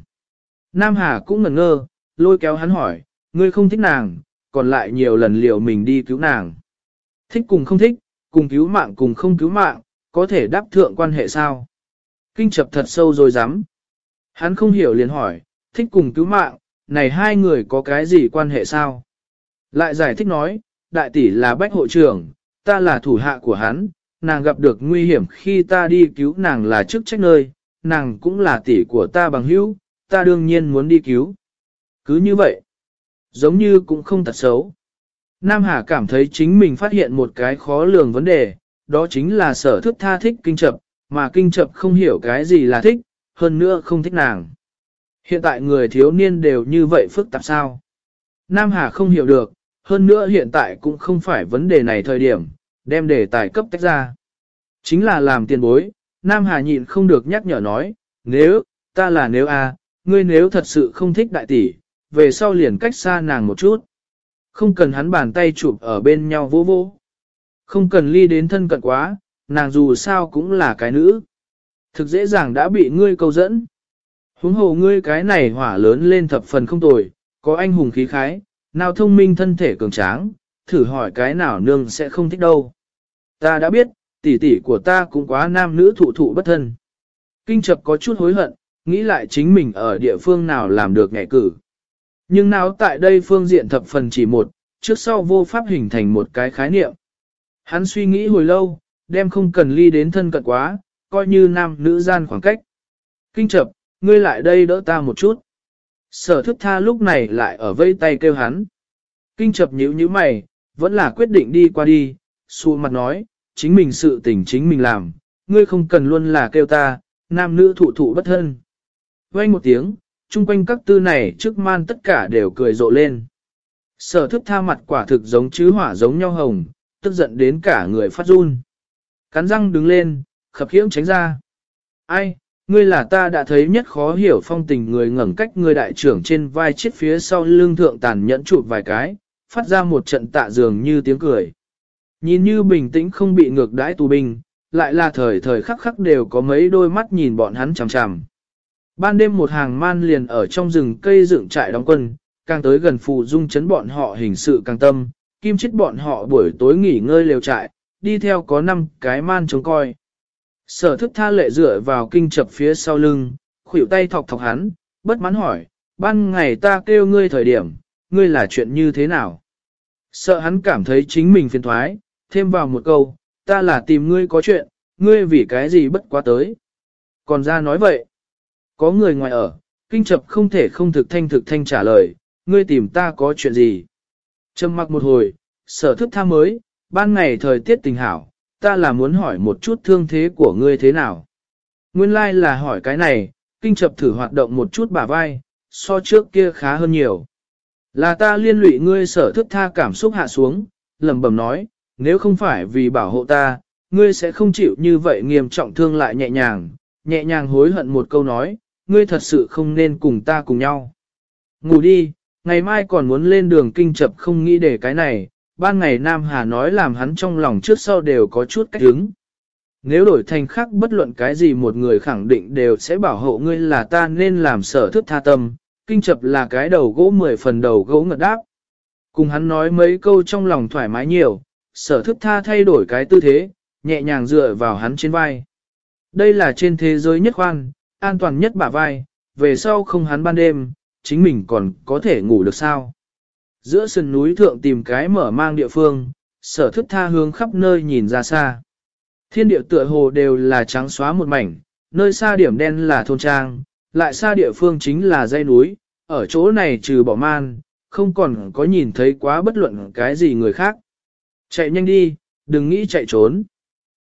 Nam Hà cũng ngẩn ngơ, lôi kéo hắn hỏi, ngươi không thích nàng, còn lại nhiều lần liệu mình đi cứu nàng. Thích cùng không thích, cùng cứu mạng cùng không cứu mạng, có thể đáp thượng quan hệ sao? Kinh chập thật sâu rồi dám. Hắn không hiểu liền hỏi, thích cùng cứu mạng, này hai người có cái gì quan hệ sao? Lại giải thích nói, đại tỷ là bách hộ trưởng, ta là thủ hạ của hắn, nàng gặp được nguy hiểm khi ta đi cứu nàng là chức trách nơi, nàng cũng là tỷ của ta bằng hữu, ta đương nhiên muốn đi cứu. Cứ như vậy, giống như cũng không thật xấu. Nam Hà cảm thấy chính mình phát hiện một cái khó lường vấn đề, đó chính là sở thức tha thích kinh chập, mà kinh chập không hiểu cái gì là thích, hơn nữa không thích nàng. Hiện tại người thiếu niên đều như vậy phức tạp sao? Nam Hà không hiểu được, hơn nữa hiện tại cũng không phải vấn đề này thời điểm, đem đề tài cấp tách ra. Chính là làm tiền bối, Nam Hà nhịn không được nhắc nhở nói, nếu, ta là nếu a, ngươi nếu thật sự không thích đại tỷ, về sau liền cách xa nàng một chút. Không cần hắn bàn tay chụp ở bên nhau vô vô. Không cần ly đến thân cận quá, nàng dù sao cũng là cái nữ. Thực dễ dàng đã bị ngươi câu dẫn. Huống hồ ngươi cái này hỏa lớn lên thập phần không tồi, có anh hùng khí khái, nào thông minh thân thể cường tráng, thử hỏi cái nào nương sẽ không thích đâu. Ta đã biết, tỷ tỷ của ta cũng quá nam nữ thụ thụ bất thân. Kinh chập có chút hối hận, nghĩ lại chính mình ở địa phương nào làm được ngày cử. Nhưng nào tại đây phương diện thập phần chỉ một, trước sau vô pháp hình thành một cái khái niệm. Hắn suy nghĩ hồi lâu, đem không cần ly đến thân cận quá, coi như nam nữ gian khoảng cách. Kinh chập, ngươi lại đây đỡ ta một chút. Sở thức tha lúc này lại ở vây tay kêu hắn. Kinh chập nhíu nhíu mày, vẫn là quyết định đi qua đi, xua mặt nói, chính mình sự tình chính mình làm, ngươi không cần luôn là kêu ta, nam nữ thụ thụ bất thân. Vang một tiếng, chung quanh các tư này trước man tất cả đều cười rộ lên. Sở thức tha mặt quả thực giống chứ hỏa giống nhau hồng, tức giận đến cả người phát run. Cắn răng đứng lên, khập khiễng tránh ra. Ai, ngươi là ta đã thấy nhất khó hiểu phong tình người ngẩng cách người đại trưởng trên vai chết phía sau lưng thượng tàn nhẫn chụp vài cái, phát ra một trận tạ dường như tiếng cười. Nhìn như bình tĩnh không bị ngược đãi tù binh, lại là thời thời khắc khắc đều có mấy đôi mắt nhìn bọn hắn chằm chằm. Ban đêm một hàng man liền ở trong rừng cây dựng trại đóng quân, càng tới gần phù dung chấn bọn họ hình sự càng tâm, kim chết bọn họ buổi tối nghỉ ngơi lều trại, đi theo có năm cái man trông coi. Sở thức tha lệ dựa vào kinh chập phía sau lưng, khuỷu tay thọc thọc hắn, bất mãn hỏi, ban ngày ta kêu ngươi thời điểm, ngươi là chuyện như thế nào? Sợ hắn cảm thấy chính mình phiền thoái, thêm vào một câu, ta là tìm ngươi có chuyện, ngươi vì cái gì bất quá tới. Còn ra nói vậy, có người ngoài ở, kinh chập không thể không thực thanh thực thanh trả lời, ngươi tìm ta có chuyện gì. Trầm mặc một hồi, sở thức tha mới, ban ngày thời tiết tình hảo, ta là muốn hỏi một chút thương thế của ngươi thế nào. Nguyên lai like là hỏi cái này, kinh chập thử hoạt động một chút bả vai, so trước kia khá hơn nhiều. Là ta liên lụy ngươi sở thức tha cảm xúc hạ xuống, lẩm bẩm nói, nếu không phải vì bảo hộ ta, ngươi sẽ không chịu như vậy nghiêm trọng thương lại nhẹ nhàng, nhẹ nhàng hối hận một câu nói, ngươi thật sự không nên cùng ta cùng nhau. Ngủ đi, ngày mai còn muốn lên đường kinh chập không nghĩ để cái này, ban ngày Nam Hà nói làm hắn trong lòng trước sau đều có chút cách hứng. Nếu đổi thành khác bất luận cái gì một người khẳng định đều sẽ bảo hộ ngươi là ta nên làm sở thức tha tâm, kinh chập là cái đầu gỗ mười phần đầu gỗ ngật đáp. Cùng hắn nói mấy câu trong lòng thoải mái nhiều, sở thức tha thay đổi cái tư thế, nhẹ nhàng dựa vào hắn trên vai. Đây là trên thế giới nhất khoan, an toàn nhất bả vai, về sau không hắn ban đêm, chính mình còn có thể ngủ được sao. Giữa sườn núi thượng tìm cái mở mang địa phương, sở thức tha hướng khắp nơi nhìn ra xa. Thiên địa tựa hồ đều là trắng xóa một mảnh, nơi xa điểm đen là thôn trang, lại xa địa phương chính là dây núi, ở chỗ này trừ bỏ man, không còn có nhìn thấy quá bất luận cái gì người khác. Chạy nhanh đi, đừng nghĩ chạy trốn.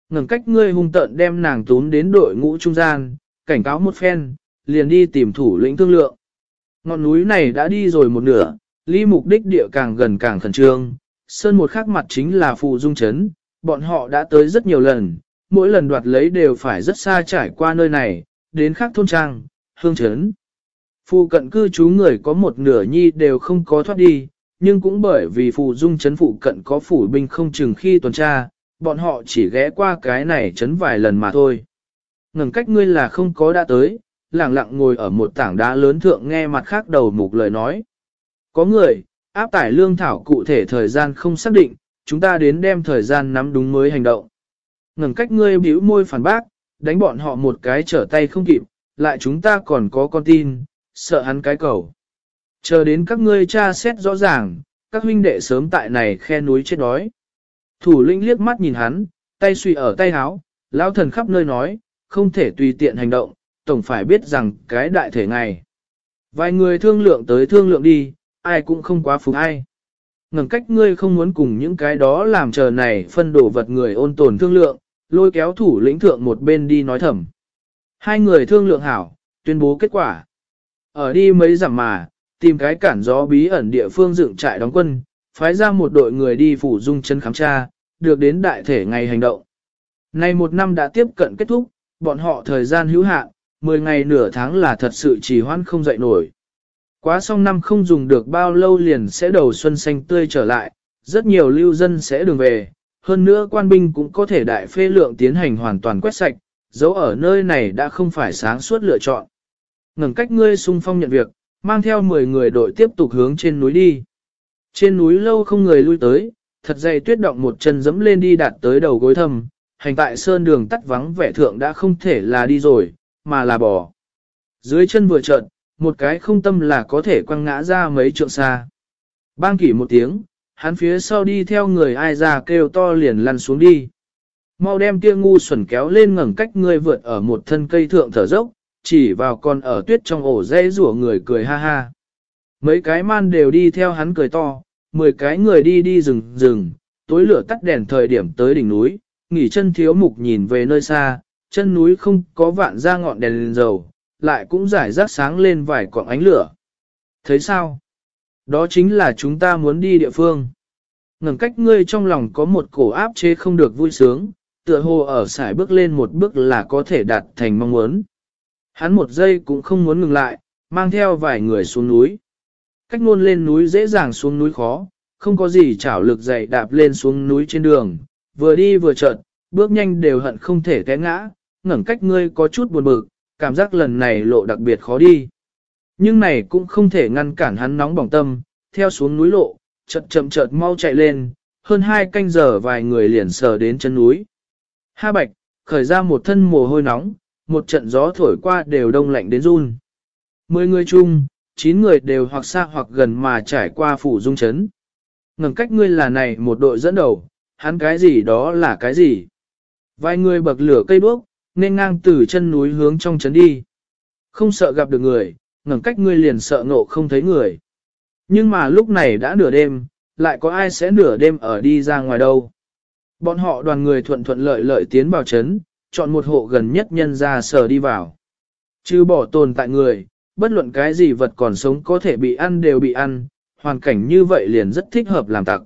Ngừng cách ngươi hung tợn đem nàng tún đến đội ngũ trung gian, cảnh cáo một phen, liền đi tìm thủ lĩnh thương lượng. Ngọn núi này đã đi rồi một nửa, ly mục đích địa càng gần càng khẩn trương, sơn một khắc mặt chính là phù dung chấn, bọn họ đã tới rất nhiều lần, mỗi lần đoạt lấy đều phải rất xa trải qua nơi này, đến khác thôn trang, hương chấn. Phù cận cư trú người có một nửa nhi đều không có thoát đi, nhưng cũng bởi vì phù dung chấn phụ cận có phủ binh không chừng khi tuần tra, bọn họ chỉ ghé qua cái này chấn vài lần mà thôi. Ngừng cách ngươi là không có đã tới, lặng lặng ngồi ở một tảng đá lớn thượng nghe mặt khác đầu mục lời nói. Có người, áp tải lương thảo cụ thể thời gian không xác định, chúng ta đến đem thời gian nắm đúng mới hành động. Ngừng cách ngươi bĩu môi phản bác, đánh bọn họ một cái trở tay không kịp, lại chúng ta còn có con tin, sợ hắn cái cầu. Chờ đến các ngươi tra xét rõ ràng, các huynh đệ sớm tại này khe núi chết đói. Thủ lĩnh liếc mắt nhìn hắn, tay suy ở tay háo, lão thần khắp nơi nói, không thể tùy tiện hành động, tổng phải biết rằng cái đại thể ngày. Vài người thương lượng tới thương lượng đi, ai cũng không quá phục ai. Ngừng cách ngươi không muốn cùng những cái đó làm chờ này phân đổ vật người ôn tồn thương lượng, lôi kéo thủ lĩnh thượng một bên đi nói thầm. Hai người thương lượng hảo, tuyên bố kết quả. Ở đi mấy giảm mà, tìm cái cản gió bí ẩn địa phương dựng trại đóng quân, phái ra một đội người đi phủ dung chân khám tra, được đến đại thể ngày hành động. Nay một năm đã tiếp cận kết thúc, bọn họ thời gian hữu hạn, 10 ngày nửa tháng là thật sự chỉ hoãn không dậy nổi. Quá xong năm không dùng được bao lâu liền sẽ đầu xuân xanh tươi trở lại, rất nhiều lưu dân sẽ đường về, hơn nữa quan binh cũng có thể đại phê lượng tiến hành hoàn toàn quét sạch, dấu ở nơi này đã không phải sáng suốt lựa chọn. Ngừng cách ngươi sung phong nhận việc, mang theo 10 người đội tiếp tục hướng trên núi đi. Trên núi lâu không người lui tới, thật dày tuyết động một chân dẫm lên đi đạt tới đầu gối thầm, hành tại sơn đường tắt vắng vẻ thượng đã không thể là đi rồi, mà là bỏ. Dưới chân vừa trợn, một cái không tâm là có thể quăng ngã ra mấy trượng xa. Bang kỷ một tiếng, hắn phía sau đi theo người ai ra kêu to liền lăn xuống đi. Mau đem kia ngu xuẩn kéo lên ngẩng cách người vượt ở một thân cây thượng thở dốc, chỉ vào con ở tuyết trong ổ dây rủa người cười ha ha. Mấy cái man đều đi theo hắn cười to, mười cái người đi đi rừng rừng, tối lửa tắt đèn thời điểm tới đỉnh núi, nghỉ chân thiếu mục nhìn về nơi xa, chân núi không có vạn ra ngọn đèn lên dầu, lại cũng giải rác sáng lên vài quặng ánh lửa. Thấy sao? Đó chính là chúng ta muốn đi địa phương. Ngầm cách ngươi trong lòng có một cổ áp chế không được vui sướng, tựa hồ ở sải bước lên một bước là có thể đạt thành mong muốn. Hắn một giây cũng không muốn ngừng lại, mang theo vài người xuống núi. Cách luôn lên núi dễ dàng xuống núi khó, không có gì chảo lực dậy đạp lên xuống núi trên đường, vừa đi vừa chợt, bước nhanh đều hận không thể té ngã, ngẩng cách ngươi có chút buồn bực, cảm giác lần này lộ đặc biệt khó đi. Nhưng này cũng không thể ngăn cản hắn nóng bỏng tâm, theo xuống núi lộ, chậm chậm chợt mau chạy lên, hơn hai canh giờ vài người liền sờ đến chân núi. Ha bạch, khởi ra một thân mồ hôi nóng, một trận gió thổi qua đều đông lạnh đến run. Mười người chung, chín người đều hoặc xa hoặc gần mà trải qua phủ dung chấn. Ngừng cách ngươi là này một đội dẫn đầu, hắn cái gì đó là cái gì. Vài người bậc lửa cây đuốc, nên ngang từ chân núi hướng trong trấn đi. Không sợ gặp được người, ngẩng cách ngươi liền sợ ngộ không thấy người. Nhưng mà lúc này đã nửa đêm, lại có ai sẽ nửa đêm ở đi ra ngoài đâu. Bọn họ đoàn người thuận thuận lợi lợi tiến vào trấn, chọn một hộ gần nhất nhân ra sở đi vào. Chứ bỏ tồn tại người, bất luận cái gì vật còn sống có thể bị ăn đều bị ăn, hoàn cảnh như vậy liền rất thích hợp làm tặc.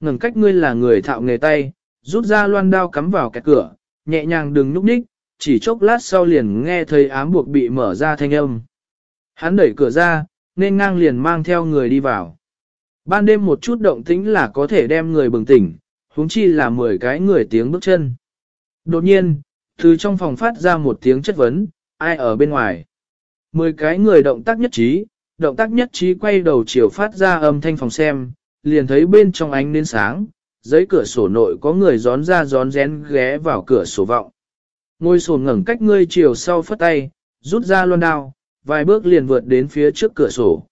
Ngừng cách ngươi là người thạo nghề tay, rút ra loan đao cắm vào cái cửa, nhẹ nhàng đừng nhúc nhích, chỉ chốc lát sau liền nghe thấy ám buộc bị mở ra thanh âm. Hắn đẩy cửa ra, nên ngang liền mang theo người đi vào. Ban đêm một chút động tĩnh là có thể đem người bừng tỉnh, huống chi là 10 cái người tiếng bước chân. Đột nhiên, từ trong phòng phát ra một tiếng chất vấn, ai ở bên ngoài. 10 cái người động tác nhất trí, động tác nhất trí quay đầu chiều phát ra âm thanh phòng xem, liền thấy bên trong ánh nến sáng, giấy cửa sổ nội có người gión ra gión rén ghé vào cửa sổ vọng. Ngôi sồn ngẩng cách ngươi chiều sau phất tay, rút ra loan đao, vài bước liền vượt đến phía trước cửa sổ.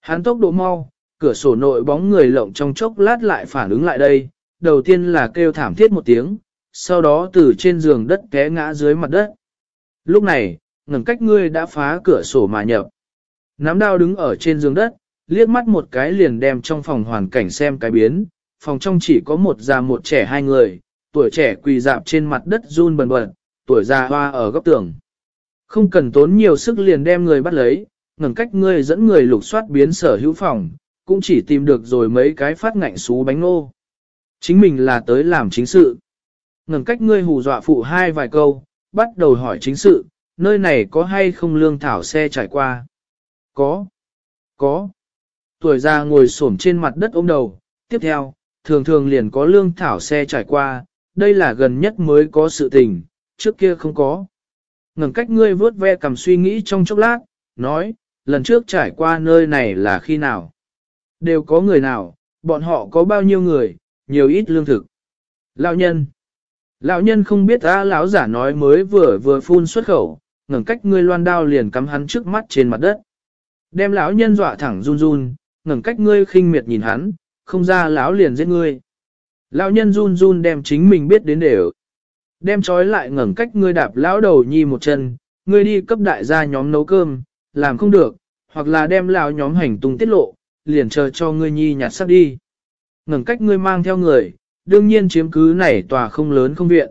Hắn tốc độ mau, cửa sổ nội bóng người lộng trong chốc lát lại phản ứng lại đây, đầu tiên là kêu thảm thiết một tiếng, sau đó từ trên giường đất té ngã dưới mặt đất. Lúc này, ngẩng cách ngươi đã phá cửa sổ mà nhập. Nắm đao đứng ở trên giường đất, liếc mắt một cái liền đem trong phòng hoàn cảnh xem cái biến, phòng trong chỉ có một già một trẻ hai người, tuổi trẻ quỳ dạp trên mặt đất run bần bật, tuổi già hoa ở góc tường. Không cần tốn nhiều sức liền đem người bắt lấy, ngẩng cách ngươi dẫn người lục soát biến sở hữu phòng, cũng chỉ tìm được rồi mấy cái phát ngạnh xú bánh nô. Chính mình là tới làm chính sự. Ngẩng cách ngươi hù dọa phụ hai vài câu, bắt đầu hỏi chính sự, nơi này có hay không lương thảo xe trải qua? Có. Có. Tuổi già ngồi xổm trên mặt đất ôm đầu, tiếp theo, thường thường liền có lương thảo xe trải qua, đây là gần nhất mới có sự tình, trước kia không có. Ngừng cách ngươi vớt ve cầm suy nghĩ trong chốc lát, nói, lần trước trải qua nơi này là khi nào? Đều có người nào, bọn họ có bao nhiêu người, nhiều ít lương thực. Lão nhân. Lão nhân không biết ta lão giả nói mới vừa vừa phun xuất khẩu, ngẩng cách ngươi loan đao liền cắm hắn trước mắt trên mặt đất. Đem lão nhân dọa thẳng run run, ngẩng cách ngươi khinh miệt nhìn hắn, không ra lão liền giết ngươi. Lão nhân run run đem chính mình biết đến đều. Đem trói lại ngẩng cách ngươi đạp lão đầu nhi một chân, ngươi đi cấp đại gia nhóm nấu cơm, làm không được, hoặc là đem lão nhóm hành tung tiết lộ, liền chờ cho ngươi nhi nhặt sắp đi. Ngẩng cách ngươi mang theo người, đương nhiên chiếm cứ này tòa không lớn không viện.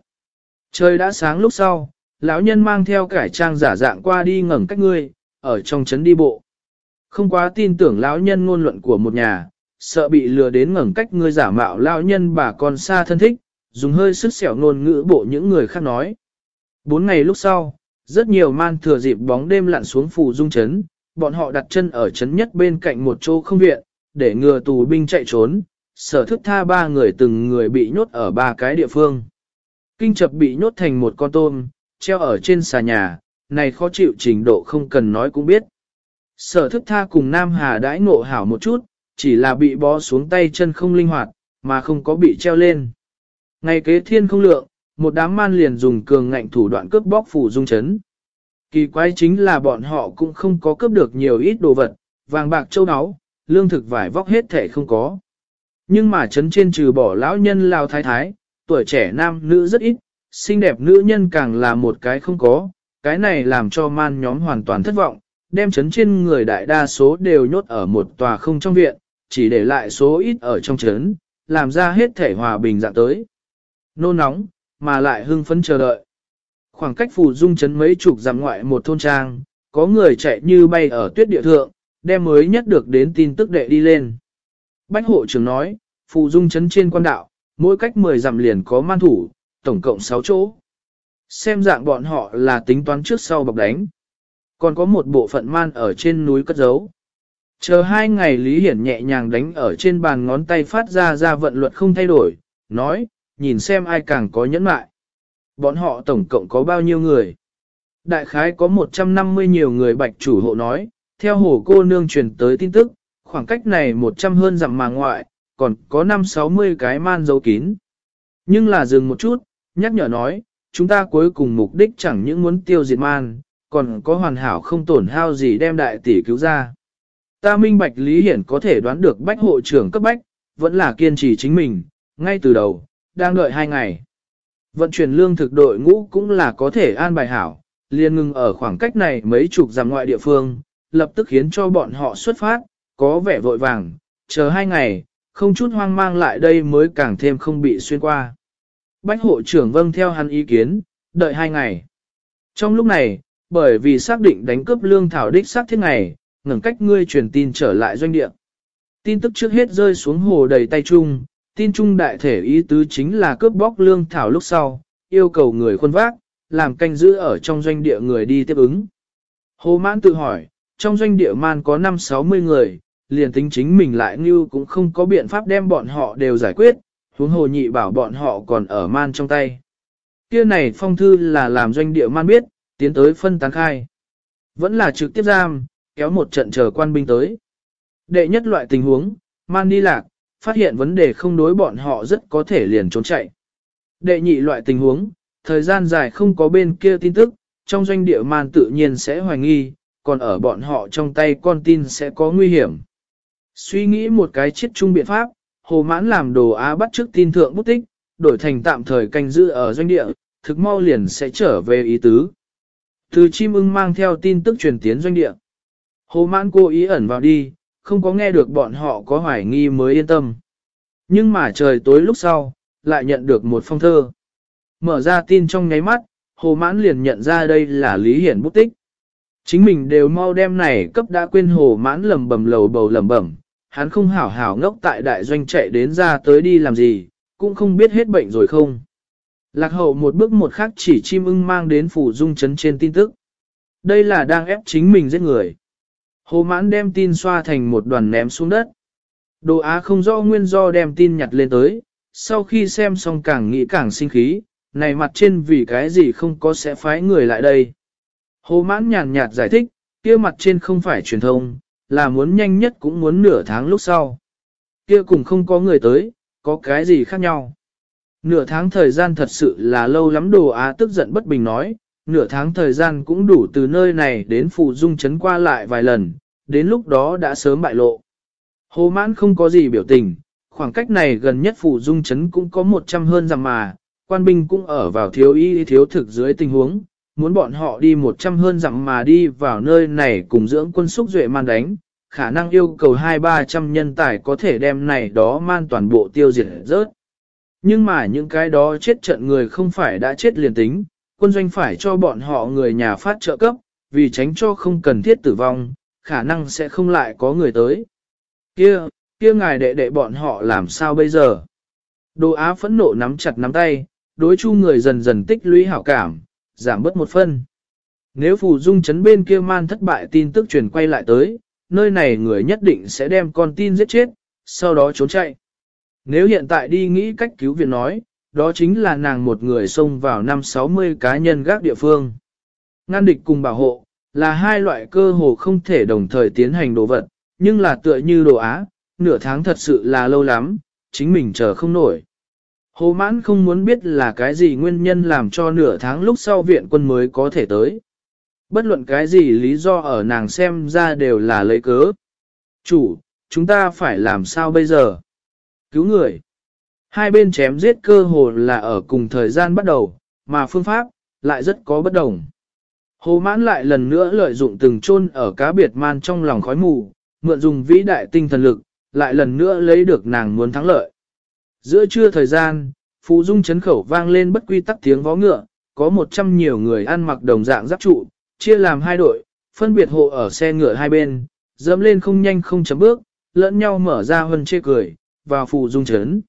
Trời đã sáng lúc sau, lão nhân mang theo cải trang giả dạng qua đi ngẩng cách ngươi, ở trong trấn đi bộ. Không quá tin tưởng lão nhân ngôn luận của một nhà, sợ bị lừa đến ngẩng cách ngươi giả mạo lão nhân bà con xa thân thích, dùng hơi sức sẹo ngôn ngữ bộ những người khác nói. Bốn ngày lúc sau, rất nhiều man thừa dịp bóng đêm lặn xuống phủ dung chấn, bọn họ đặt chân ở chấn nhất bên cạnh một chỗ không viện, để ngừa tù binh chạy trốn, sở thức tha ba người từng người bị nhốt ở ba cái địa phương. Kinh chập bị nhốt thành một con tôm, treo ở trên xà nhà, này khó chịu trình độ không cần nói cũng biết. Sở thức tha cùng Nam Hà đãi ngộ hảo một chút, chỉ là bị bó xuống tay chân không linh hoạt, mà không có bị treo lên. Ngày kế thiên không lượng, một đám man liền dùng cường ngạnh thủ đoạn cướp bóc phủ dung chấn. Kỳ quái chính là bọn họ cũng không có cướp được nhiều ít đồ vật, vàng bạc châu áo, lương thực vải vóc hết thể không có. Nhưng mà chấn trên trừ bỏ lão nhân lao thái thái, tuổi trẻ nam nữ rất ít, xinh đẹp nữ nhân càng là một cái không có, cái này làm cho man nhóm hoàn toàn thất vọng, đem chấn trên người đại đa số đều nhốt ở một tòa không trong viện, chỉ để lại số ít ở trong chấn, làm ra hết thể hòa bình dạng tới. Nôn nóng, mà lại hưng phấn chờ đợi. Khoảng cách phù dung chấn mấy chục dặm ngoại một thôn trang, có người chạy như bay ở tuyết địa thượng, đem mới nhất được đến tin tức đệ đi lên. Bách hộ trưởng nói, phù dung chấn trên quan đạo, mỗi cách 10 dặm liền có man thủ, tổng cộng 6 chỗ. Xem dạng bọn họ là tính toán trước sau bọc đánh. Còn có một bộ phận man ở trên núi cất giấu. Chờ hai ngày Lý Hiển nhẹ nhàng đánh ở trên bàn ngón tay phát ra ra vận luật không thay đổi, nói, nhìn xem ai càng có nhẫn mại. Bọn họ tổng cộng có bao nhiêu người? Đại khái có 150 nhiều người bạch chủ hộ nói, theo hồ cô nương truyền tới tin tức, khoảng cách này 100 hơn dặm mà ngoại, còn có 5-60 cái man dấu kín. Nhưng là dừng một chút, nhắc nhở nói, chúng ta cuối cùng mục đích chẳng những muốn tiêu diệt man, còn có hoàn hảo không tổn hao gì đem đại tỷ cứu ra. Ta minh bạch Lý Hiển có thể đoán được bách hộ trưởng cấp bách, vẫn là kiên trì chính mình, ngay từ đầu, đang đợi hai ngày. Vận chuyển lương thực đội ngũ cũng là có thể an bài hảo, liền ngừng ở khoảng cách này mấy chục dặm ngoại địa phương, lập tức khiến cho bọn họ xuất phát, có vẻ vội vàng, chờ hai ngày, không chút hoang mang lại đây mới càng thêm không bị xuyên qua. Bách hộ trưởng vâng theo hắn ý kiến, đợi hai ngày. Trong lúc này, bởi vì xác định đánh cướp lương thảo đích xác thiết ngày, ngừng cách ngươi truyền tin trở lại doanh địa. Tin tức trước hết rơi xuống hồ đầy tay chung, tin chung đại thể ý tứ chính là cướp bóc lương thảo lúc sau, yêu cầu người khuôn vác, làm canh giữ ở trong doanh địa người đi tiếp ứng. Hồ mãn tự hỏi, trong doanh địa man có 5-60 người, liền tính chính mình lại như cũng không có biện pháp đem bọn họ đều giải quyết, huống hồ nhị bảo bọn họ còn ở man trong tay. Kia này phong thư là làm doanh địa man biết, tiến tới phân tán khai. Vẫn là trực tiếp giam, kéo một trận chờ quan binh tới. Đệ nhất loại tình huống, man đi lạc, phát hiện vấn đề không đối bọn họ rất có thể liền trốn chạy. Đệ nhị loại tình huống, thời gian dài không có bên kia tin tức, trong doanh địa man tự nhiên sẽ hoài nghi, còn ở bọn họ trong tay con tin sẽ có nguy hiểm. Suy nghĩ một cái chiết chung biện pháp, hồ mãn làm đồ á bắt trước tin thượng bút tích, đổi thành tạm thời canh giữ ở doanh địa, thực mau liền sẽ trở về ý tứ. Từ chim ưng mang theo tin tức truyền tiến doanh địa. Hồ mãn cố ý ẩn vào đi, không có nghe được bọn họ có hoài nghi mới yên tâm. Nhưng mà trời tối lúc sau, lại nhận được một phong thơ. Mở ra tin trong nháy mắt, hồ mãn liền nhận ra đây là Lý Hiển bút tích. Chính mình đều mau đem này cấp đã quên hồ mãn lầm bầm lầu bầu lầm bẩm, hắn không hảo hảo ngốc tại đại doanh chạy đến ra tới đi làm gì, cũng không biết hết bệnh rồi không. Lạc hậu một bước một khác chỉ chim ưng mang đến phủ dung chấn trên tin tức. Đây là đang ép chính mình giết người. Hồ mãn đem tin xoa thành một đoàn ném xuống đất. Đồ á không rõ nguyên do đem tin nhặt lên tới, sau khi xem xong càng nghĩ càng sinh khí, này mặt trên vì cái gì không có sẽ phái người lại đây. Hồ mãn nhàn nhạt giải thích, kia mặt trên không phải truyền thông, là muốn nhanh nhất cũng muốn nửa tháng lúc sau. Kia cùng không có người tới, có cái gì khác nhau. Nửa tháng thời gian thật sự là lâu lắm đồ á tức giận bất bình nói, nửa tháng thời gian cũng đủ từ nơi này đến phụ dung chấn qua lại vài lần, đến lúc đó đã sớm bại lộ. Hồ mãn không có gì biểu tình, khoảng cách này gần nhất phụ dung chấn cũng có 100 hơn dặm mà, quan binh cũng ở vào thiếu y thiếu thực dưới tình huống, muốn bọn họ đi 100 hơn dặm mà đi vào nơi này cùng dưỡng quân xúc duệ man đánh, khả năng yêu cầu hai ba trăm nhân tài có thể đem này đó man toàn bộ tiêu diệt rớt. Nhưng mà những cái đó chết trận người không phải đã chết liền tính, quân doanh phải cho bọn họ người nhà phát trợ cấp, vì tránh cho không cần thiết tử vong, khả năng sẽ không lại có người tới. Kia, kia ngài đệ đệ bọn họ làm sao bây giờ? Đồ Á phẫn nộ nắm chặt nắm tay, đối chu người dần dần tích lũy hảo cảm, giảm bớt một phân. Nếu phù dung chấn bên kia man thất bại tin tức truyền quay lại tới, nơi này người nhất định sẽ đem con tin giết chết, sau đó trốn chạy. Nếu hiện tại đi nghĩ cách cứu viện nói, đó chính là nàng một người xông vào năm 60 cá nhân gác địa phương. Ngăn địch cùng bảo hộ, là hai loại cơ hồ không thể đồng thời tiến hành đồ vật, nhưng là tựa như đồ á, nửa tháng thật sự là lâu lắm, chính mình chờ không nổi. Hồ mãn không muốn biết là cái gì nguyên nhân làm cho nửa tháng lúc sau viện quân mới có thể tới. Bất luận cái gì lý do ở nàng xem ra đều là lấy cớ. Chủ, chúng ta phải làm sao bây giờ? Cứu người. Hai bên chém giết cơ hồ là ở cùng thời gian bắt đầu, mà phương pháp lại rất có bất đồng. Hồ mãn lại lần nữa lợi dụng từng chôn ở cá biệt man trong lòng khói mù, mượn dùng vĩ đại tinh thần lực, lại lần nữa lấy được nàng muốn thắng lợi. Giữa trưa thời gian, Phú Dung chấn khẩu vang lên bất quy tắc tiếng vó ngựa, có một trăm nhiều người ăn mặc đồng dạng giáp trụ, chia làm hai đội, phân biệt hộ ở xe ngựa hai bên, dẫm lên không nhanh không chấm bước, lẫn nhau mở ra hơn chê cười, vào Phú Dung chấn.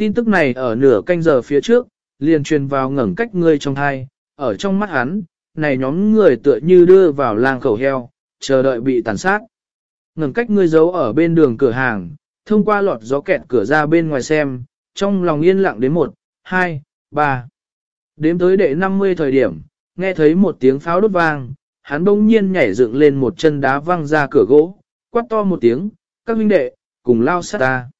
Tin tức này ở nửa canh giờ phía trước, liền truyền vào ngẩng cách người trong thai, ở trong mắt hắn, này nhóm người tựa như đưa vào làng khẩu heo, chờ đợi bị tàn sát. Ngẩng cách ngươi giấu ở bên đường cửa hàng, thông qua lọt gió kẹt cửa ra bên ngoài xem, trong lòng yên lặng đến một, hai, ba. Đếm tới đệ 50 thời điểm, nghe thấy một tiếng pháo đốt vang, hắn bỗng nhiên nhảy dựng lên một chân đá văng ra cửa gỗ, quát to một tiếng, các huynh đệ, cùng lao sát ta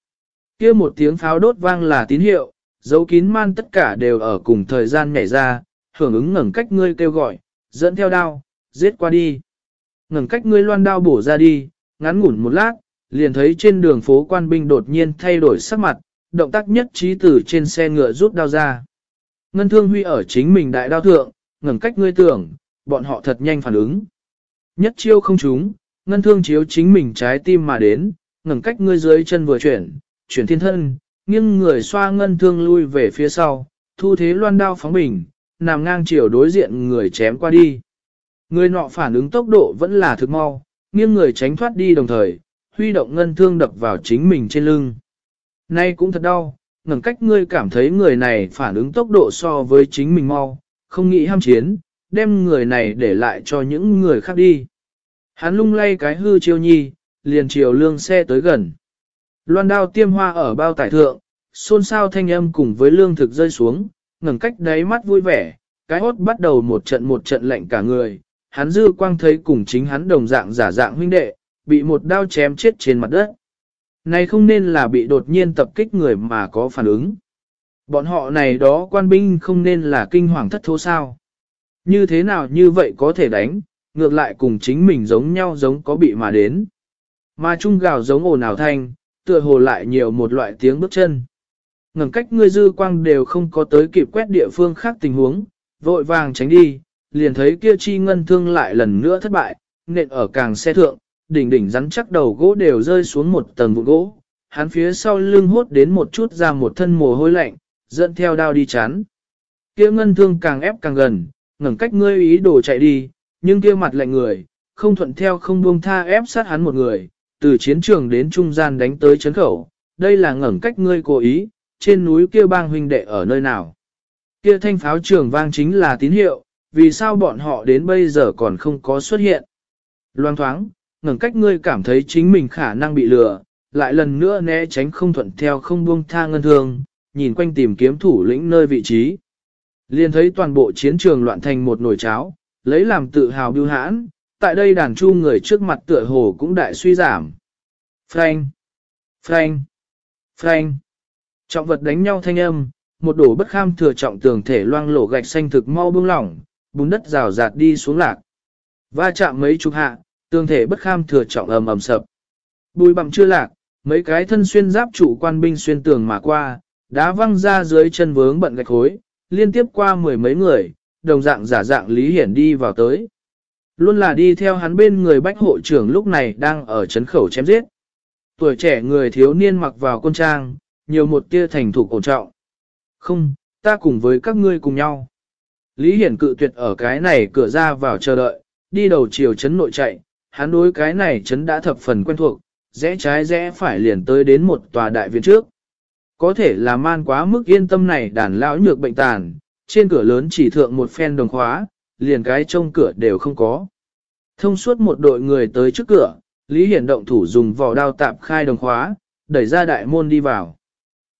kia một tiếng pháo đốt vang là tín hiệu, dấu kín man tất cả đều ở cùng thời gian nhảy ra, hưởng ứng ngẩng cách ngươi kêu gọi, dẫn theo đao, giết qua đi. Ngẩng cách ngươi loan đao bổ ra đi, ngắn ngủn một lát, liền thấy trên đường phố quan binh đột nhiên thay đổi sắc mặt, động tác nhất trí từ trên xe ngựa rút đao ra. Ngân thương huy ở chính mình đại đao thượng, ngẩng cách ngươi tưởng, bọn họ thật nhanh phản ứng. Nhất chiêu không trúng, ngân thương chiếu chính mình trái tim mà đến, ngẩng cách ngươi dưới chân vừa chuyển, chuyển thiên thân, nghiêng người xoa ngân thương lui về phía sau, thu thế loan đao phóng bình, nằm ngang chiều đối diện người chém qua đi. Người nọ phản ứng tốc độ vẫn là thực mau, nghiêng người tránh thoát đi đồng thời, huy động ngân thương đập vào chính mình trên lưng. Nay cũng thật đau, ngẩng cách ngươi cảm thấy người này phản ứng tốc độ so với chính mình mau, không nghĩ ham chiến, đem người này để lại cho những người khác đi. Hắn lung lay cái hư chiêu nhi, liền chiều lương xe tới gần. Loan đao tiêm hoa ở bao tải thượng, xôn xao thanh âm cùng với lương thực rơi xuống, ngẩng cách đáy mắt vui vẻ, cái hốt bắt đầu một trận một trận lạnh cả người, hắn dư quang thấy cùng chính hắn đồng dạng giả dạng huynh đệ, bị một đao chém chết trên mặt đất. Này không nên là bị đột nhiên tập kích người mà có phản ứng. Bọn họ này đó quan binh không nên là kinh hoàng thất thố sao. Như thế nào như vậy có thể đánh, ngược lại cùng chính mình giống nhau giống có bị mà đến. Mà trung gào giống ồn ào thanh, tựa hồ lại nhiều một loại tiếng bước chân. Ngầm cách ngươi dư quang đều không có tới kịp quét địa phương khác tình huống, vội vàng tránh đi, liền thấy kia chi ngân thương lại lần nữa thất bại, nện ở càng xe thượng, đỉnh đỉnh rắn chắc đầu gỗ đều rơi xuống một tầng vụ gỗ, hắn phía sau lưng hốt đến một chút ra một thân mồ hôi lạnh, dẫn theo đao đi chán. Kia ngân thương càng ép càng gần, ngẩng cách ngươi ý đồ chạy đi, nhưng kia mặt lạnh người, không thuận theo không buông tha ép sát hắn một người, từ chiến trường đến trung gian đánh tới chấn khẩu, đây là ngẩn cách ngươi cố ý, trên núi kia bang huynh đệ ở nơi nào. Kia thanh pháo trường vang chính là tín hiệu, vì sao bọn họ đến bây giờ còn không có xuất hiện. Loan thoáng, ngẩn cách ngươi cảm thấy chính mình khả năng bị lừa, lại lần nữa né tránh không thuận theo không buông tha ngân thương, nhìn quanh tìm kiếm thủ lĩnh nơi vị trí. Liên thấy toàn bộ chiến trường loạn thành một nồi cháo, lấy làm tự hào biêu hãn, tại đây đàn chu người trước mặt tựa hồ cũng đại suy giảm. Frank! Frank! Frank! Trọng vật đánh nhau thanh âm, một đổ bất kham thừa trọng tường thể loang lổ gạch xanh thực mau bưng lỏng, bùn đất rào rạt đi xuống lạc. Va chạm mấy chục hạ, tường thể bất kham thừa trọng ầm ầm sập. Bùi bặm chưa lạc, mấy cái thân xuyên giáp chủ quan binh xuyên tường mà qua, đá văng ra dưới chân vướng bận gạch khối, liên tiếp qua mười mấy người, đồng dạng giả dạng Lý Hiển đi vào tới. Luôn là đi theo hắn bên người bách hộ trưởng lúc này đang ở chấn khẩu chém giết. Tuổi trẻ người thiếu niên mặc vào quân trang, nhiều một tia thành thủ cổ trọng. Không, ta cùng với các ngươi cùng nhau. Lý Hiển cự tuyệt ở cái này cửa ra vào chờ đợi, đi đầu chiều chấn nội chạy, hắn đối cái này chấn đã thập phần quen thuộc, rẽ trái rẽ phải liền tới đến một tòa đại viện trước. Có thể là man quá mức yên tâm này đàn lão nhược bệnh tàn, trên cửa lớn chỉ thượng một phen đồng khóa, liền cái trông cửa đều không có. Thông suốt một đội người tới trước cửa, Lý Hiển động thủ dùng vỏ đao tạp khai đồng khóa, đẩy ra đại môn đi vào.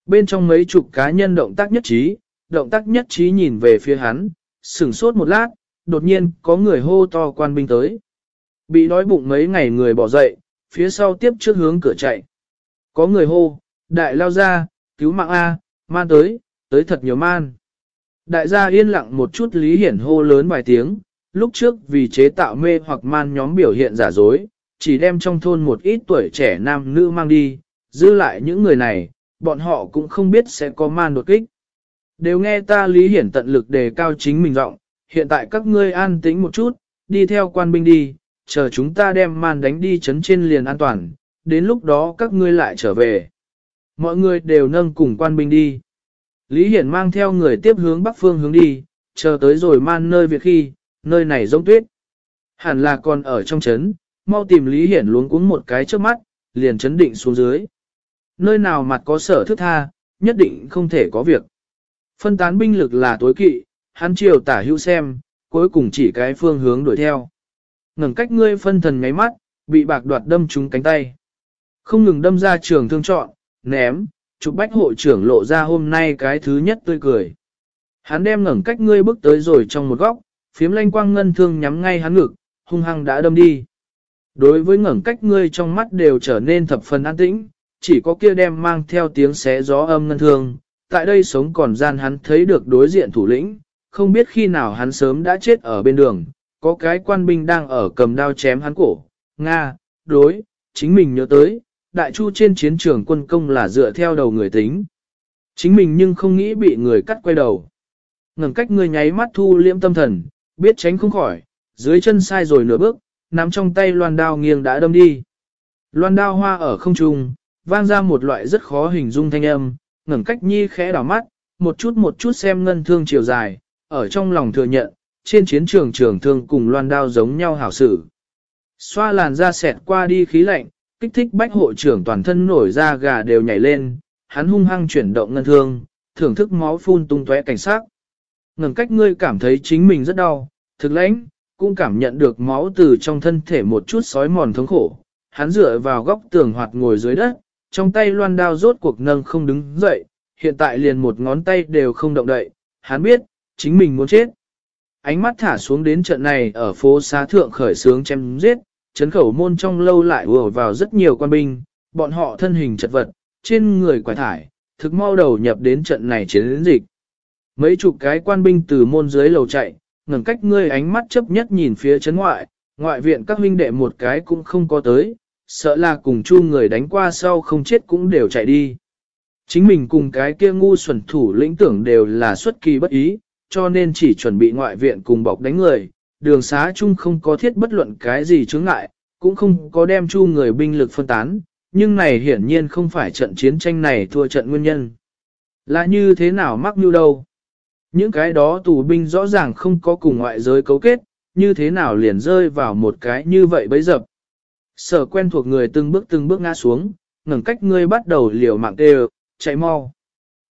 Bên trong mấy chục cá nhân động tác nhất trí, động tác nhất trí nhìn về phía hắn, sửng sốt một lát, đột nhiên có người hô to quan binh tới. Bị đói bụng mấy ngày người bỏ dậy, phía sau tiếp trước hướng cửa chạy. Có người hô, đại lao ra, cứu mạng A, man tới, tới thật nhiều man. Đại gia yên lặng một chút lý hiển hô lớn vài tiếng, lúc trước vì chế tạo mê hoặc man nhóm biểu hiện giả dối, chỉ đem trong thôn một ít tuổi trẻ nam nữ mang đi, giữ lại những người này, bọn họ cũng không biết sẽ có man đột kích. Đều nghe ta lý hiển tận lực đề cao chính mình giọng, hiện tại các ngươi an tĩnh một chút, đi theo quan binh đi, chờ chúng ta đem man đánh đi chấn trên liền an toàn, đến lúc đó các ngươi lại trở về. Mọi người đều nâng cùng quan binh đi. Lý Hiển mang theo người tiếp hướng bắc phương hướng đi, chờ tới rồi man nơi việc khi, nơi này giống tuyết. Hẳn là còn ở trong chấn, mau tìm Lý Hiển luống cuống một cái trước mắt, liền chấn định xuống dưới. Nơi nào mặt có sở thức tha, nhất định không thể có việc. Phân tán binh lực là tối kỵ, hắn chiều tả hữu xem, cuối cùng chỉ cái phương hướng đuổi theo. Ngừng cách ngươi phân thần ngáy mắt, bị bạc đoạt đâm trúng cánh tay. Không ngừng đâm ra trường thương trọn, ném, chụp bách hội trưởng lộ ra hôm nay cái thứ nhất tươi cười. Hắn đem ngẩng cách ngươi bước tới rồi trong một góc, phiếm lanh quang ngân thương nhắm ngay hắn ngực, hung hăng đã đâm đi. Đối với ngẩng cách ngươi trong mắt đều trở nên thập phần an tĩnh, chỉ có kia đem mang theo tiếng xé gió âm ngân thương. Tại đây sống còn gian hắn thấy được đối diện thủ lĩnh, không biết khi nào hắn sớm đã chết ở bên đường, có cái quan binh đang ở cầm đao chém hắn cổ. Nga, đối, chính mình nhớ tới, đại chu trên chiến trường quân công là dựa theo đầu người tính. Chính mình nhưng không nghĩ bị người cắt quay đầu. Ngừng cách người nháy mắt thu liễm tâm thần, biết tránh không khỏi, dưới chân sai rồi nửa bước, nắm trong tay loan đao nghiêng đã đâm đi. Loan đao hoa ở không trung, vang ra một loại rất khó hình dung thanh âm, ngẩng cách nhi khẽ đảo mắt, một chút một chút xem ngân thương chiều dài, ở trong lòng thừa nhận, trên chiến trường trường thương cùng loan đao giống nhau hảo sử, Xoa làn da xẹt qua đi khí lạnh, kích thích bách hộ trưởng toàn thân nổi ra gà đều nhảy lên, hắn hung hăng chuyển động ngân thương, thưởng thức máu phun tung tóe cảnh sát. Ngừng cách ngươi cảm thấy chính mình rất đau, thực lãnh, cũng cảm nhận được máu từ trong thân thể một chút sói mòn thống khổ. Hắn dựa vào góc tường hoạt ngồi dưới đất, trong tay loan đao rốt cuộc nâng không đứng dậy, hiện tại liền một ngón tay đều không động đậy. Hắn biết, chính mình muốn chết. Ánh mắt thả xuống đến trận này ở phố xá thượng khởi sướng chém giết, chấn khẩu môn trong lâu lại ùa vào rất nhiều quan binh, bọn họ thân hình chật vật, trên người quải thải, thực mau đầu nhập đến trận này chiến dịch. Mấy chục cái quan binh từ môn dưới lầu chạy, ngẩng cách ngươi ánh mắt chấp nhất nhìn phía chấn ngoại, ngoại viện các huynh đệ một cái cũng không có tới, sợ là cùng chu người đánh qua sau không chết cũng đều chạy đi. Chính mình cùng cái kia ngu xuẩn thủ lĩnh tưởng đều là xuất kỳ bất ý, cho nên chỉ chuẩn bị ngoại viện cùng bọc đánh người, đường xá chung không có thiết bất luận cái gì chướng ngại, cũng không có đem chu người binh lực phân tán, nhưng này hiển nhiên không phải trận chiến tranh này thua trận nguyên nhân. Là như thế nào mắc như đâu? Những cái đó tù binh rõ ràng không có cùng ngoại giới cấu kết, như thế nào liền rơi vào một cái như vậy bấy dập. Sở quen thuộc người từng bước từng bước ngã xuống, ngẩng cách ngươi bắt đầu liều mạng tê chạy mau.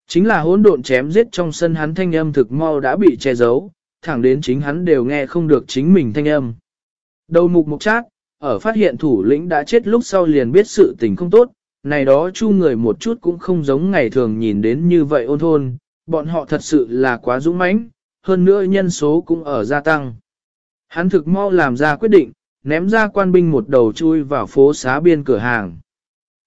Chính là hỗn độn chém giết trong sân hắn thanh âm thực mau đã bị che giấu, thẳng đến chính hắn đều nghe không được chính mình thanh âm. Đầu mục mục chát, ở phát hiện thủ lĩnh đã chết lúc sau liền biết sự tình không tốt, này đó chu người một chút cũng không giống ngày thường nhìn đến như vậy ôn thôn, bọn họ thật sự là quá dũng mãnh, hơn nữa nhân số cũng ở gia tăng. Hắn thực mau làm ra quyết định, ném ra quan binh một đầu chui vào phố xá biên cửa hàng.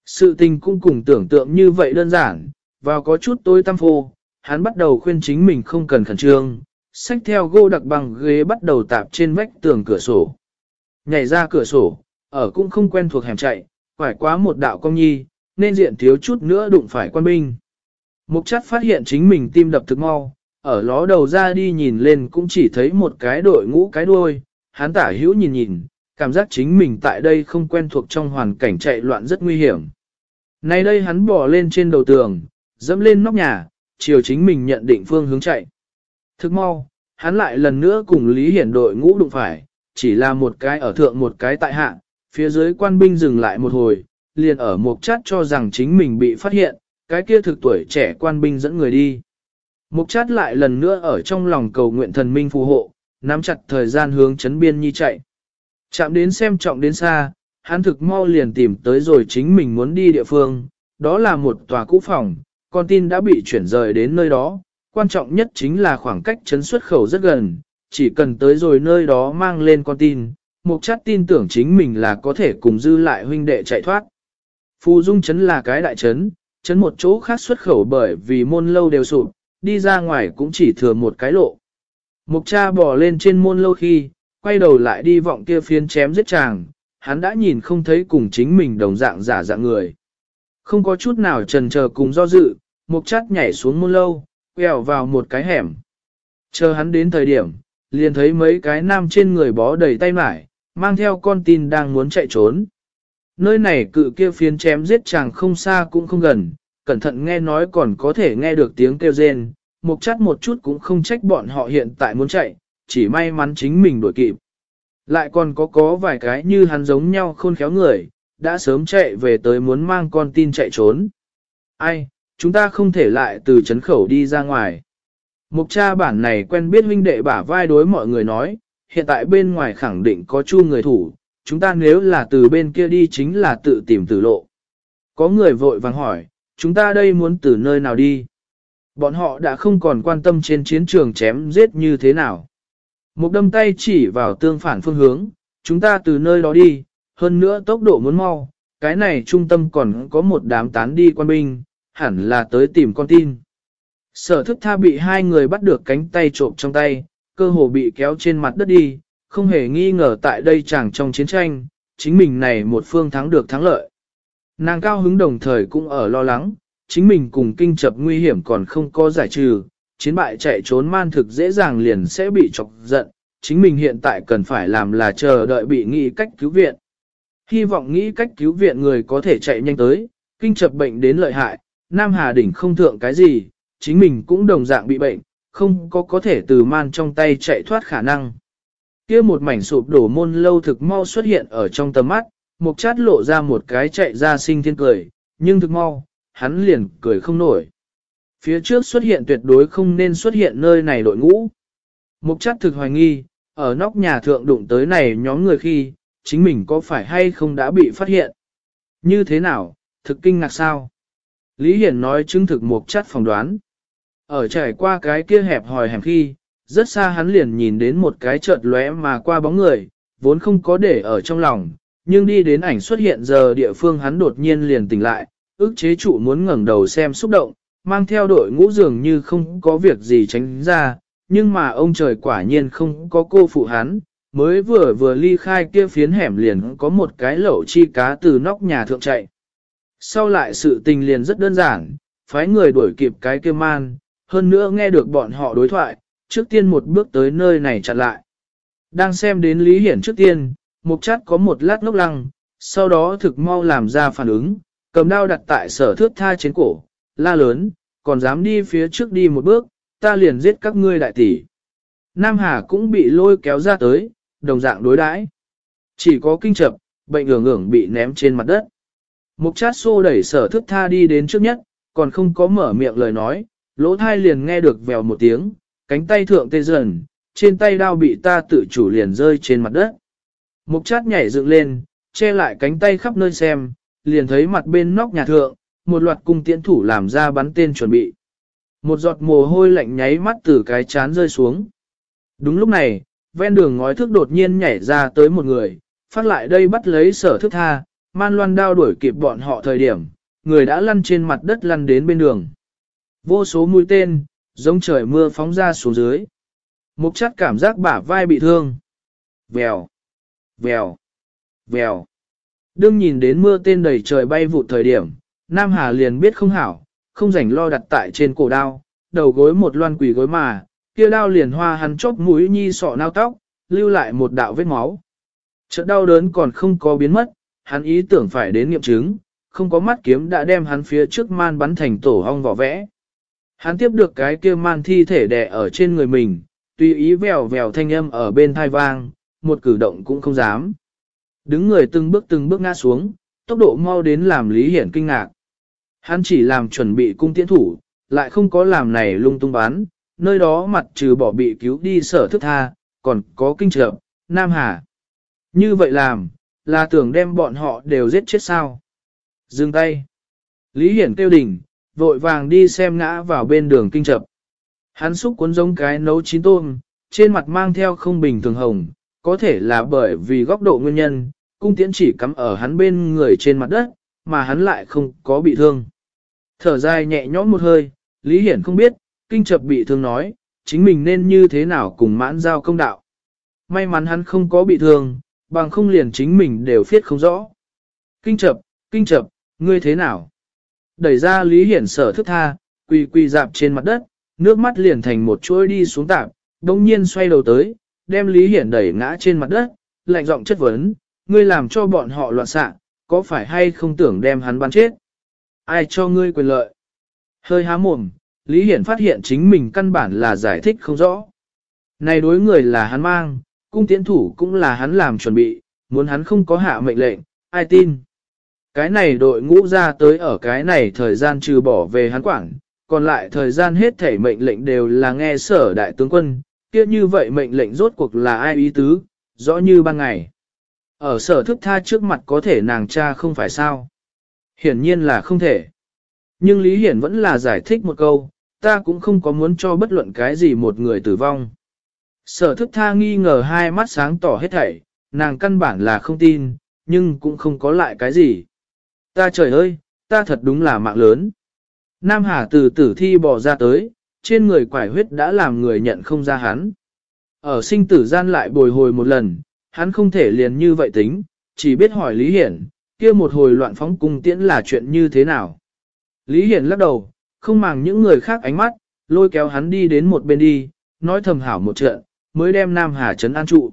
Sự tình cũng cùng tưởng tượng như vậy đơn giản, vào có chút tối tăm phô, hắn bắt đầu khuyên chính mình không cần khẩn trương, Sách theo gô đặc bằng ghế bắt đầu tạp trên vách tường cửa sổ. Nhảy ra cửa sổ, ở cũng không quen thuộc hẻm chạy, phải quá một đạo công nhi, nên diện thiếu chút nữa đụng phải quan binh. Mục chất phát hiện chính mình tim đập thực mau, ở ló đầu ra đi nhìn lên cũng chỉ thấy một cái đội ngũ cái đuôi, hắn tả hữu nhìn nhìn, cảm giác chính mình tại đây không quen thuộc trong hoàn cảnh chạy loạn rất nguy hiểm. Nay đây hắn bỏ lên trên đầu tường, dẫm lên nóc nhà, chiều chính mình nhận định phương hướng chạy. Thức mau, hắn lại lần nữa cùng Lý Hiển đội ngũ đụng phải, chỉ là một cái ở thượng một cái tại hạ, phía dưới quan binh dừng lại một hồi, liền ở một chát cho rằng chính mình bị phát hiện, cái kia thực tuổi trẻ quan binh dẫn người đi. Mục chát lại lần nữa ở trong lòng cầu nguyện thần minh phù hộ, nắm chặt thời gian hướng chấn biên nhi chạy. Chạm đến xem trọng đến xa, hắn thực mau liền tìm tới rồi chính mình muốn đi địa phương, đó là một tòa cũ phòng, con tin đã bị chuyển rời đến nơi đó, quan trọng nhất chính là khoảng cách chấn xuất khẩu rất gần, chỉ cần tới rồi nơi đó mang lên con tin, mục chát tin tưởng chính mình là có thể cùng dư lại huynh đệ chạy thoát. Phù Dung chấn là cái đại chấn, chấn một chỗ khác xuất khẩu bởi vì môn lâu đều sụp, đi ra ngoài cũng chỉ thừa một cái lộ. Mục cha bỏ lên trên môn lâu khi, quay đầu lại đi vọng kia phiến chém giết chàng, hắn đã nhìn không thấy cùng chính mình đồng dạng giả dạng người. Không có chút nào trần chờ cùng do dự, mục chát nhảy xuống môn lâu, quẹo vào một cái hẻm. Chờ hắn đến thời điểm, liền thấy mấy cái nam trên người bó đầy tay mải, mang theo con tin đang muốn chạy trốn. Nơi này cự kia phiến chém giết chàng không xa cũng không gần, cẩn thận nghe nói còn có thể nghe được tiếng kêu rên, mục chát một chút cũng không trách bọn họ hiện tại muốn chạy, chỉ may mắn chính mình đuổi kịp. Lại còn có có vài cái như hắn giống nhau khôn khéo người, đã sớm chạy về tới muốn mang con tin chạy trốn. Ai, chúng ta không thể lại từ chấn khẩu đi ra ngoài. Mục cha bản này quen biết huynh đệ bả vai đối mọi người nói, hiện tại bên ngoài khẳng định có chu người thủ, chúng ta nếu là từ bên kia đi chính là tự tìm tử lộ. Có người vội vàng hỏi, chúng ta đây muốn từ nơi nào đi? Bọn họ đã không còn quan tâm trên chiến trường chém giết như thế nào. Một đâm tay chỉ vào tương phản phương hướng, chúng ta từ nơi đó đi, hơn nữa tốc độ muốn mau, cái này trung tâm còn có một đám tán đi quan binh, hẳn là tới tìm con tin. Sở thức tha bị hai người bắt được cánh tay trộm trong tay, cơ hồ bị kéo trên mặt đất đi, không hề nghi ngờ tại đây chẳng trong chiến tranh, chính mình này một phương thắng được thắng lợi. Nàng cao hứng đồng thời cũng ở lo lắng, chính mình cùng kinh chập nguy hiểm còn không có giải trừ, chiến bại chạy trốn man thực dễ dàng liền sẽ bị chọc giận, chính mình hiện tại cần phải làm là chờ đợi bị nghĩ cách cứu viện. Hy vọng nghĩ cách cứu viện người có thể chạy nhanh tới, kinh chập bệnh đến lợi hại, Nam Hà Đỉnh không thượng cái gì, chính mình cũng đồng dạng bị bệnh, không có có thể từ man trong tay chạy thoát khả năng. kia một mảnh sụp đổ môn lâu thực mau xuất hiện ở trong tầm mắt, một chát lộ ra một cái chạy ra sinh thiên cười, nhưng thực mau, hắn liền cười không nổi. Phía trước xuất hiện tuyệt đối không nên xuất hiện nơi này đội ngũ. Mục chát thực hoài nghi, ở nóc nhà thượng đụng tới này nhóm người khi, chính mình có phải hay không đã bị phát hiện. Như thế nào, thực kinh ngạc sao? Lý Hiển nói chứng thực một chất phỏng đoán. Ở trải qua cái kia hẹp hòi hẻm khi, rất xa hắn liền nhìn đến một cái chợt lóe mà qua bóng người, vốn không có để ở trong lòng, nhưng đi đến ảnh xuất hiện giờ địa phương hắn đột nhiên liền tỉnh lại, ức chế trụ muốn ngẩng đầu xem xúc động, mang theo đội ngũ dường như không có việc gì tránh ra, nhưng mà ông trời quả nhiên không có cô phụ hắn, mới vừa vừa ly khai kia phiến hẻm liền có một cái lẩu chi cá từ nóc nhà thượng chạy. Sau lại sự tình liền rất đơn giản, phái người đuổi kịp cái kia man, hơn nữa nghe được bọn họ đối thoại, trước tiên một bước tới nơi này chặn lại. Đang xem đến Lý Hiển trước tiên, mục chát có một lát ngốc lăng, sau đó thực mau làm ra phản ứng, cầm đao đặt tại sở thước tha trên cổ, la lớn, còn dám đi phía trước đi một bước, ta liền giết các ngươi đại tỷ. Nam Hà cũng bị lôi kéo ra tới, đồng dạng đối đãi. Chỉ có kinh chập, bệnh ngưỡng ngưỡng bị ném trên mặt đất. Mục chát xô đẩy sở thức tha đi đến trước nhất, còn không có mở miệng lời nói, lỗ thai liền nghe được vèo một tiếng, cánh tay thượng tê dần, trên tay đao bị ta tự chủ liền rơi trên mặt đất. Mục chát nhảy dựng lên, che lại cánh tay khắp nơi xem, liền thấy mặt bên nóc nhà thượng, một loạt cung tiễn thủ làm ra bắn tên chuẩn bị. Một giọt mồ hôi lạnh nháy mắt từ cái chán rơi xuống. Đúng lúc này, ven đường ngói thước đột nhiên nhảy ra tới một người, phát lại đây bắt lấy sở thức tha, man loan đao đuổi kịp bọn họ thời điểm, người đã lăn trên mặt đất lăn đến bên đường. Vô số mũi tên, giống trời mưa phóng ra xuống dưới. Mục chắt cảm giác bả vai bị thương. Vèo, vèo, vèo. Đương nhìn đến mưa tên đầy trời bay vụ thời điểm, Nam Hà liền biết không hảo, không rảnh lo đặt tại trên cổ đao, đầu gối một loan quỷ gối mà, kia đao liền hoa hắn chốc mũi nhi sọ nao tóc, lưu lại một đạo vết máu. Trận đau đớn còn không có biến mất, hắn ý tưởng phải đến nghiệm chứng, không có mắt kiếm đã đem hắn phía trước man bắn thành tổ hong vỏ vẽ. Hắn tiếp được cái kia man thi thể đè ở trên người mình, tùy ý vèo vèo thanh âm ở bên thai vang, một cử động cũng không dám. Đứng người từng bước từng bước ngã xuống, tốc độ mau đến làm Lý Hiển kinh ngạc. Hắn chỉ làm chuẩn bị cung tiễn thủ, lại không có làm này lung tung bán, nơi đó mặt trừ bỏ bị cứu đi sở thức tha, còn có kinh trợ, Nam Hà. Như vậy làm, là tưởng đem bọn họ đều giết chết sao. Dừng tay. Lý Hiển kêu đỉnh, vội vàng đi xem ngã vào bên đường kinh chập. Hắn xúc cuốn giống cái nấu chín tôm, trên mặt mang theo không bình thường hồng, có thể là bởi vì góc độ nguyên nhân, cung tiễn chỉ cắm ở hắn bên người trên mặt đất, mà hắn lại không có bị thương. Thở dài nhẹ nhõm một hơi, Lý Hiển không biết, kinh chập bị thương nói, chính mình nên như thế nào cùng mãn giao công đạo. May mắn hắn không có bị thương, bằng không liền chính mình đều phiết không rõ. Kinh chập, kinh chập, ngươi thế nào? Đẩy ra Lý Hiển sở thức tha, quỳ quỳ dạp trên mặt đất, nước mắt liền thành một chuỗi đi xuống tạp, đồng nhiên xoay đầu tới, đem Lý Hiển đẩy ngã trên mặt đất, lạnh giọng chất vấn, ngươi làm cho bọn họ loạn xạ, có phải hay không tưởng đem hắn bắn chết? Ai cho ngươi quyền lợi? Hơi há mồm, Lý Hiển phát hiện chính mình căn bản là giải thích không rõ. Này đối người là hắn mang, cung tiễn thủ cũng là hắn làm chuẩn bị, muốn hắn không có hạ mệnh lệnh, ai tin. Cái này đội ngũ ra tới ở cái này thời gian trừ bỏ về hắn quản, còn lại thời gian hết thể mệnh lệnh đều là nghe sở đại tướng quân, kia như vậy mệnh lệnh rốt cuộc là ai ý tứ, rõ như ban ngày. Ở sở thức tha trước mặt có thể nàng cha không phải sao. Hiển nhiên là không thể. Nhưng Lý Hiển vẫn là giải thích một câu, ta cũng không có muốn cho bất luận cái gì một người tử vong. Sở thức tha nghi ngờ hai mắt sáng tỏ hết thảy, nàng căn bản là không tin, nhưng cũng không có lại cái gì. Ta trời ơi, ta thật đúng là mạng lớn. Nam Hà từ tử thi bò ra tới, trên người quải huyết đã làm người nhận không ra hắn. Ở sinh tử gian lại bồi hồi một lần, hắn không thể liền như vậy tính, chỉ biết hỏi Lý Hiển, kia một hồi loạn phóng cung tiễn là chuyện như thế nào. Lý Hiển lắc đầu, không màng những người khác ánh mắt, lôi kéo hắn đi đến một bên đi, nói thầm hảo một trận, mới đem Nam Hà Trấn an trụ.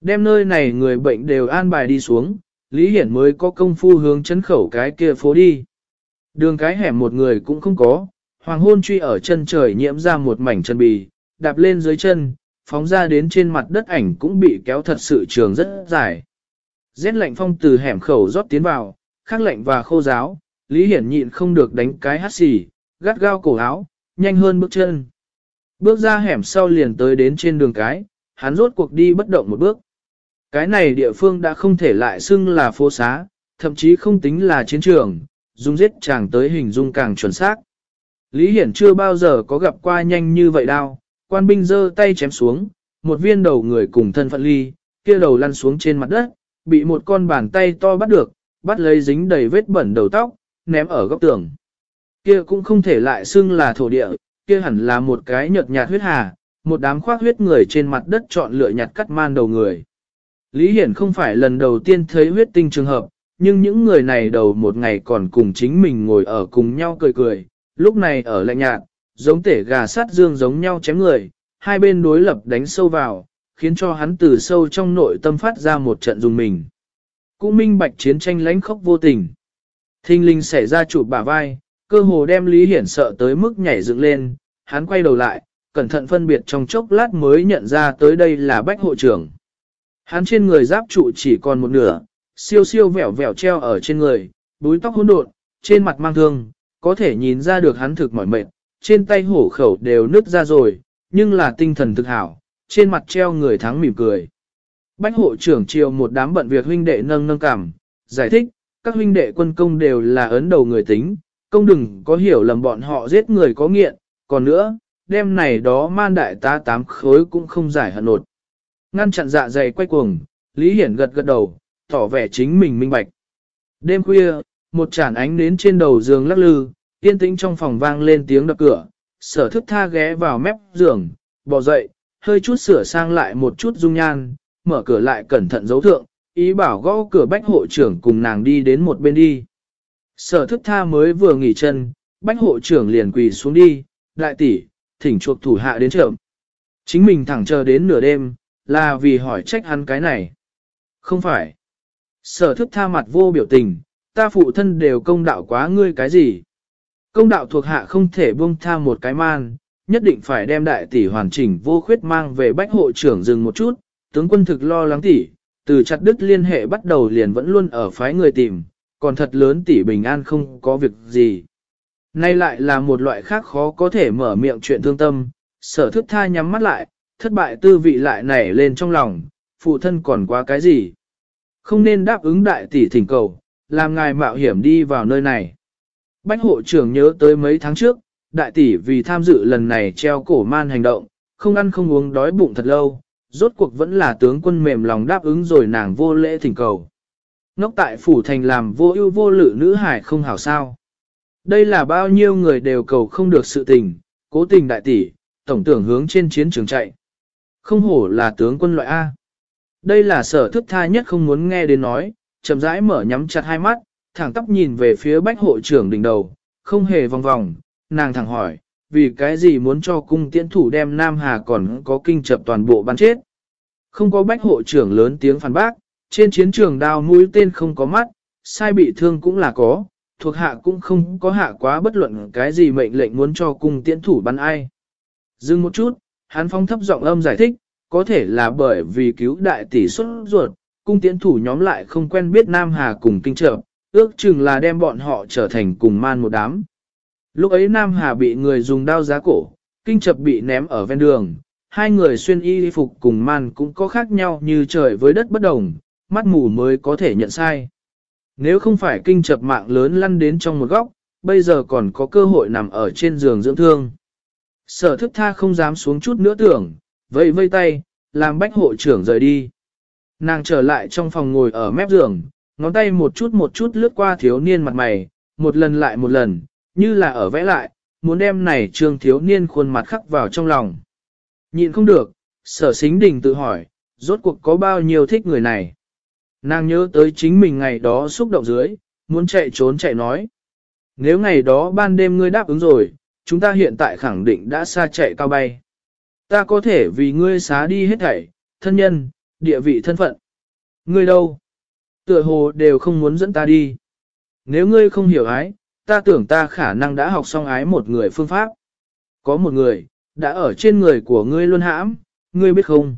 Đem nơi này người bệnh đều an bài đi xuống, Lý Hiển mới có công phu hướng chấn khẩu cái kia phố đi. Đường cái hẻm một người cũng không có, hoàng hôn truy ở chân trời nhiễm ra một mảnh chân bì, đạp lên dưới chân, phóng ra đến trên mặt đất ảnh cũng bị kéo thật sự trường rất dài. Rét lạnh phong từ hẻm khẩu rót tiến vào, khắc lạnh và khô giáo, Lý Hiển nhịn không được đánh cái hát xì, gắt gao cổ áo, nhanh hơn bước chân. Bước ra hẻm sau liền tới đến trên đường cái, hắn rốt cuộc đi bất động một bước. Cái này địa phương đã không thể lại xưng là phố xá, thậm chí không tính là chiến trường, dung giết chàng tới hình dung càng chuẩn xác. Lý Hiển chưa bao giờ có gặp qua nhanh như vậy đao, quan binh giơ tay chém xuống, một viên đầu người cùng thân phận ly, kia đầu lăn xuống trên mặt đất, bị một con bàn tay to bắt được, bắt lấy dính đầy vết bẩn đầu tóc, ném ở góc tường. Kia cũng không thể lại xưng là thổ địa, kia hẳn là một cái nhợt nhạt huyết hà, một đám khoác huyết người trên mặt đất chọn lựa nhặt cắt man đầu người. Lý Hiển không phải lần đầu tiên thấy huyết tinh trường hợp, nhưng những người này đầu một ngày còn cùng chính mình ngồi ở cùng nhau cười cười, lúc này ở lạnh nhạt, giống tể gà sát dương giống nhau chém người, hai bên đối lập đánh sâu vào, khiến cho hắn từ sâu trong nội tâm phát ra một trận dùng mình. Cũng minh bạch chiến tranh lãnh khốc vô tình. Thinh linh xảy ra chụp bả vai, cơ hồ đem Lý Hiển sợ tới mức nhảy dựng lên, hắn quay đầu lại, cẩn thận phân biệt trong chốc lát mới nhận ra tới đây là bách hộ trưởng. Hắn trên người giáp trụ chỉ còn một nửa, siêu siêu vẻo vẻo treo ở trên người, búi tóc hỗn độn, trên mặt mang thương, có thể nhìn ra được hắn thực mỏi mệt, trên tay hổ khẩu đều nứt ra rồi, nhưng là tinh thần thực hảo, trên mặt treo người thắng mỉm cười. Bách hộ trưởng chiều một đám bận việc huynh đệ nâng nâng cảm, giải thích, các huynh đệ quân công đều là ấn đầu người tính, công đừng có hiểu lầm bọn họ giết người có nghiện, còn nữa, đêm này đó man đại tá tám khối cũng không giải hận nột. Ngăn chặn dạ dày quay cuồng, Lý Hiển gật gật đầu, tỏ vẻ chính mình minh bạch. Đêm khuya, một chản ánh đến trên đầu giường lắc lư, yên tĩnh trong phòng vang lên tiếng đập cửa, sở thức tha ghé vào mép giường, bò dậy, hơi chút sửa sang lại một chút dung nhan, mở cửa lại cẩn thận dấu thượng, ý bảo gõ cửa bách hộ trưởng cùng nàng đi đến một bên đi. Sở thức tha mới vừa nghỉ chân, bách hộ trưởng liền quỳ xuống đi, đại tỷ, thỉnh chuộc thủ hạ đến trưởng. Chính mình thẳng chờ đến nửa đêm, là vì hỏi trách hắn cái này. Không phải. Sở thức tha mặt vô biểu tình, ta phụ thân đều công đạo quá ngươi cái gì. Công đạo thuộc hạ không thể buông tha một cái man, nhất định phải đem đại tỷ hoàn chỉnh vô khuyết mang về bách hộ trưởng dừng một chút, tướng quân thực lo lắng tỷ, từ chặt đứt liên hệ bắt đầu liền vẫn luôn ở phái người tìm, còn thật lớn tỷ bình an không có việc gì. Nay lại là một loại khác khó có thể mở miệng chuyện thương tâm, sở thức tha nhắm mắt lại, thất bại tư vị lại nảy lên trong lòng, phụ thân còn quá cái gì. Không nên đáp ứng đại tỷ thỉnh cầu, làm ngài mạo hiểm đi vào nơi này. Bách hộ trưởng nhớ tới mấy tháng trước, đại tỷ vì tham dự lần này treo cổ man hành động, không ăn không uống đói bụng thật lâu, rốt cuộc vẫn là tướng quân mềm lòng đáp ứng rồi nàng vô lễ thỉnh cầu. Ngốc tại phủ thành làm vô ưu vô lự nữ hải không hảo sao. Đây là bao nhiêu người đều cầu không được sự tình, cố tình đại tỷ, tổng tưởng hướng trên chiến trường chạy. Không hổ là tướng quân loại A. Đây là sở thức tha nhất không muốn nghe đến nói, chậm rãi mở nhắm chặt hai mắt, thẳng tóc nhìn về phía bách hộ trưởng đỉnh đầu, không hề vòng vòng, nàng thẳng hỏi, vì cái gì muốn cho cung tiễn thủ đem Nam Hà còn có kinh chập toàn bộ bắn chết. Không có bách hộ trưởng lớn tiếng phản bác, trên chiến trường đao mũi tên không có mắt, sai bị thương cũng là có, thuộc hạ cũng không có hạ quá bất luận cái gì mệnh lệnh muốn cho cung tiễn thủ bắn ai. Dừng một chút, hắn phong thấp giọng âm giải thích, có thể là bởi vì cứu đại tỷ xuất ruột, cung tiễn thủ nhóm lại không quen biết Nam Hà cùng kinh trợ, ước chừng là đem bọn họ trở thành cùng man một đám. Lúc ấy Nam Hà bị người dùng đao giá cổ, kinh chập bị ném ở ven đường, hai người xuyên y phục cùng man cũng có khác nhau như trời với đất bất đồng, mắt mù mới có thể nhận sai. Nếu không phải kinh chập mạng lớn lăn đến trong một góc, bây giờ còn có cơ hội nằm ở trên giường dưỡng thương. Sở thức tha không dám xuống chút nữa tưởng, vẫy vây tay, làm bách hộ trưởng rời đi. Nàng trở lại trong phòng ngồi ở mép giường, ngón tay một chút một chút lướt qua thiếu niên mặt mày, một lần lại một lần, như là ở vẽ lại, muốn đem này trương thiếu niên khuôn mặt khắc vào trong lòng. Nhịn không được, sở xính đình tự hỏi, rốt cuộc có bao nhiêu thích người này. Nàng nhớ tới chính mình ngày đó xúc động dưới, muốn chạy trốn chạy nói. Nếu ngày đó ban đêm ngươi đáp ứng rồi, chúng ta hiện tại khẳng định đã xa chạy cao bay. Ta có thể vì ngươi xá đi hết thảy, thân nhân, địa vị thân phận. Ngươi đâu? Tựa hồ đều không muốn dẫn ta đi. Nếu ngươi không hiểu ái, ta tưởng ta khả năng đã học xong ái một người phương pháp. Có một người, đã ở trên người của ngươi luôn hãm, ngươi biết không?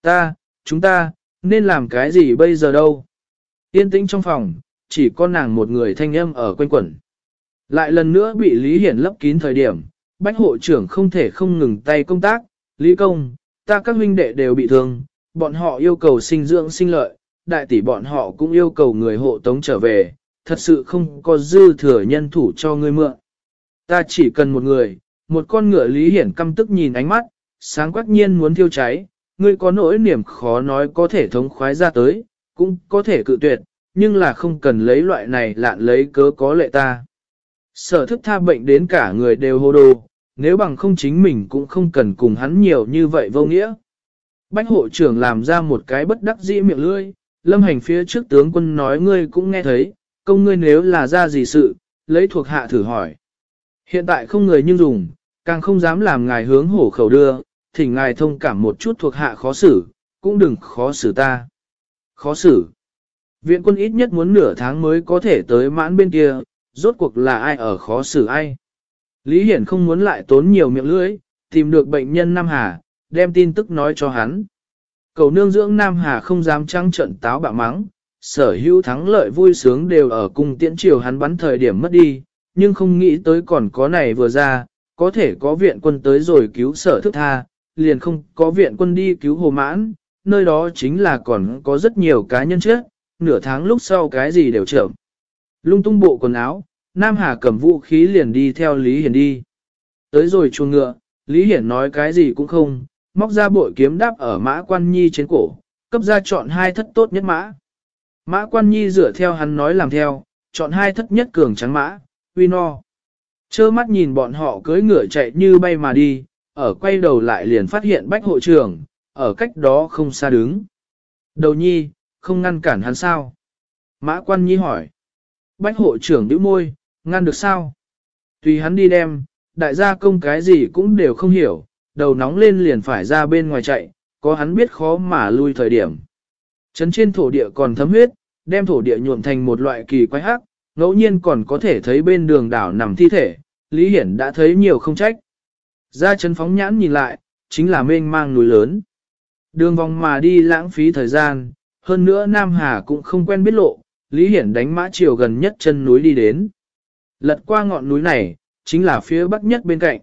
Ta, chúng ta, nên làm cái gì bây giờ đâu? Yên tĩnh trong phòng, chỉ có nàng một người thanh âm ở quanh quẩn. Lại lần nữa bị Lý Hiển lấp kín thời điểm, bách hộ trưởng không thể không ngừng tay công tác, Lý công, ta các huynh đệ đều bị thương, bọn họ yêu cầu sinh dưỡng sinh lợi, đại tỷ bọn họ cũng yêu cầu người hộ tống trở về, thật sự không có dư thừa nhân thủ cho ngươi mượn. Ta chỉ cần một người, một con ngựa Lý Hiển căm tức nhìn ánh mắt, sáng quắc nhiên muốn thiêu cháy, ngươi có nỗi niềm khó nói có thể thống khoái ra tới, cũng có thể cự tuyệt, nhưng là không cần lấy loại này lạn lấy cớ có lệ ta. Sở thức tha bệnh đến cả người đều hô đồ, nếu bằng không chính mình cũng không cần cùng hắn nhiều như vậy vô nghĩa. Bách hộ trưởng làm ra một cái bất đắc dĩ miệng lưỡi, lâm hành phía trước tướng quân nói ngươi cũng nghe thấy, công ngươi nếu là ra gì sự, lấy thuộc hạ thử hỏi. Hiện tại không người nhưng dùng, càng không dám làm ngài hướng hổ khẩu đưa, thỉnh ngài thông cảm một chút thuộc hạ khó xử, cũng đừng khó xử ta. Khó xử. Viện quân ít nhất muốn nửa tháng mới có thể tới mãn bên kia, rốt cuộc là ai ở khó xử ai. Lý Hiển không muốn lại tốn nhiều miệng lưỡi, tìm được bệnh nhân Nam Hà, đem tin tức nói cho hắn. Cầu nương dưỡng Nam Hà không dám trăng trận táo bạo mắng, sở hữu thắng lợi vui sướng đều ở cùng tiễn triều hắn bắn thời điểm mất đi, nhưng không nghĩ tới còn có này vừa ra, có thể có viện quân tới rồi cứu sở thức tha, liền không có viện quân đi cứu hồ mãn, nơi đó chính là còn có rất nhiều cá nhân chết, nửa tháng lúc sau cái gì đều chậm. Lung tung bộ quần áo, Nam Hà cầm vũ khí liền đi theo Lý Hiển đi. Tới rồi chuồng ngựa, Lý Hiển nói cái gì cũng không, móc ra bội kiếm đáp ở mã quan nhi trên cổ, cấp ra chọn hai thất tốt nhất mã. Mã quan nhi dựa theo hắn nói làm theo, chọn hai thất nhất cường trắng mã, uy no. Chơ mắt nhìn bọn họ cưỡi ngựa chạy như bay mà đi, ở quay đầu lại liền phát hiện bách hộ trưởng, ở cách đó không xa đứng. Đầu nhi, không ngăn cản hắn sao? Mã quan nhi hỏi. Bách hộ trưởng đứa môi, ngăn được sao? Tùy hắn đi đem, đại gia công cái gì cũng đều không hiểu, đầu nóng lên liền phải ra bên ngoài chạy, có hắn biết khó mà lui thời điểm. Trấn trên thổ địa còn thấm huyết, đem thổ địa nhuộm thành một loại kỳ quái hắc, ngẫu nhiên còn có thể thấy bên đường đảo nằm thi thể, Lý Hiển đã thấy nhiều không trách. Ra chấn phóng nhãn nhìn lại, chính là mênh mang núi lớn. Đường vòng mà đi lãng phí thời gian, hơn nữa Nam Hà cũng không quen biết lộ, Lý Hiển đánh mã chiều gần nhất chân núi đi đến. Lật qua ngọn núi này, chính là phía bắc nhất bên cạnh.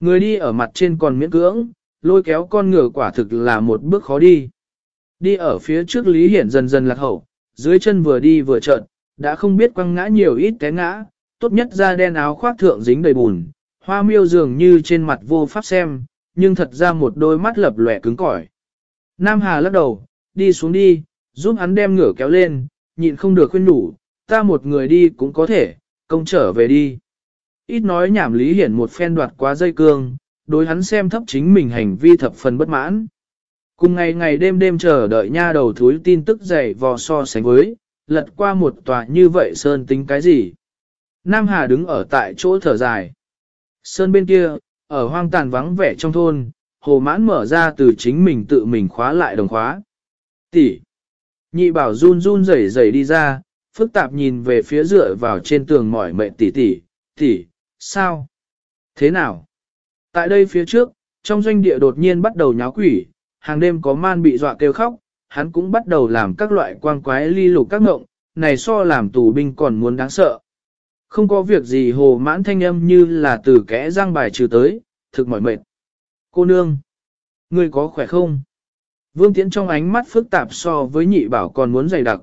Người đi ở mặt trên còn miễn cưỡng, lôi kéo con ngựa quả thực là một bước khó đi. Đi ở phía trước Lý Hiển dần dần lạc hậu, dưới chân vừa đi vừa trợn, đã không biết quăng ngã nhiều ít té ngã, tốt nhất da đen áo khoác thượng dính đầy bùn, hoa miêu dường như trên mặt vô pháp xem, nhưng thật ra một đôi mắt lập lòe cứng cỏi. Nam Hà lắc đầu, đi xuống đi, giúp hắn đem ngửa kéo lên, nhịn không được khuyên đủ, ta một người đi cũng có thể, công trở về đi. Ít nói nhảm Lý Hiển một phen đoạt quá dây cương, đối hắn xem thấp chính mình hành vi thập phần bất mãn. Cùng ngày ngày đêm đêm chờ đợi nha đầu thúi tin tức dày vò so sánh với, lật qua một tòa như vậy Sơn tính cái gì? Nam Hà đứng ở tại chỗ thở dài. Sơn bên kia, ở hoang tàn vắng vẻ trong thôn, hồ mãn mở ra từ chính mình tự mình khóa lại đồng khóa. Tỷ. Nhị bảo run run rẩy rẩy đi ra, phức tạp nhìn về phía dựa vào trên tường mỏi mệt tỷ tỷ, tỷ, sao? Thế nào? Tại đây phía trước, trong doanh địa đột nhiên bắt đầu nháo quỷ, hàng đêm có man bị dọa kêu khóc, hắn cũng bắt đầu làm các loại quang quái ly lục các ngộng, này so làm tù binh còn muốn đáng sợ. Không có việc gì hồ mãn thanh âm như là từ kẽ răng bài trừ tới, thực mỏi mệt. Cô nương, ngươi có khỏe không? Vương Tiễn trong ánh mắt phức tạp so với nhị bảo còn muốn dày đặc.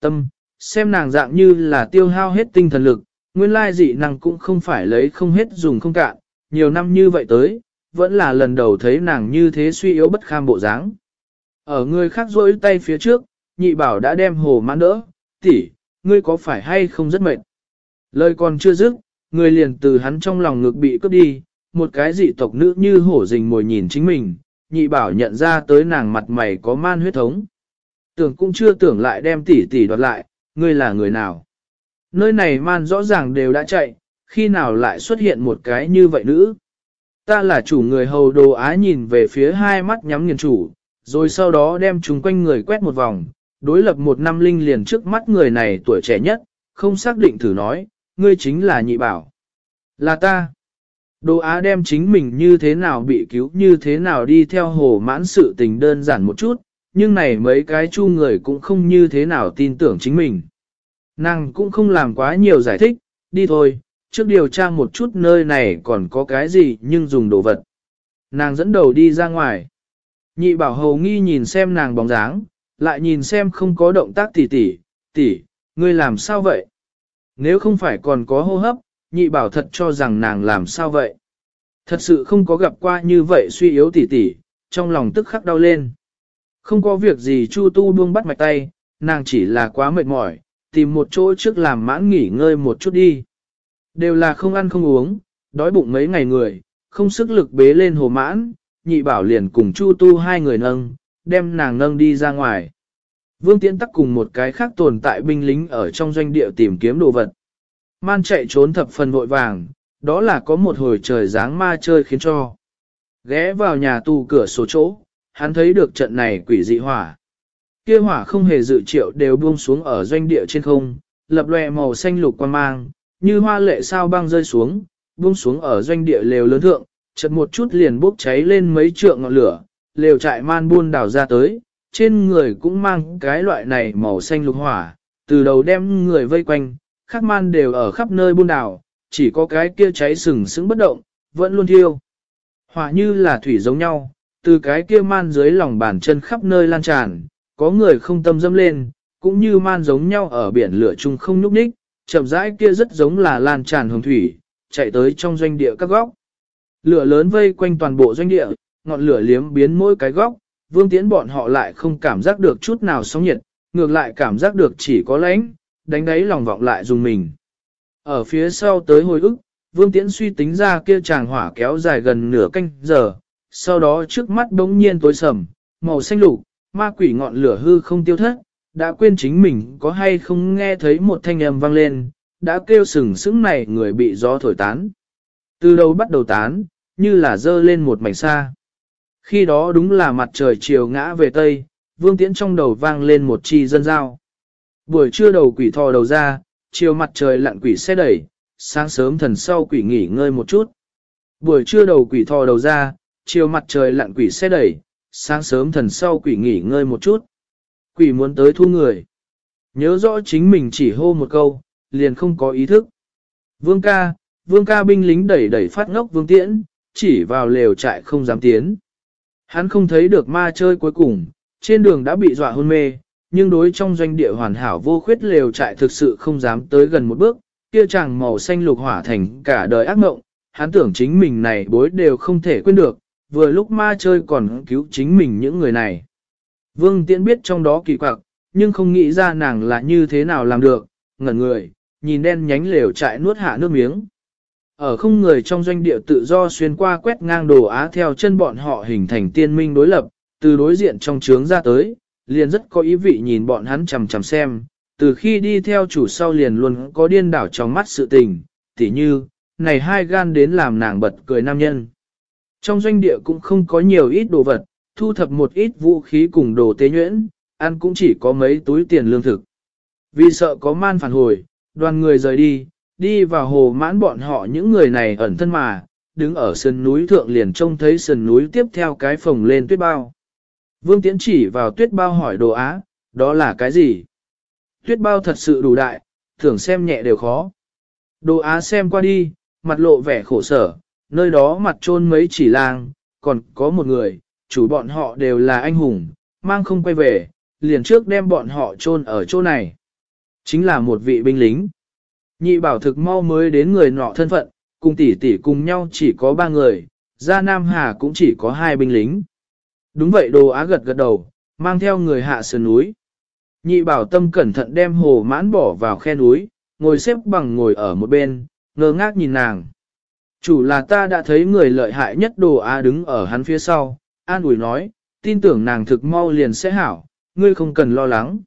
Tâm, xem nàng dạng như là tiêu hao hết tinh thần lực, nguyên lai dị năng cũng không phải lấy không hết dùng không cạn, nhiều năm như vậy tới, vẫn là lần đầu thấy nàng như thế suy yếu bất kham bộ dáng. Ở người khác rỗi tay phía trước, nhị bảo đã đem hồ mãn đỡ, tỷ, ngươi có phải hay không rất mệt. Lời còn chưa dứt, người liền từ hắn trong lòng ngực bị cướp đi, một cái dị tộc nữ như hổ rình mồi nhìn chính mình, nhị bảo nhận ra tới nàng mặt mày có man huyết thống. Tưởng cũng chưa tưởng lại đem tỷ tỷ đoạt lại, ngươi là người nào. Nơi này man rõ ràng đều đã chạy, khi nào lại xuất hiện một cái như vậy nữ. Ta là chủ người hầu đồ á nhìn về phía hai mắt nhắm nghiền chủ, rồi sau đó đem chúng quanh người quét một vòng, đối lập một năm linh liền trước mắt người này tuổi trẻ nhất, không xác định thử nói, ngươi chính là nhị bảo. Là ta. Đồ Á đem chính mình như thế nào bị cứu như thế nào đi theo hồ mãn sự tình đơn giản một chút, nhưng này mấy cái chu người cũng không như thế nào tin tưởng chính mình. Nàng cũng không làm quá nhiều giải thích, đi thôi, trước điều tra một chút nơi này còn có cái gì nhưng dùng đồ vật. Nàng dẫn đầu đi ra ngoài. Nhị bảo hầu nghi nhìn xem nàng bóng dáng, lại nhìn xem không có động tác tỉ tỉ, tỉ, ngươi làm sao vậy? Nếu không phải còn có hô hấp, nhị bảo thật cho rằng nàng làm sao vậy? Thật sự không có gặp qua như vậy suy yếu tỉ tỉ, trong lòng tức khắc đau lên. Không có việc gì Chu Tu buông bắt mạch tay, nàng chỉ là quá mệt mỏi, tìm một chỗ trước làm mãn nghỉ ngơi một chút đi. Đều là không ăn không uống, đói bụng mấy ngày người, không sức lực bế lên hồ mãn, nhị bảo liền cùng Chu Tu hai người nâng, đem nàng nâng đi ra ngoài. Vương Tiễn tắc cùng một cái khác tồn tại binh lính ở trong doanh địa tìm kiếm đồ vật. Man chạy trốn thập phần vội vàng, đó là có một hồi trời dáng ma chơi khiến cho. Ghé vào nhà tù cửa sổ chỗ, hắn thấy được trận này quỷ dị hỏa. Kia hỏa không hề dự triệu đều buông xuống ở doanh địa trên không, lập lòe màu xanh lục quan mang, như hoa lệ sao băng rơi xuống, buông xuống ở doanh địa lều lớn thượng, chợt một chút liền bốc cháy lên mấy trượng ngọn lửa, lều trại man buôn đảo ra tới, trên người cũng mang cái loại này màu xanh lục hỏa, từ đầu đem người vây quanh, khắc man đều ở khắp nơi buôn đảo, chỉ có cái kia cháy sừng sững bất động, vẫn luôn thiêu. Hỏa như là thủy giống nhau, từ cái kia man dưới lòng bàn chân khắp nơi lan tràn, có người không tâm dâm lên, cũng như man giống nhau ở biển lửa chung không nhúc nhích, chậm rãi kia rất giống là lan tràn hồng thủy, chạy tới trong doanh địa các góc. Lửa lớn vây quanh toàn bộ doanh địa, ngọn lửa liếm biến mỗi cái góc, vương tiễn bọn họ lại không cảm giác được chút nào sóng nhiệt, ngược lại cảm giác được chỉ có lãnh. đánh đáy lòng vọng lại dùng mình. Ở phía sau tới hồi ức, vương tiễn suy tính ra kia chàng hỏa kéo dài gần nửa canh giờ, sau đó trước mắt bỗng nhiên tối sầm, màu xanh lục, ma quỷ ngọn lửa hư không tiêu thất, đã quên chính mình có hay không nghe thấy một thanh âm vang lên, đã kêu sừng sững này người bị gió thổi tán. Từ đầu bắt đầu tán, như là dơ lên một mảnh xa. Khi đó đúng là mặt trời chiều ngã về Tây, vương tiễn trong đầu vang lên một chi dân giao. Buổi trưa đầu quỷ thò đầu ra, chiều mặt trời lặn quỷ xe đẩy, sáng sớm thần sau quỷ nghỉ ngơi một chút. Buổi trưa đầu quỷ thò đầu ra, chiều mặt trời lặn quỷ xe đẩy, sáng sớm thần sau quỷ nghỉ ngơi một chút. Quỷ muốn tới thu người. Nhớ rõ chính mình chỉ hô một câu, liền không có ý thức. Vương ca, vương ca binh lính đẩy đẩy phát ngốc vương tiễn, chỉ vào lều trại không dám tiến. Hắn không thấy được ma chơi cuối cùng, trên đường đã bị dọa hôn mê, nhưng đối trong doanh địa hoàn hảo vô khuyết lều trại thực sự không dám tới gần một bước, kia chàng màu xanh lục hỏa thành cả đời ác mộng, hắn tưởng chính mình này bối đều không thể quên được, vừa lúc ma chơi còn cứu chính mình những người này. Vương Tiễn biết trong đó kỳ quặc, nhưng không nghĩ ra nàng là như thế nào làm được, ngẩn người, nhìn đen nhánh lều trại nuốt hạ nước miếng. Ở không người trong doanh địa tự do xuyên qua quét ngang đồ á theo chân bọn họ hình thành tiên minh đối lập, từ đối diện trong trướng ra tới, liền rất có ý vị nhìn bọn hắn chằm chằm xem, từ khi đi theo chủ sau liền luôn có điên đảo trong mắt sự tình, tỉ như, này hai gan đến làm nàng bật cười nam nhân. Trong doanh địa cũng không có nhiều ít đồ vật, thu thập một ít vũ khí cùng đồ tế nhuyễn, ăn cũng chỉ có mấy túi tiền lương thực. Vì sợ có man phản hồi, đoàn người rời đi, đi vào hồ mãn bọn họ những người này ẩn thân mà, đứng ở sườn núi thượng liền trông thấy sườn núi tiếp theo cái phồng lên tuyết bao. Vương Tiễn chỉ vào tuyết bao hỏi đồ á, đó là cái gì? Tuyết bao thật sự đủ đại, thường xem nhẹ đều khó. Đồ á xem qua đi, mặt lộ vẻ khổ sở, nơi đó mặt trôn mấy chỉ lang, còn có một người, chủ bọn họ đều là anh hùng, mang không quay về, liền trước đem bọn họ trôn ở chỗ này. Chính là một vị binh lính. Nhị bảo thực mau mới đến người nọ thân phận, cùng tỷ tỷ cùng nhau chỉ có ba người, ra Nam Hà cũng chỉ có hai binh lính. Đúng vậy đồ á gật gật đầu, mang theo người hạ sườn núi. Nhị bảo tâm cẩn thận đem hồ mãn bỏ vào khe núi, ngồi xếp bằng ngồi ở một bên, ngơ ngác nhìn nàng. Chủ là ta đã thấy người lợi hại nhất đồ á đứng ở hắn phía sau, an ủi nói, tin tưởng nàng thực mau liền sẽ hảo, ngươi không cần lo lắng.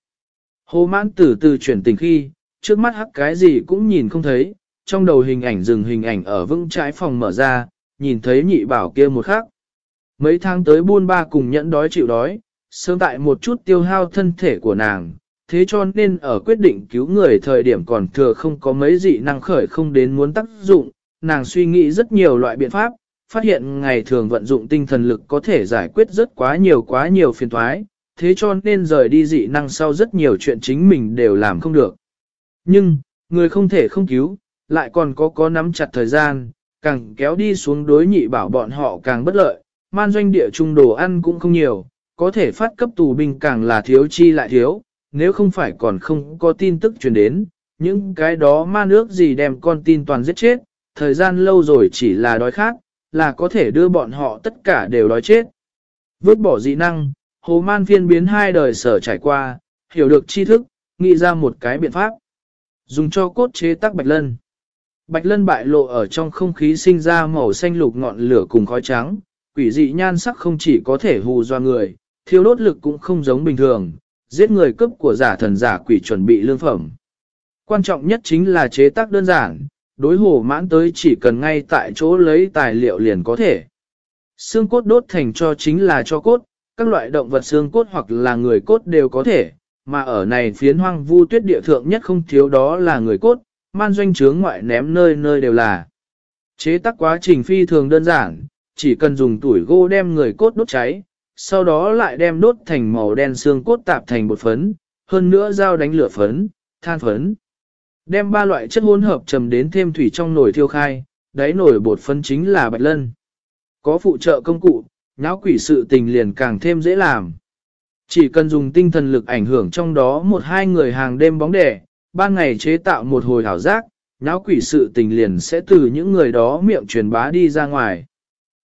Hồ mãn từ từ chuyển tình khi, trước mắt hắc cái gì cũng nhìn không thấy, trong đầu hình ảnh dừng hình ảnh ở vững trái phòng mở ra, nhìn thấy nhị bảo kia một khắc. Mấy tháng tới buôn ba cùng nhẫn đói chịu đói, sớm tại một chút tiêu hao thân thể của nàng, thế cho nên ở quyết định cứu người thời điểm còn thừa không có mấy dị năng khởi không đến muốn tác dụng, nàng suy nghĩ rất nhiều loại biện pháp, phát hiện ngày thường vận dụng tinh thần lực có thể giải quyết rất quá nhiều quá nhiều phiền thoái, thế cho nên rời đi dị năng sau rất nhiều chuyện chính mình đều làm không được. Nhưng, người không thể không cứu, lại còn có có nắm chặt thời gian, càng kéo đi xuống đối nhị bảo bọn họ càng bất lợi, man doanh địa trung đồ ăn cũng không nhiều, có thể phát cấp tù binh càng là thiếu chi lại thiếu, nếu không phải còn không có tin tức truyền đến, những cái đó ma nước gì đem con tin toàn giết chết, thời gian lâu rồi chỉ là đói khát, là có thể đưa bọn họ tất cả đều đói chết. Vứt bỏ dị năng, hồ man phiên biến hai đời sở trải qua, hiểu được tri thức, nghĩ ra một cái biện pháp. Dùng cho cốt chế tác bạch lân. Bạch lân bại lộ ở trong không khí sinh ra màu xanh lục ngọn lửa cùng khói trắng, quỷ dị nhan sắc không chỉ có thể hù doa người, thiêu đốt lực cũng không giống bình thường, giết người cấp của giả thần giả quỷ chuẩn bị lương phẩm. Quan trọng nhất chính là chế tác đơn giản, đối hồ mãn tới chỉ cần ngay tại chỗ lấy tài liệu liền có thể. Xương cốt đốt thành cho chính là cho cốt, các loại động vật xương cốt hoặc là người cốt đều có thể, mà ở này phiến hoang vu tuyết địa thượng nhất không thiếu đó là người cốt, man doanh trướng ngoại ném nơi nơi đều là. Chế tác quá trình phi thường đơn giản, chỉ cần dùng tuổi gỗ đem người cốt đốt cháy, sau đó lại đem đốt thành màu đen xương cốt tạp thành bột phấn, hơn nữa dao đánh lửa phấn, than phấn. Đem ba loại chất hỗn hợp trầm đến thêm thủy trong nồi thiêu khai, đáy nồi bột phấn chính là bạch lân. Có phụ trợ công cụ, náo quỷ sự tình liền càng thêm dễ làm. Chỉ cần dùng tinh thần lực ảnh hưởng trong đó một hai người hàng đêm bóng đẻ, ban ngày chế tạo một hồi hảo giác, náo quỷ sự tình liền sẽ từ những người đó miệng truyền bá đi ra ngoài.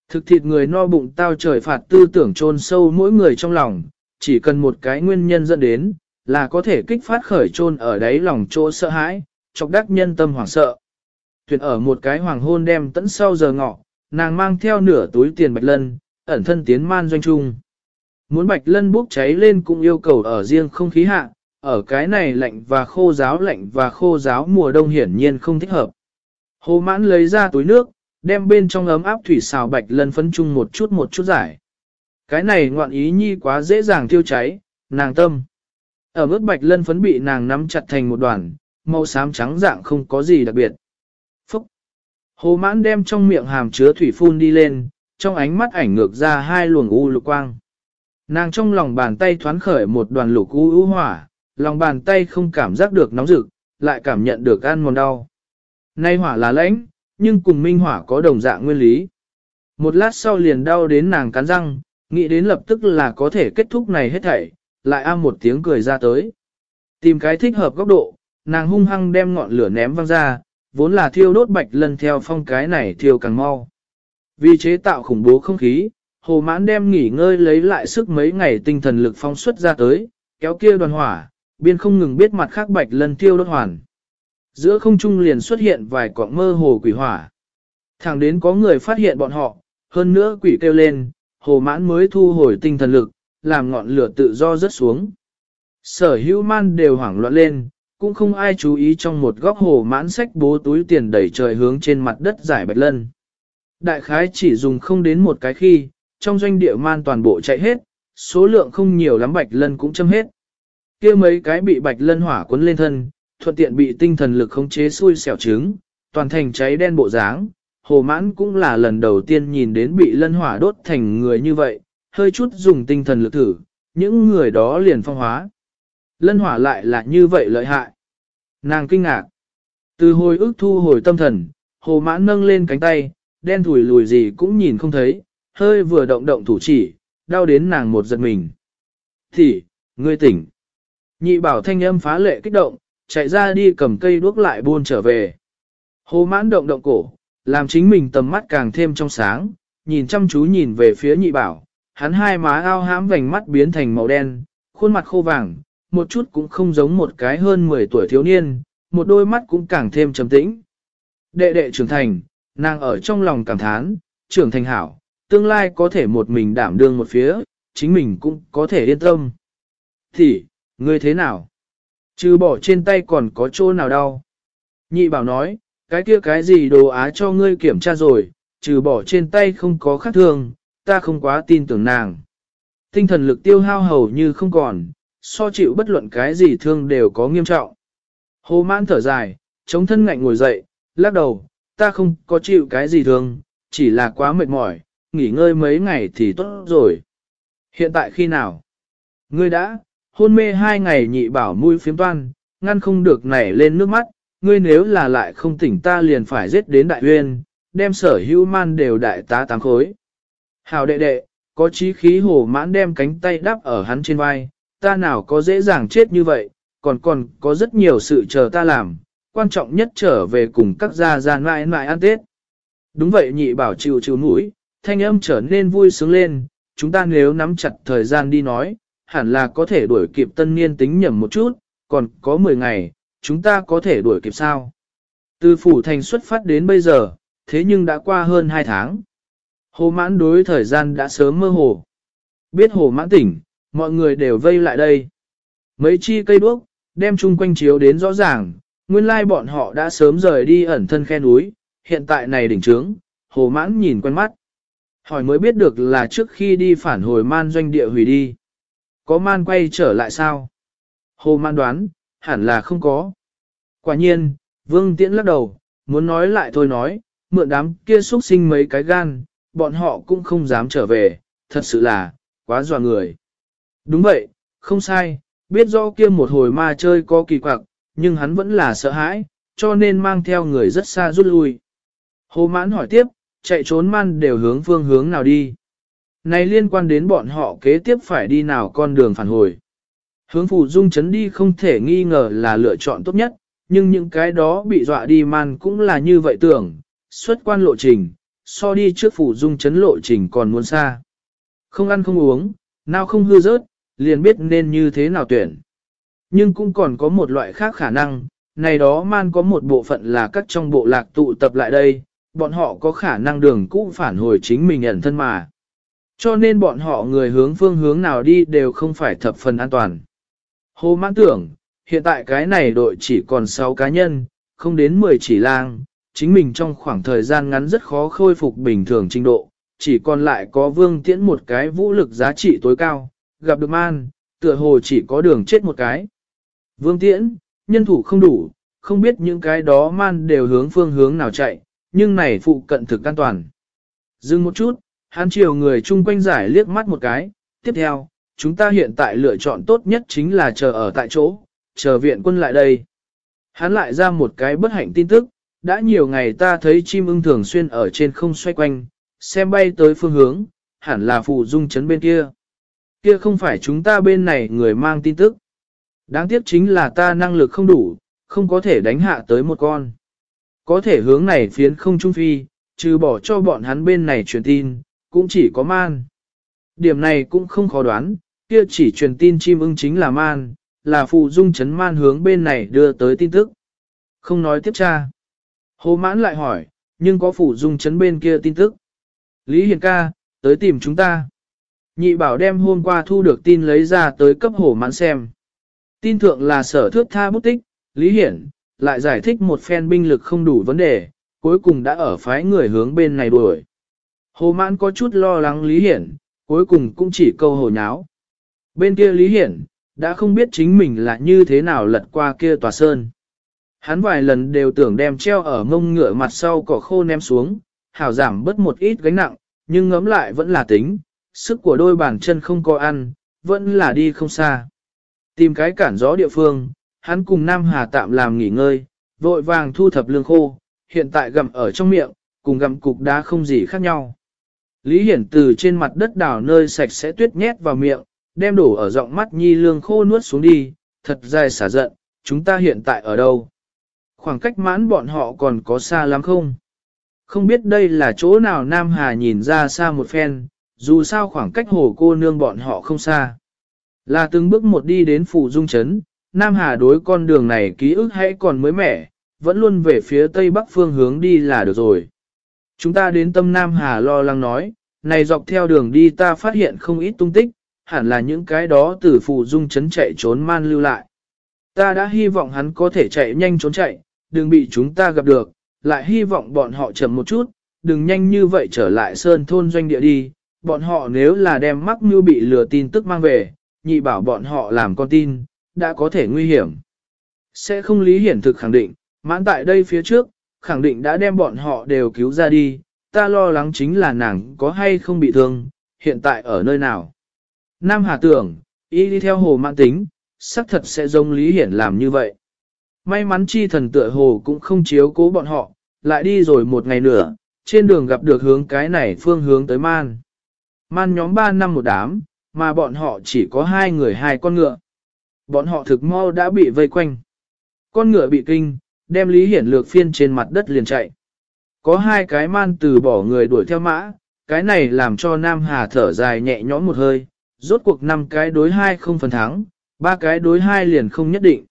Thực thịt người no bụng tao trời phạt tư tưởng chôn sâu mỗi người trong lòng, chỉ cần một cái nguyên nhân dẫn đến, là có thể kích phát khởi chôn ở đáy lòng chỗ sợ hãi, chọc đắc nhân tâm hoảng sợ. Thuyền ở một cái hoàng hôn đem tẫn sau giờ ngọ, nàng mang theo nửa túi tiền bạch lân, ẩn thân tiến man doanh trung. Muốn bạch lân bốc cháy lên cũng yêu cầu ở riêng không khí hạ, ở cái này lạnh và khô giáo lạnh và khô giáo mùa đông hiển nhiên không thích hợp. Hồ mãn lấy ra túi nước, đem bên trong ấm áp thủy xào bạch lân phấn chung một chút một chút giải. Cái này ngoạn ý nhi quá dễ dàng thiêu cháy, nàng tâm. Ở mức bạch lân phấn bị nàng nắm chặt thành một đoàn, màu xám trắng dạng không có gì đặc biệt. Phúc! Hồ mãn đem trong miệng hàm chứa thủy phun đi lên, trong ánh mắt ảnh ngược ra hai luồng u lục quang. Nàng trong lòng bàn tay thoáng khởi một đoàn lục u u hỏa, lòng bàn tay không cảm giác được nóng rực, lại cảm nhận được ăn mòn đau. Nay hỏa là lãnh, nhưng cùng minh hỏa có đồng dạng nguyên lý. Một lát sau liền đau đến nàng cắn răng, nghĩ đến lập tức là có thể kết thúc này hết thảy, lại am một tiếng cười ra tới. Tìm cái thích hợp góc độ, nàng hung hăng đem ngọn lửa ném văng ra, vốn là thiêu đốt bạch lần theo phong cái này thiêu càng mau. Vì chế tạo khủng bố không khí, hồ mãn đem nghỉ ngơi lấy lại sức mấy ngày tinh thần lực phong xuất ra tới, kéo kia đoàn hỏa, biên không ngừng biết mặt khác bạch lần tiêu đốt hoàn. Giữa không trung liền xuất hiện vài quạng mơ hồ quỷ hỏa. Thẳng đến có người phát hiện bọn họ, hơn nữa quỷ kêu lên, hồ mãn mới thu hồi tinh thần lực, làm ngọn lửa tự do rớt xuống. Sở hữu man đều hoảng loạn lên, cũng không ai chú ý trong một góc hồ mãn sách bố túi tiền đẩy trời hướng trên mặt đất giải bạch lân. Đại khái chỉ dùng không đến một cái khi, trong doanh địa man toàn bộ chạy hết, số lượng không nhiều lắm bạch lân cũng châm hết. kia mấy cái bị bạch lân hỏa cuốn lên thân, thuận tiện bị tinh thần lực khống chế xui xẻo trứng, toàn thành cháy đen bộ dáng. Hồ mãn cũng là lần đầu tiên nhìn đến bị lân hỏa đốt thành người như vậy, hơi chút dùng tinh thần lực thử, những người đó liền phong hóa. Lân hỏa lại là như vậy lợi hại. Nàng kinh ngạc. Từ hồi ức thu hồi tâm thần, hồ mãn nâng lên cánh tay, đen thủi lùi gì cũng nhìn không thấy, hơi vừa động động thủ chỉ, đau đến nàng một giật mình. Thì, ngươi tỉnh. Nhị bảo thanh âm phá lệ kích động, chạy ra đi cầm cây đuốc lại buôn trở về. Hồ mãn động động cổ, làm chính mình tầm mắt càng thêm trong sáng, nhìn chăm chú nhìn về phía nhị bảo, hắn hai má ao hãm vành mắt biến thành màu đen, khuôn mặt khô vàng, một chút cũng không giống một cái hơn 10 tuổi thiếu niên, một đôi mắt cũng càng thêm trầm tĩnh. Đệ đệ trưởng thành, nàng ở trong lòng cảm thán, trưởng thành hảo, tương lai có thể một mình đảm đương một phía, chính mình cũng có thể yên tâm. Thì, ngươi thế nào? Trừ bỏ trên tay còn có chỗ nào đau? Nhị bảo nói, cái kia cái gì đồ á cho ngươi kiểm tra rồi, trừ bỏ trên tay không có khác thường ta không quá tin tưởng nàng. Tinh thần lực tiêu hao hầu như không còn, so chịu bất luận cái gì thương đều có nghiêm trọng. Hồ mãn thở dài, chống thân ngạnh ngồi dậy, lắc đầu, ta không có chịu cái gì thương, chỉ là quá mệt mỏi, nghỉ ngơi mấy ngày thì tốt rồi. Hiện tại khi nào? Ngươi đã, hôn mê hai ngày nhị bảo mũi phiếm toan, ngăn không được nảy lên nước mắt, ngươi nếu là lại không tỉnh ta liền phải giết đến đại huyên, đem sở hữu man đều đại tá tám khối. Hào đệ đệ, có chí khí hổ mãn đem cánh tay đắp ở hắn trên vai, ta nào có dễ dàng chết như vậy, còn còn có rất nhiều sự chờ ta làm, quan trọng nhất trở về cùng các gia gia mãi mãi ăn Tết. Đúng vậy nhị bảo chịu chịu mũi, thanh âm trở nên vui sướng lên, chúng ta nếu nắm chặt thời gian đi nói, hẳn là có thể đuổi kịp tân niên tính nhầm một chút, còn có 10 ngày, chúng ta có thể đuổi kịp sao? Từ phủ thành xuất phát đến bây giờ, thế nhưng đã qua hơn 2 tháng. Hồ mãn đối thời gian đã sớm mơ hồ. Biết hồ mãn tỉnh, mọi người đều vây lại đây. Mấy chi cây đuốc, đem chung quanh chiếu đến rõ ràng, nguyên lai bọn họ đã sớm rời đi ẩn thân khe núi, hiện tại này đỉnh trướng, hồ mãn nhìn quen mắt. Hỏi mới biết được là trước khi đi phản hồi man doanh địa hủy đi. Có man quay trở lại sao? Hồ Man đoán, hẳn là không có. Quả nhiên, vương tiễn lắc đầu, muốn nói lại thôi nói, mượn đám kia xuất sinh mấy cái gan, bọn họ cũng không dám trở về, thật sự là, quá dọa người. Đúng vậy, không sai, biết rõ kia một hồi ma chơi có kỳ quặc, nhưng hắn vẫn là sợ hãi, cho nên mang theo người rất xa rút lui. Hồ mãn hỏi tiếp, chạy trốn man đều hướng phương hướng nào đi. Này liên quan đến bọn họ kế tiếp phải đi nào con đường phản hồi. Hướng phủ dung chấn đi không thể nghi ngờ là lựa chọn tốt nhất, nhưng những cái đó bị dọa đi man cũng là như vậy tưởng, xuất quan lộ trình, so đi trước phủ dung chấn lộ trình còn muốn xa. Không ăn không uống, nào không hư rớt, liền biết nên như thế nào tuyển. Nhưng cũng còn có một loại khác khả năng, này đó man có một bộ phận là các trong bộ lạc tụ tập lại đây, bọn họ có khả năng đường cũ phản hồi chính mình ẩn thân mà. Cho nên bọn họ người hướng phương hướng nào đi đều không phải thập phần an toàn. Hồ mãn tưởng, hiện tại cái này đội chỉ còn 6 cá nhân, không đến 10 chỉ lang, chính mình trong khoảng thời gian ngắn rất khó khôi phục bình thường trình độ, chỉ còn lại có vương tiễn một cái vũ lực giá trị tối cao, gặp được man, tựa hồ chỉ có đường chết một cái. Vương tiễn, nhân thủ không đủ, không biết những cái đó man đều hướng phương hướng nào chạy, nhưng này phụ cận thực an toàn. Dừng một chút, hắn chiều người chung quanh giải liếc mắt một cái, tiếp theo, chúng ta hiện tại lựa chọn tốt nhất chính là chờ ở tại chỗ, chờ viện quân lại đây. Hắn lại ra một cái bất hạnh tin tức, đã nhiều ngày ta thấy chim ưng thường xuyên ở trên không xoay quanh, xem bay tới phương hướng, hẳn là phụ dung chấn bên kia. Kia không phải chúng ta bên này người mang tin tức. Đáng tiếc chính là ta năng lực không đủ, không có thể đánh hạ tới một con. Có thể hướng này phiến không trung phi, trừ bỏ cho bọn hắn bên này truyền tin, cũng chỉ có man. Điểm này cũng không khó đoán, kia chỉ truyền tin chim ưng chính là man, là phụ dung chấn man hướng bên này đưa tới tin tức. Không nói tiếp tra. Hồ mãn lại hỏi, nhưng có phụ dung chấn bên kia tin tức. Lý Hiền ca, tới tìm chúng ta. Nhị bảo đem hôm qua thu được tin lấy ra tới cấp hồ mãn xem. Tin thượng là sở thước tha bút tích, Lý Hiển, lại giải thích một phen binh lực không đủ vấn đề, cuối cùng đã ở phái người hướng bên này đuổi. Hồ mãn có chút lo lắng Lý Hiển, cuối cùng cũng chỉ câu hồ nháo. Bên kia Lý Hiển, đã không biết chính mình là như thế nào lật qua kia tòa sơn. Hắn vài lần đều tưởng đem treo ở mông ngựa mặt sau cỏ khô ném xuống, hảo giảm bớt một ít gánh nặng, nhưng ngấm lại vẫn là tính, sức của đôi bàn chân không có ăn, vẫn là đi không xa. Tìm cái cản gió địa phương, hắn cùng Nam Hà tạm làm nghỉ ngơi, vội vàng thu thập lương khô, hiện tại gặm ở trong miệng, cùng gặm cục đá không gì khác nhau. Lý Hiển từ trên mặt đất đảo nơi sạch sẽ tuyết nhét vào miệng, đem đổ ở giọng mắt nhi lương khô nuốt xuống đi, thật dài xả giận, chúng ta hiện tại ở đâu? Khoảng cách mãn bọn họ còn có xa lắm không? Không biết đây là chỗ nào Nam Hà nhìn ra xa một phen, dù sao khoảng cách hồ cô nương bọn họ không xa. Là từng bước một đi đến phủ dung chấn, Nam Hà đối con đường này ký ức hãy còn mới mẻ, vẫn luôn về phía tây bắc phương hướng đi là được rồi. Chúng ta đến tâm Nam Hà lo lắng nói, này dọc theo đường đi ta phát hiện không ít tung tích, hẳn là những cái đó từ phụ dung chấn chạy trốn man lưu lại. Ta đã hy vọng hắn có thể chạy nhanh trốn chạy, đừng bị chúng ta gặp được, lại hy vọng bọn họ chậm một chút, đừng nhanh như vậy trở lại sơn thôn doanh địa đi, bọn họ nếu là đem mắc mưu bị lừa tin tức mang về, nhị bảo bọn họ làm con tin, đã có thể nguy hiểm. Sẽ không lý hiển thực khẳng định, mãn tại đây phía trước, khẳng định đã đem bọn họ đều cứu ra đi, ta lo lắng chính là nàng có hay không bị thương, hiện tại ở nơi nào. Nam Hà tưởng, y đi theo hồ mãn tính, xác thật sẽ giống lý hiển làm như vậy. May mắn chi thần tựa hồ cũng không chiếu cố bọn họ, lại đi rồi một ngày nữa, trên đường gặp được hướng cái này phương hướng tới man. Man nhóm 3 năm một đám, mà bọn họ chỉ có hai người hai con ngựa. Bọn họ thực mau đã bị vây quanh. Con ngựa bị kinh, đem Lý Hiển lược phiên trên mặt đất liền chạy. Có hai cái man từ bỏ người đuổi theo mã, cái này làm cho Nam Hà thở dài nhẹ nhõm một hơi, rốt cuộc năm cái đối hai không phần thắng, ba cái đối hai liền không nhất định.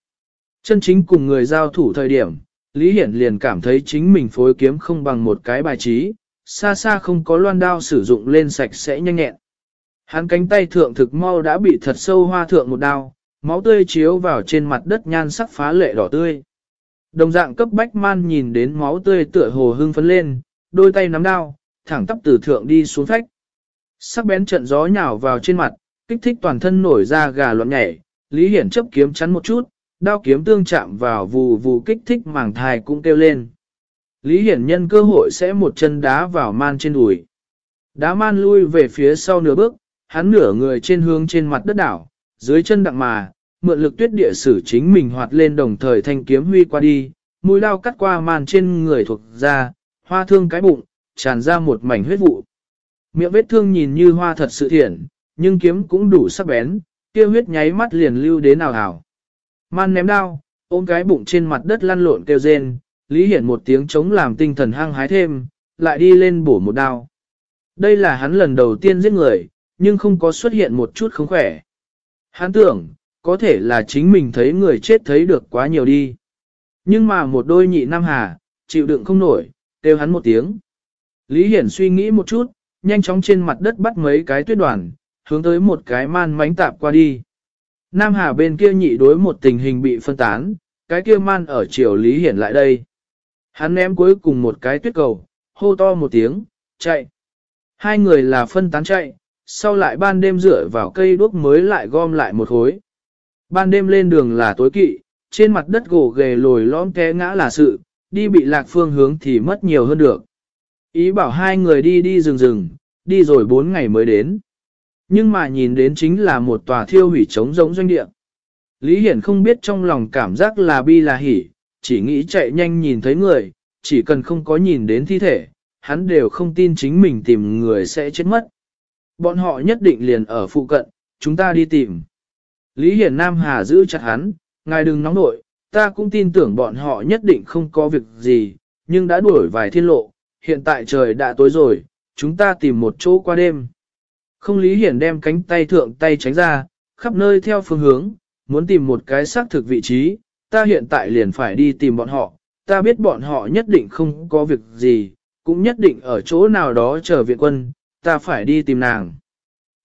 Chân chính cùng người giao thủ thời điểm, Lý Hiển liền cảm thấy chính mình phối kiếm không bằng một cái bài trí, xa xa không có loan đao sử dụng lên sạch sẽ nhanh nhẹn. Hắn cánh tay thượng thực mau đã bị thật sâu hoa thượng một đao, máu tươi chiếu vào trên mặt đất nhan sắc phá lệ đỏ tươi. Đồng dạng cấp bách man nhìn đến máu tươi tựa hồ hưng phấn lên, đôi tay nắm đao, thẳng tắp từ thượng đi xuống phách. Sắc bén trận gió nhào vào trên mặt, kích thích toàn thân nổi ra gà loạn nhảy, Lý Hiển chấp kiếm chắn một chút, đao kiếm tương chạm vào vù vù kích thích màng thai cũng kêu lên. Lý Hiển nhân cơ hội sẽ một chân đá vào man trên đùi. Đá man lui về phía sau nửa bước, hắn nửa người trên hướng trên mặt đất đảo, dưới chân đặng mà, mượn lực tuyết địa sử chính mình hoạt lên đồng thời thanh kiếm huy qua đi, mũi lao cắt qua màn trên người thuộc ra, hoa thương cái bụng, tràn ra một mảnh huyết vụ. Miệng vết thương nhìn như hoa thật sự thiện, nhưng kiếm cũng đủ sắc bén, kia huyết nháy mắt liền lưu đến nào hảo. Man ném đao, ôm cái bụng trên mặt đất lăn lộn kêu rên, Lý Hiển một tiếng chống làm tinh thần hăng hái thêm, lại đi lên bổ một đao. Đây là hắn lần đầu tiên giết người, nhưng không có xuất hiện một chút không khỏe. Hắn tưởng, có thể là chính mình thấy người chết thấy được quá nhiều đi. Nhưng mà một đôi nhị nam hà, chịu đựng không nổi, kêu hắn một tiếng. Lý Hiển suy nghĩ một chút, nhanh chóng trên mặt đất bắt mấy cái tuyết đoàn, hướng tới một cái man mánh tạp qua đi. Nam Hà bên kia nhị đối một tình hình bị phân tán, cái kia man ở chiều Lý Hiển lại đây. Hắn ném cuối cùng một cái tuyết cầu, hô to một tiếng, chạy. Hai người là phân tán chạy, sau lại ban đêm rửa vào cây đuốc mới lại gom lại một khối. Ban đêm lên đường là tối kỵ, trên mặt đất gỗ ghề lồi lõm té ngã là sự, đi bị lạc phương hướng thì mất nhiều hơn được. Ý bảo hai người đi đi rừng rừng, đi rồi bốn ngày mới đến. Nhưng mà nhìn đến chính là một tòa thiêu hủy trống giống doanh địa. Lý Hiển không biết trong lòng cảm giác là bi là hỉ, chỉ nghĩ chạy nhanh nhìn thấy người, chỉ cần không có nhìn đến thi thể, hắn đều không tin chính mình tìm người sẽ chết mất. Bọn họ nhất định liền ở phụ cận, chúng ta đi tìm. Lý Hiển Nam Hà giữ chặt hắn, ngài đừng nóng nội, ta cũng tin tưởng bọn họ nhất định không có việc gì, nhưng đã đuổi vài thiên lộ, hiện tại trời đã tối rồi, chúng ta tìm một chỗ qua đêm. Không Lý Hiển đem cánh tay thượng tay tránh ra, khắp nơi theo phương hướng, muốn tìm một cái xác thực vị trí, ta hiện tại liền phải đi tìm bọn họ, ta biết bọn họ nhất định không có việc gì, cũng nhất định ở chỗ nào đó chờ viện quân, ta phải đi tìm nàng.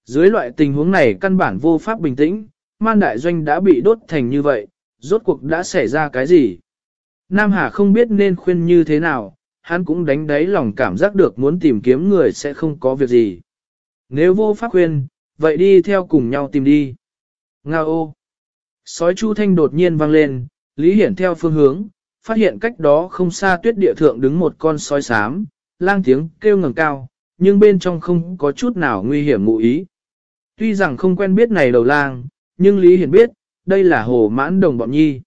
Dưới loại tình huống này căn bản vô pháp bình tĩnh, man đại doanh đã bị đốt thành như vậy, rốt cuộc đã xảy ra cái gì? Nam Hà không biết nên khuyên như thế nào, hắn cũng đánh đáy lòng cảm giác được muốn tìm kiếm người sẽ không có việc gì. Nếu vô pháp khuyên, vậy đi theo cùng nhau tìm đi. Nga ô! Sói chu thanh đột nhiên vang lên, Lý Hiển theo phương hướng, phát hiện cách đó không xa tuyết địa thượng đứng một con sói xám, lang tiếng kêu ngẩng cao, nhưng bên trong không có chút nào nguy hiểm ngụ ý. Tuy rằng không quen biết này đầu lang, nhưng Lý Hiển biết, đây là hồ mãn đồng bọn nhi.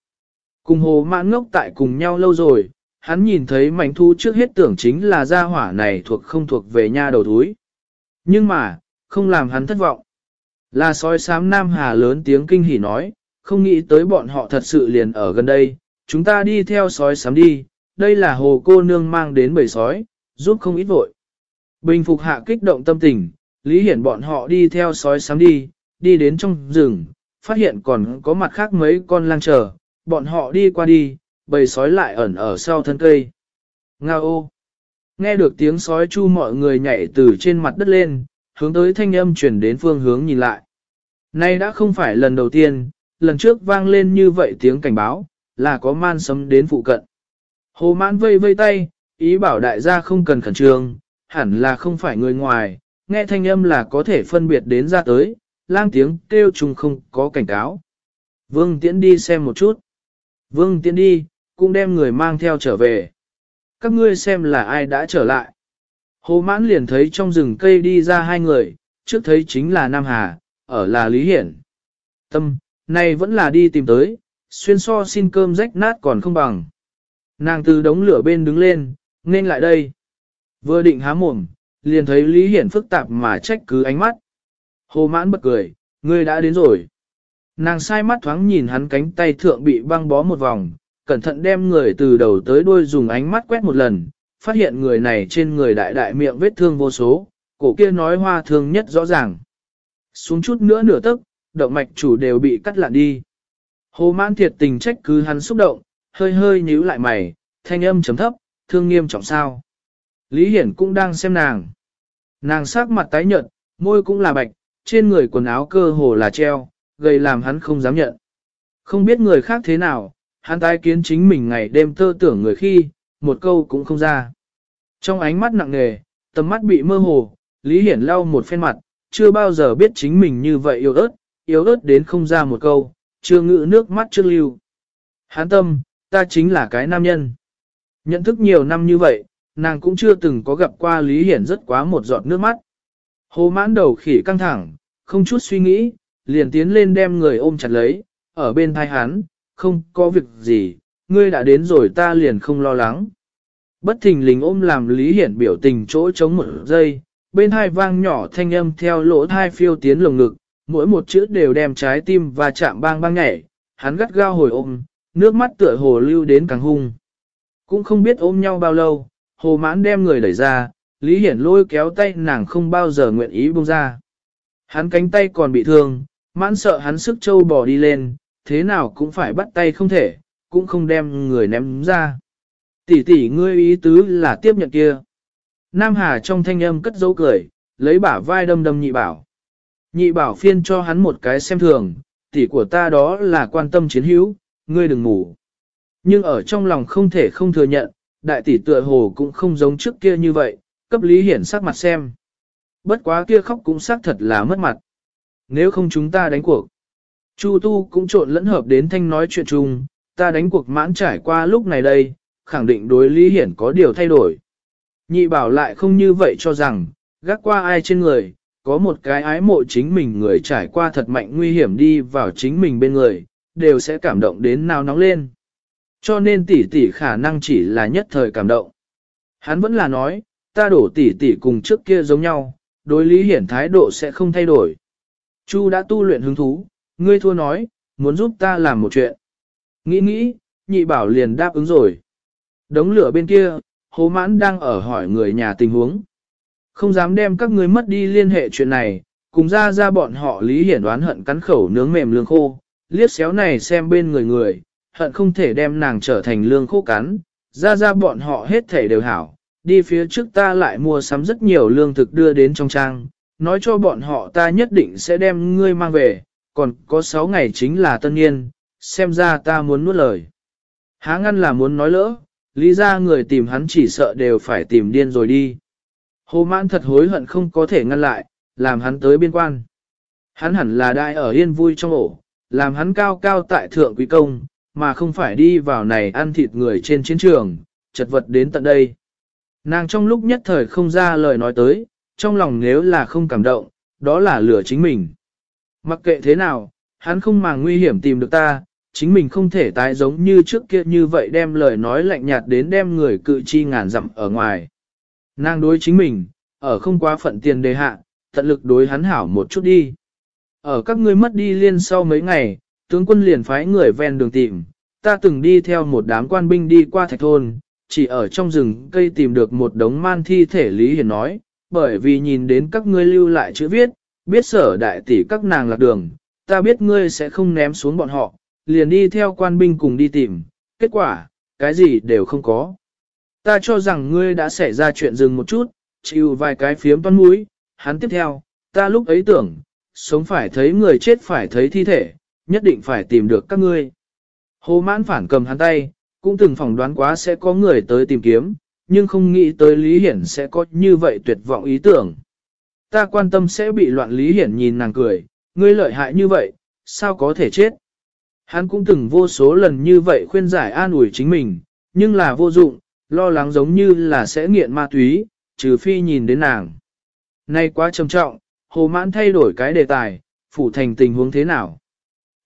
Cùng hồ mãn ngốc tại cùng nhau lâu rồi, hắn nhìn thấy mảnh thu trước hết tưởng chính là gia hỏa này thuộc không thuộc về nha đầu thúi. Nhưng mà, không làm hắn thất vọng. Là sói xám Nam Hà lớn tiếng kinh hỉ nói, không nghĩ tới bọn họ thật sự liền ở gần đây, chúng ta đi theo sói xám đi, đây là hồ cô nương mang đến bầy sói, giúp không ít vội. Bình phục hạ kích động tâm tình, Lý Hiển bọn họ đi theo sói sáng đi, đi đến trong rừng, phát hiện còn có mặt khác mấy con lang chờ, bọn họ đi qua đi, bầy sói lại ẩn ở sau thân cây. Nga ô! Nghe được tiếng sói chu mọi người nhảy từ trên mặt đất lên, hướng tới thanh âm chuyển đến phương hướng nhìn lại. Nay đã không phải lần đầu tiên, lần trước vang lên như vậy tiếng cảnh báo, là có man sấm đến phụ cận. Hồ mãn vây vây tay, ý bảo đại gia không cần khẩn trương, hẳn là không phải người ngoài, nghe thanh âm là có thể phân biệt đến ra tới, lang tiếng kêu chung không có cảnh cáo. Vương Tiễn đi xem một chút. Vương Tiễn đi, cũng đem người mang theo trở về. Các ngươi xem là ai đã trở lại. Hồ mãn liền thấy trong rừng cây đi ra hai người, trước thấy chính là Nam Hà, ở là Lý Hiển. Tâm, này vẫn là đi tìm tới, xuyên so xin cơm rách nát còn không bằng. Nàng từ đống lửa bên đứng lên, nên lại đây. Vừa định há mồm, liền thấy Lý Hiển phức tạp mà trách cứ ánh mắt. Hồ mãn bật cười, ngươi đã đến rồi. Nàng sai mắt thoáng nhìn hắn cánh tay thượng bị băng bó một vòng, cẩn thận đem người từ đầu tới đuôi dùng ánh mắt quét một lần, phát hiện người này trên người đại đại miệng vết thương vô số, cổ kia nói hoa thương nhất rõ ràng. Xuống chút nữa nửa tức, động mạch chủ đều bị cắt lạn đi. Hồ mãn thiệt tình trách cứ hắn xúc động, hơi hơi nhíu lại mày, thanh âm chấm thấp, thương nghiêm trọng sao. Lý Hiển cũng đang xem nàng. Nàng sắc mặt tái nhợt, môi cũng là bạch, trên người quần áo cơ hồ là treo, gây làm hắn không dám nhận. Không biết người khác thế nào, hắn tái kiến chính mình ngày đêm tơ tưởng người khi, một câu cũng không ra. Trong ánh mắt nặng nề, tầm mắt bị mơ hồ, Lý Hiển lau một phen mặt, chưa bao giờ biết chính mình như vậy yếu ớt, yếu ớt đến không ra một câu, chưa ngự nước mắt chưa lưu. Hán tâm, ta chính là cái nam nhân. Nhận thức nhiều năm như vậy, nàng cũng chưa từng có gặp qua Lý Hiển rất quá một giọt nước mắt. Hồ mãn đầu khỉ căng thẳng, không chút suy nghĩ, liền tiến lên đem người ôm chặt lấy, ở bên thai hắn, không có việc gì, ngươi đã đến rồi ta liền không lo lắng. Bất thình lình ôm làm Lý Hiển biểu tình chỗ chống một giây, bên hai vang nhỏ thanh âm theo lỗ thai phiêu tiến lồng ngực, mỗi một chữ đều đem trái tim và chạm bang bang nhảy, hắn gắt gao hồi ôm, nước mắt tựa hồ lưu đến càng hung. Cũng không biết ôm nhau bao lâu, hồ mãn đem người đẩy ra, Lý Hiển lôi kéo tay nàng không bao giờ nguyện ý buông ra. Hắn cánh tay còn bị thương, mãn sợ hắn sức trâu bò đi lên, thế nào cũng phải bắt tay không thể, cũng không đem người ném ra. Tỷ tỷ ngươi ý tứ là tiếp nhận kia. Nam Hà trong thanh âm cất dấu cười, lấy bả vai đâm đâm nhị bảo. Nhị bảo phiên cho hắn một cái xem thường, tỷ của ta đó là quan tâm chiến hữu, ngươi đừng ngủ. Nhưng ở trong lòng không thể không thừa nhận, đại tỷ tựa hồ cũng không giống trước kia như vậy, cấp Lý Hiển sắc mặt xem. Bất quá kia khóc cũng xác thật là mất mặt. Nếu không chúng ta đánh cuộc. Chu Tu cũng trộn lẫn hợp đến thanh nói chuyện chung, ta đánh cuộc mãn trải qua lúc này đây, khẳng định đối Lý Hiển có điều thay đổi. Nhị bảo lại không như vậy cho rằng, gác qua ai trên người, có một cái ái mộ chính mình người trải qua thật mạnh nguy hiểm đi vào chính mình bên người, đều sẽ cảm động đến nào nóng lên. Cho nên tỷ tỷ khả năng chỉ là nhất thời cảm động. Hắn vẫn là nói, ta đổ tỷ tỷ cùng trước kia giống nhau, đối lý hiển thái độ sẽ không thay đổi. Chu đã tu luyện hứng thú, ngươi thua nói, muốn giúp ta làm một chuyện. Nghĩ nghĩ, nhị bảo liền đáp ứng rồi. Đống lửa bên kia, hố mãn đang ở hỏi người nhà tình huống. Không dám đem các ngươi mất đi liên hệ chuyện này, cùng ra ra bọn họ lý hiển đoán hận cắn khẩu nướng mềm lương khô, liếc xéo này xem bên người người, hận không thể đem nàng trở thành lương khô cắn, ra ra bọn họ hết thể đều hảo, đi phía trước ta lại mua sắm rất nhiều lương thực đưa đến trong trang, nói cho bọn họ ta nhất định sẽ đem ngươi mang về, còn có 6 ngày chính là tân niên, xem ra ta muốn nuốt lời. Há ngăn là muốn nói lỡ, lý ra người tìm hắn chỉ sợ đều phải tìm điên rồi đi. Hồ mãn thật hối hận không có thể ngăn lại, làm hắn tới biên quan. Hắn hẳn là đại ở yên vui trong ổ, làm hắn cao cao tại thượng quý công, mà không phải đi vào này ăn thịt người trên chiến trường, chật vật đến tận đây. Nàng trong lúc nhất thời không ra lời nói tới, trong lòng nếu là không cảm động, đó là lửa chính mình. Mặc kệ thế nào, hắn không màng nguy hiểm tìm được ta, chính mình không thể tái giống như trước kia như vậy đem lời nói lạnh nhạt đến đem người cự chi ngàn dặm ở ngoài. Nàng đối chính mình, ở không quá phận tiền đề hạ, tận lực đối hắn hảo một chút đi. Ở các ngươi mất đi liên sau mấy ngày, tướng quân liền phái người ven đường tìm, ta từng đi theo một đám quan binh đi qua thạch thôn, chỉ ở trong rừng cây tìm được một đống man thi thể Lý Hiển nói, bởi vì nhìn đến các ngươi lưu lại chữ viết, biết sở đại tỷ các nàng lạc đường, ta biết ngươi sẽ không ném xuống bọn họ, liền đi theo quan binh cùng đi tìm, kết quả, cái gì đều không có. Ta cho rằng ngươi đã xảy ra chuyện dừng một chút, chịu vài cái phiếm toan mũi, hắn tiếp theo, ta lúc ấy tưởng, sống phải thấy người chết phải thấy thi thể, nhất định phải tìm được các ngươi. Hồ mãn phản cầm hắn tay, cũng từng phỏng đoán quá sẽ có người tới tìm kiếm, nhưng không nghĩ tới Lý Hiển sẽ có như vậy tuyệt vọng ý tưởng. Ta quan tâm sẽ bị loạn Lý Hiển nhìn nàng cười, ngươi lợi hại như vậy, sao có thể chết. Hắn cũng từng vô số lần như vậy khuyên giải an ủi chính mình, nhưng là vô dụng, lo lắng giống như là sẽ nghiện ma túy, trừ phi nhìn đến nàng. Nay quá trầm trọng, hồ mãn thay đổi cái đề tài, phủ thành tình huống thế nào.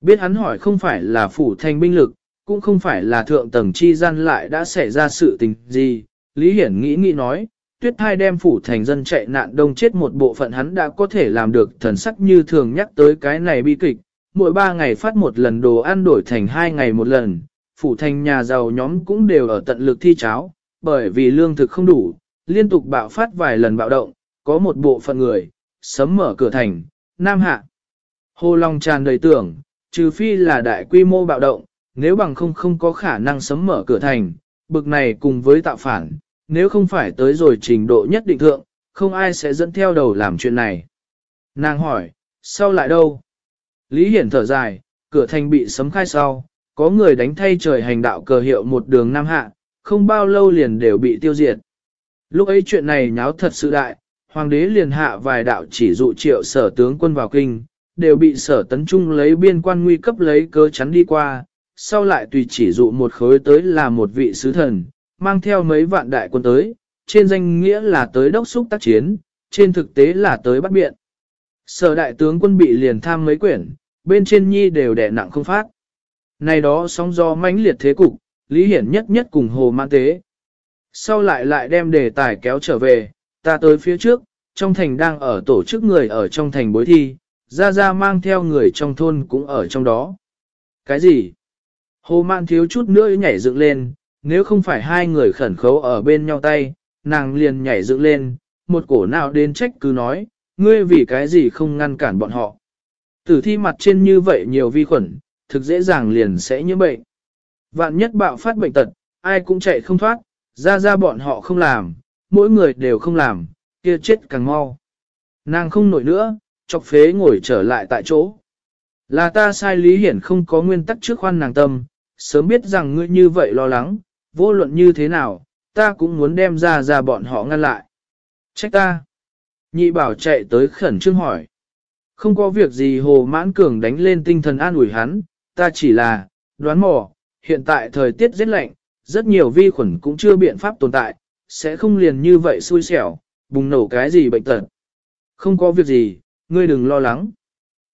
Biết hắn hỏi không phải là phủ thành binh lực, cũng không phải là thượng tầng chi gian lại đã xảy ra sự tình gì. Lý Hiển nghĩ nghĩ nói, tuyết thai đem phủ thành dân chạy nạn đông chết một bộ phận hắn đã có thể làm được thần sắc như thường nhắc tới cái này bi kịch. Mỗi ba ngày phát một lần đồ ăn đổi thành hai ngày một lần, phủ thành nhà giàu nhóm cũng đều ở tận lực thi cháo, bởi vì lương thực không đủ, liên tục bạo phát vài lần bạo động, có một bộ phận người, sấm mở cửa thành, nam hạ. Hồ Long tràn đầy tưởng, trừ phi là đại quy mô bạo động, nếu bằng không không có khả năng sấm mở cửa thành, bực này cùng với tạo phản, nếu không phải tới rồi trình độ nhất định thượng, không ai sẽ dẫn theo đầu làm chuyện này. Nàng hỏi, sao lại đâu? Lý Hiển thở dài, cửa thành bị sấm khai sau, có người đánh thay trời hành đạo cờ hiệu một đường nam hạ, không bao lâu liền đều bị tiêu diệt. Lúc ấy chuyện này nháo thật sự đại, hoàng đế liền hạ vài đạo chỉ dụ triệu sở tướng quân vào kinh, đều bị sở tấn trung lấy biên quan nguy cấp lấy cớ chắn đi qua, sau lại tùy chỉ dụ một khối tới là một vị sứ thần, mang theo mấy vạn đại quân tới, trên danh nghĩa là tới đốc xúc tác chiến, trên thực tế là tới bắt biện. Sở đại tướng quân bị liền tham mấy quyển, bên trên nhi đều đẻ nặng không phát. Này đó sóng do mãnh liệt thế cục, Lý Hiển nhất nhất cùng Hồ Mãn Tế. Sau lại lại đem đề tài kéo trở về, ta tới phía trước, trong thành đang ở tổ chức người ở trong thành bối thi, ra ra mang theo người trong thôn cũng ở trong đó. Cái gì? Hồ Mạn thiếu chút nữa nhảy dựng lên, nếu không phải hai người khẩn khấu ở bên nhau tay, nàng liền nhảy dựng lên, một cổ nào đến trách cứ nói, ngươi vì cái gì không ngăn cản bọn họ. Tử thi mặt trên như vậy nhiều vi khuẩn, thực dễ dàng liền sẽ nhiễm bệnh. Vạn nhất bạo phát bệnh tật, ai cũng chạy không thoát, ra ra bọn họ không làm, mỗi người đều không làm, kia chết càng mau. Nàng không nổi nữa, chọc phế ngồi trở lại tại chỗ. Là ta sai Lý Hiển không có nguyên tắc trước khoan nàng tâm, sớm biết rằng ngươi như vậy lo lắng, vô luận như thế nào, ta cũng muốn đem ra ra bọn họ ngăn lại. Trách ta. Nhị bảo chạy tới khẩn trương hỏi. Không có việc gì hồ mãn cường đánh lên tinh thần an ủi hắn, ta chỉ là, đoán mò, hiện tại thời tiết rất lạnh, rất nhiều vi khuẩn cũng chưa biện pháp tồn tại, sẽ không liền như vậy xui xẻo, bùng nổ cái gì bệnh tật. Không có việc gì, ngươi đừng lo lắng.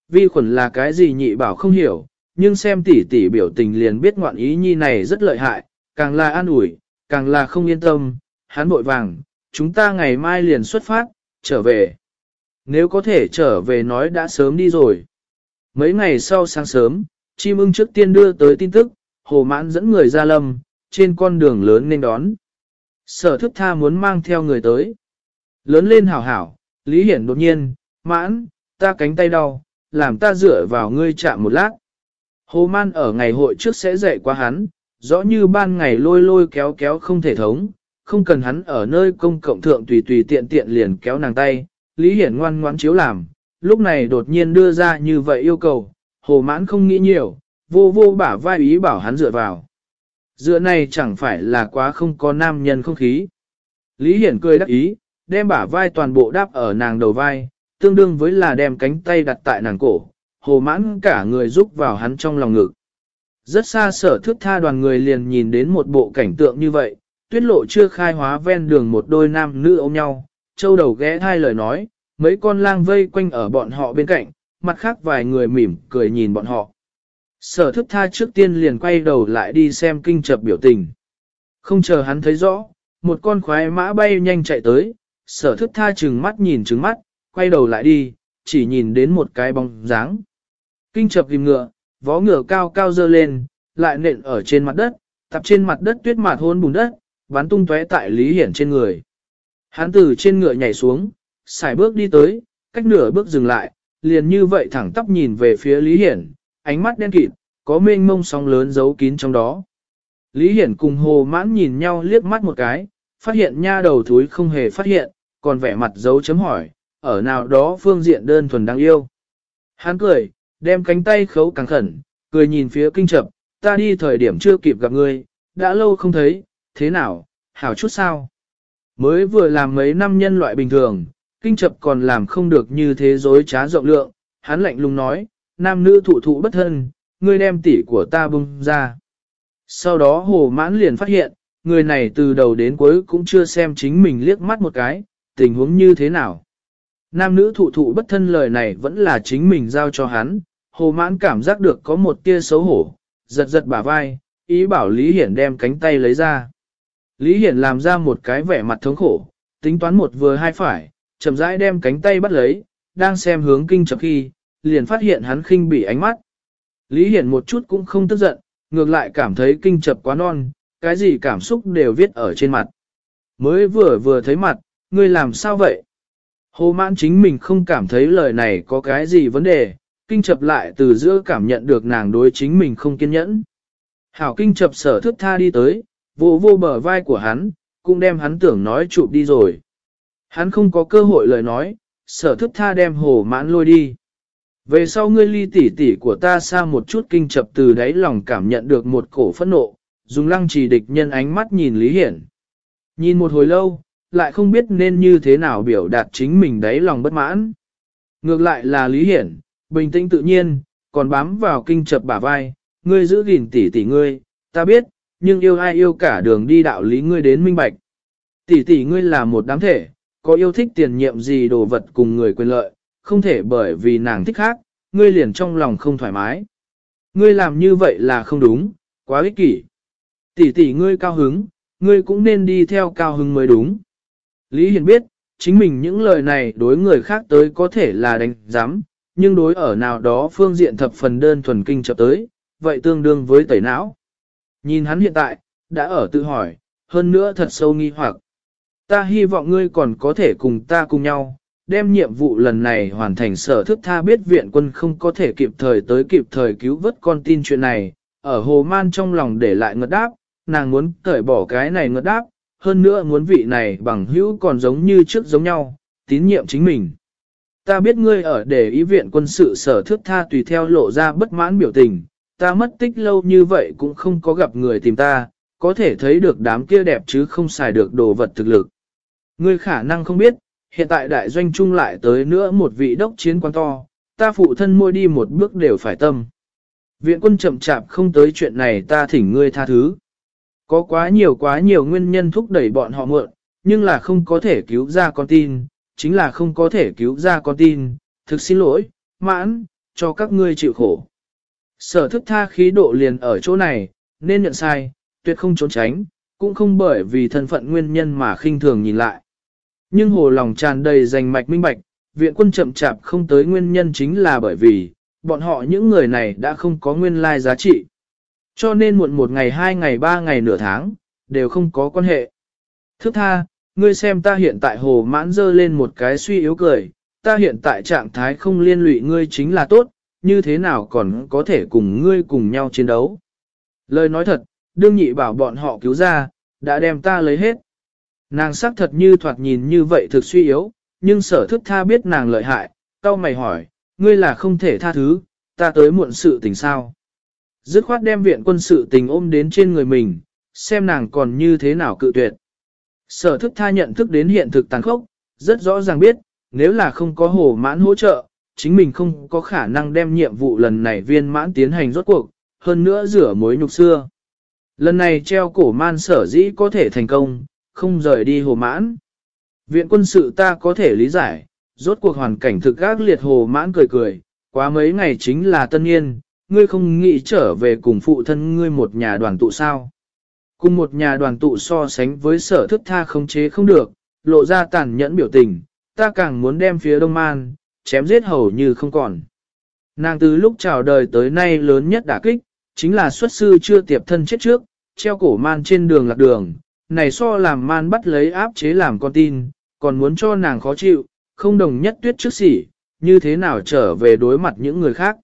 Vi khuẩn là cái gì nhị bảo không hiểu, nhưng xem tỉ tỉ biểu tình liền biết ngoạn ý nhi này rất lợi hại, càng là an ủi, càng là không yên tâm, hắn bội vàng, chúng ta ngày mai liền xuất phát, trở về. Nếu có thể trở về nói đã sớm đi rồi. Mấy ngày sau sáng sớm, chim ưng trước tiên đưa tới tin tức, hồ mãn dẫn người ra lâm, trên con đường lớn nên đón. Sở thức tha muốn mang theo người tới. Lớn lên hảo hảo, Lý Hiển đột nhiên, mãn, ta cánh tay đau, làm ta dựa vào ngươi chạm một lát. Hồ man ở ngày hội trước sẽ dạy qua hắn, rõ như ban ngày lôi lôi kéo kéo không thể thống, không cần hắn ở nơi công cộng thượng tùy tùy tiện tiện liền kéo nàng tay, Lý Hiển ngoan ngoãn chiếu làm, lúc này đột nhiên đưa ra như vậy yêu cầu, hồ mãn không nghĩ nhiều, vô vô bả vai ý bảo hắn dựa vào. Dựa này chẳng phải là quá không có nam nhân không khí. Lý Hiển cười đắc ý, đem bả vai toàn bộ đáp ở nàng đầu vai, tương đương với là đem cánh tay đặt tại nàng cổ, hồ mãn cả người rúc vào hắn trong lòng ngực. Rất xa sở thước tha đoàn người liền nhìn đến một bộ cảnh tượng như vậy, tuyết lộ chưa khai hóa ven đường một đôi nam nữ ôm nhau, châu đầu ghé hai lời nói, mấy con lang vây quanh ở bọn họ bên cạnh, mặt khác vài người mỉm cười nhìn bọn họ. Sở thức tha trước tiên liền quay đầu lại đi xem kinh chập biểu tình. Không chờ hắn thấy rõ, một con khoái mã bay nhanh chạy tới, sở thức tha trừng mắt nhìn trừng mắt, quay đầu lại đi, chỉ nhìn đến một cái bóng dáng. Kinh chập ghim ngựa, vó ngựa cao cao dơ lên, lại nện ở trên mặt đất, tập trên mặt đất tuyết mạt hôn bùn đất, bắn tung tóe tại Lý Hiển trên người. Hắn từ trên ngựa nhảy xuống, xài bước đi tới, cách nửa bước dừng lại, liền như vậy thẳng tắp nhìn về phía Lý Hiển, ánh mắt đen kịt, có mênh mông sóng lớn giấu kín trong đó. Lý Hiển cùng Hồ Mãn nhìn nhau liếc mắt một cái, phát hiện nha đầu thúi không hề phát hiện, còn vẻ mặt dấu chấm hỏi, ở nào đó phương diện đơn thuần đáng yêu. Hắn cười, đem cánh tay khấu càng khẩn, cười nhìn phía kinh chập, ta đi thời điểm chưa kịp gặp ngươi, đã lâu không thấy, thế nào, hảo chút sao. Mới vừa làm mấy năm nhân loại bình thường, kinh chập còn làm không được như thế dối trá rộng lượng, hắn lạnh lùng nói, nam nữ thụ thụ bất thân, ngươi đem tỷ của ta bung ra. Sau đó hồ mãn liền phát hiện, người này từ đầu đến cuối cũng chưa xem chính mình liếc mắt một cái, tình huống như thế nào. Nam nữ thụ thụ bất thân lời này vẫn là chính mình giao cho hắn, hồ mãn cảm giác được có một tia xấu hổ, giật giật bả vai, ý bảo Lý Hiển đem cánh tay lấy ra. Lý Hiển làm ra một cái vẻ mặt thống khổ, tính toán một vừa hai phải, chậm rãi đem cánh tay bắt lấy, đang xem hướng kinh chập khi, liền phát hiện hắn khinh bị ánh mắt. Lý Hiển một chút cũng không tức giận, ngược lại cảm thấy kinh chập quá non, cái gì cảm xúc đều viết ở trên mặt. Mới vừa vừa thấy mặt, ngươi làm sao vậy? Hồ mãn chính mình không cảm thấy lời này có cái gì vấn đề, kinh chập lại từ giữa cảm nhận được nàng đối chính mình không kiên nhẫn. Hảo kinh chập sở thước tha đi tới, vô vô bờ vai của hắn, cũng đem hắn tưởng nói chụp đi rồi. Hắn không có cơ hội lời nói, sở thức tha đem hồ mãn lôi đi. Về sau ngươi ly tỉ tỉ của ta xa một chút kinh chập từ đáy lòng cảm nhận được một cổ phẫn nộ, dùng lăng trì địch nhân ánh mắt nhìn Lý Hiển. Nhìn một hồi lâu, lại không biết nên như thế nào biểu đạt chính mình đáy lòng bất mãn. Ngược lại là Lý Hiển, bình tĩnh tự nhiên, còn bám vào kinh chập bả vai, ngươi giữ gìn tỷ tỷ ngươi, ta biết, nhưng yêu ai yêu cả đường đi đạo lý ngươi đến minh bạch. Tỷ tỷ ngươi là một đám thể, có yêu thích tiền nhiệm gì đồ vật cùng người quyền lợi, không thể bởi vì nàng thích khác, ngươi liền trong lòng không thoải mái. Ngươi làm như vậy là không đúng, quá ích kỷ. Tỷ tỷ ngươi cao hứng, ngươi cũng nên đi theo cao hứng mới đúng. Lý Hiền biết, chính mình những lời này đối người khác tới có thể là đánh giám, nhưng đối ở nào đó phương diện thập phần đơn thuần kinh chập tới, vậy tương đương với tẩy não. Nhìn hắn hiện tại, đã ở tự hỏi, hơn nữa thật sâu nghi hoặc. Ta hy vọng ngươi còn có thể cùng ta cùng nhau, đem nhiệm vụ lần này hoàn thành sở thức tha biết viện quân không có thể kịp thời tới kịp thời cứu vớt con tin chuyện này, ở hồ man trong lòng để lại ngất đáp, nàng muốn cởi bỏ cái này ngất đáp, hơn nữa muốn vị này bằng hữu còn giống như trước giống nhau, tín nhiệm chính mình. Ta biết ngươi ở để ý viện quân sự sở thước tha tùy theo lộ ra bất mãn biểu tình, ta mất tích lâu như vậy cũng không có gặp người tìm ta, có thể thấy được đám kia đẹp chứ không xài được đồ vật thực lực. Ngươi khả năng không biết, hiện tại đại doanh trung lại tới nữa một vị đốc chiến quan to, ta phụ thân môi đi một bước đều phải tâm. Viện quân chậm chạp không tới chuyện này ta thỉnh ngươi tha thứ. Có quá nhiều quá nhiều nguyên nhân thúc đẩy bọn họ mượn, nhưng là không có thể cứu ra con tin, chính là không có thể cứu ra con tin, thực xin lỗi, mãn, cho các ngươi chịu khổ. Sở thức tha khí độ liền ở chỗ này, nên nhận sai, tuyệt không trốn tránh, cũng không bởi vì thân phận nguyên nhân mà khinh thường nhìn lại. Nhưng hồ lòng tràn đầy rành mạch minh bạch, viện quân chậm chạp không tới nguyên nhân chính là bởi vì, bọn họ những người này đã không có nguyên lai giá trị. Cho nên muộn một ngày hai ngày ba ngày nửa tháng, đều không có quan hệ. Thức tha, ngươi xem ta hiện tại hồ mãn dơ lên một cái suy yếu cười, ta hiện tại trạng thái không liên lụy ngươi chính là tốt, như thế nào còn có thể cùng ngươi cùng nhau chiến đấu. Lời nói thật, đương nhị bảo bọn họ cứu ra, đã đem ta lấy hết. Nàng sắc thật như thoạt nhìn như vậy thực suy yếu, nhưng sở thức tha biết nàng lợi hại, cao mày hỏi, ngươi là không thể tha thứ, ta tới muộn sự tình sao. Dứt khoát đem viện quân sự tình ôm đến trên người mình, xem nàng còn như thế nào cự tuyệt. Sở thức tha nhận thức đến hiện thực tàn khốc, rất rõ ràng biết, nếu là không có hồ mãn hỗ trợ, chính mình không có khả năng đem nhiệm vụ lần này viên mãn tiến hành rốt cuộc, hơn nữa rửa mối nhục xưa. Lần này treo cổ man sở dĩ có thể thành công, không rời đi hồ mãn. Viện quân sự ta có thể lý giải, rốt cuộc hoàn cảnh thực gác liệt hồ mãn cười cười, quá mấy ngày chính là tân niên, ngươi không nghĩ trở về cùng phụ thân ngươi một nhà đoàn tụ sao. Cùng một nhà đoàn tụ so sánh với sở thức tha không chế không được, lộ ra tàn nhẫn biểu tình, ta càng muốn đem phía đông man, chém giết hầu như không còn. Nàng từ lúc chào đời tới nay lớn nhất đả kích, chính là xuất sư chưa tiệp thân chết trước, treo cổ man trên đường lạc đường, này so làm man bắt lấy áp chế làm con tin, còn muốn cho nàng khó chịu, không đồng nhất tuyết trước sỉ, như thế nào trở về đối mặt những người khác.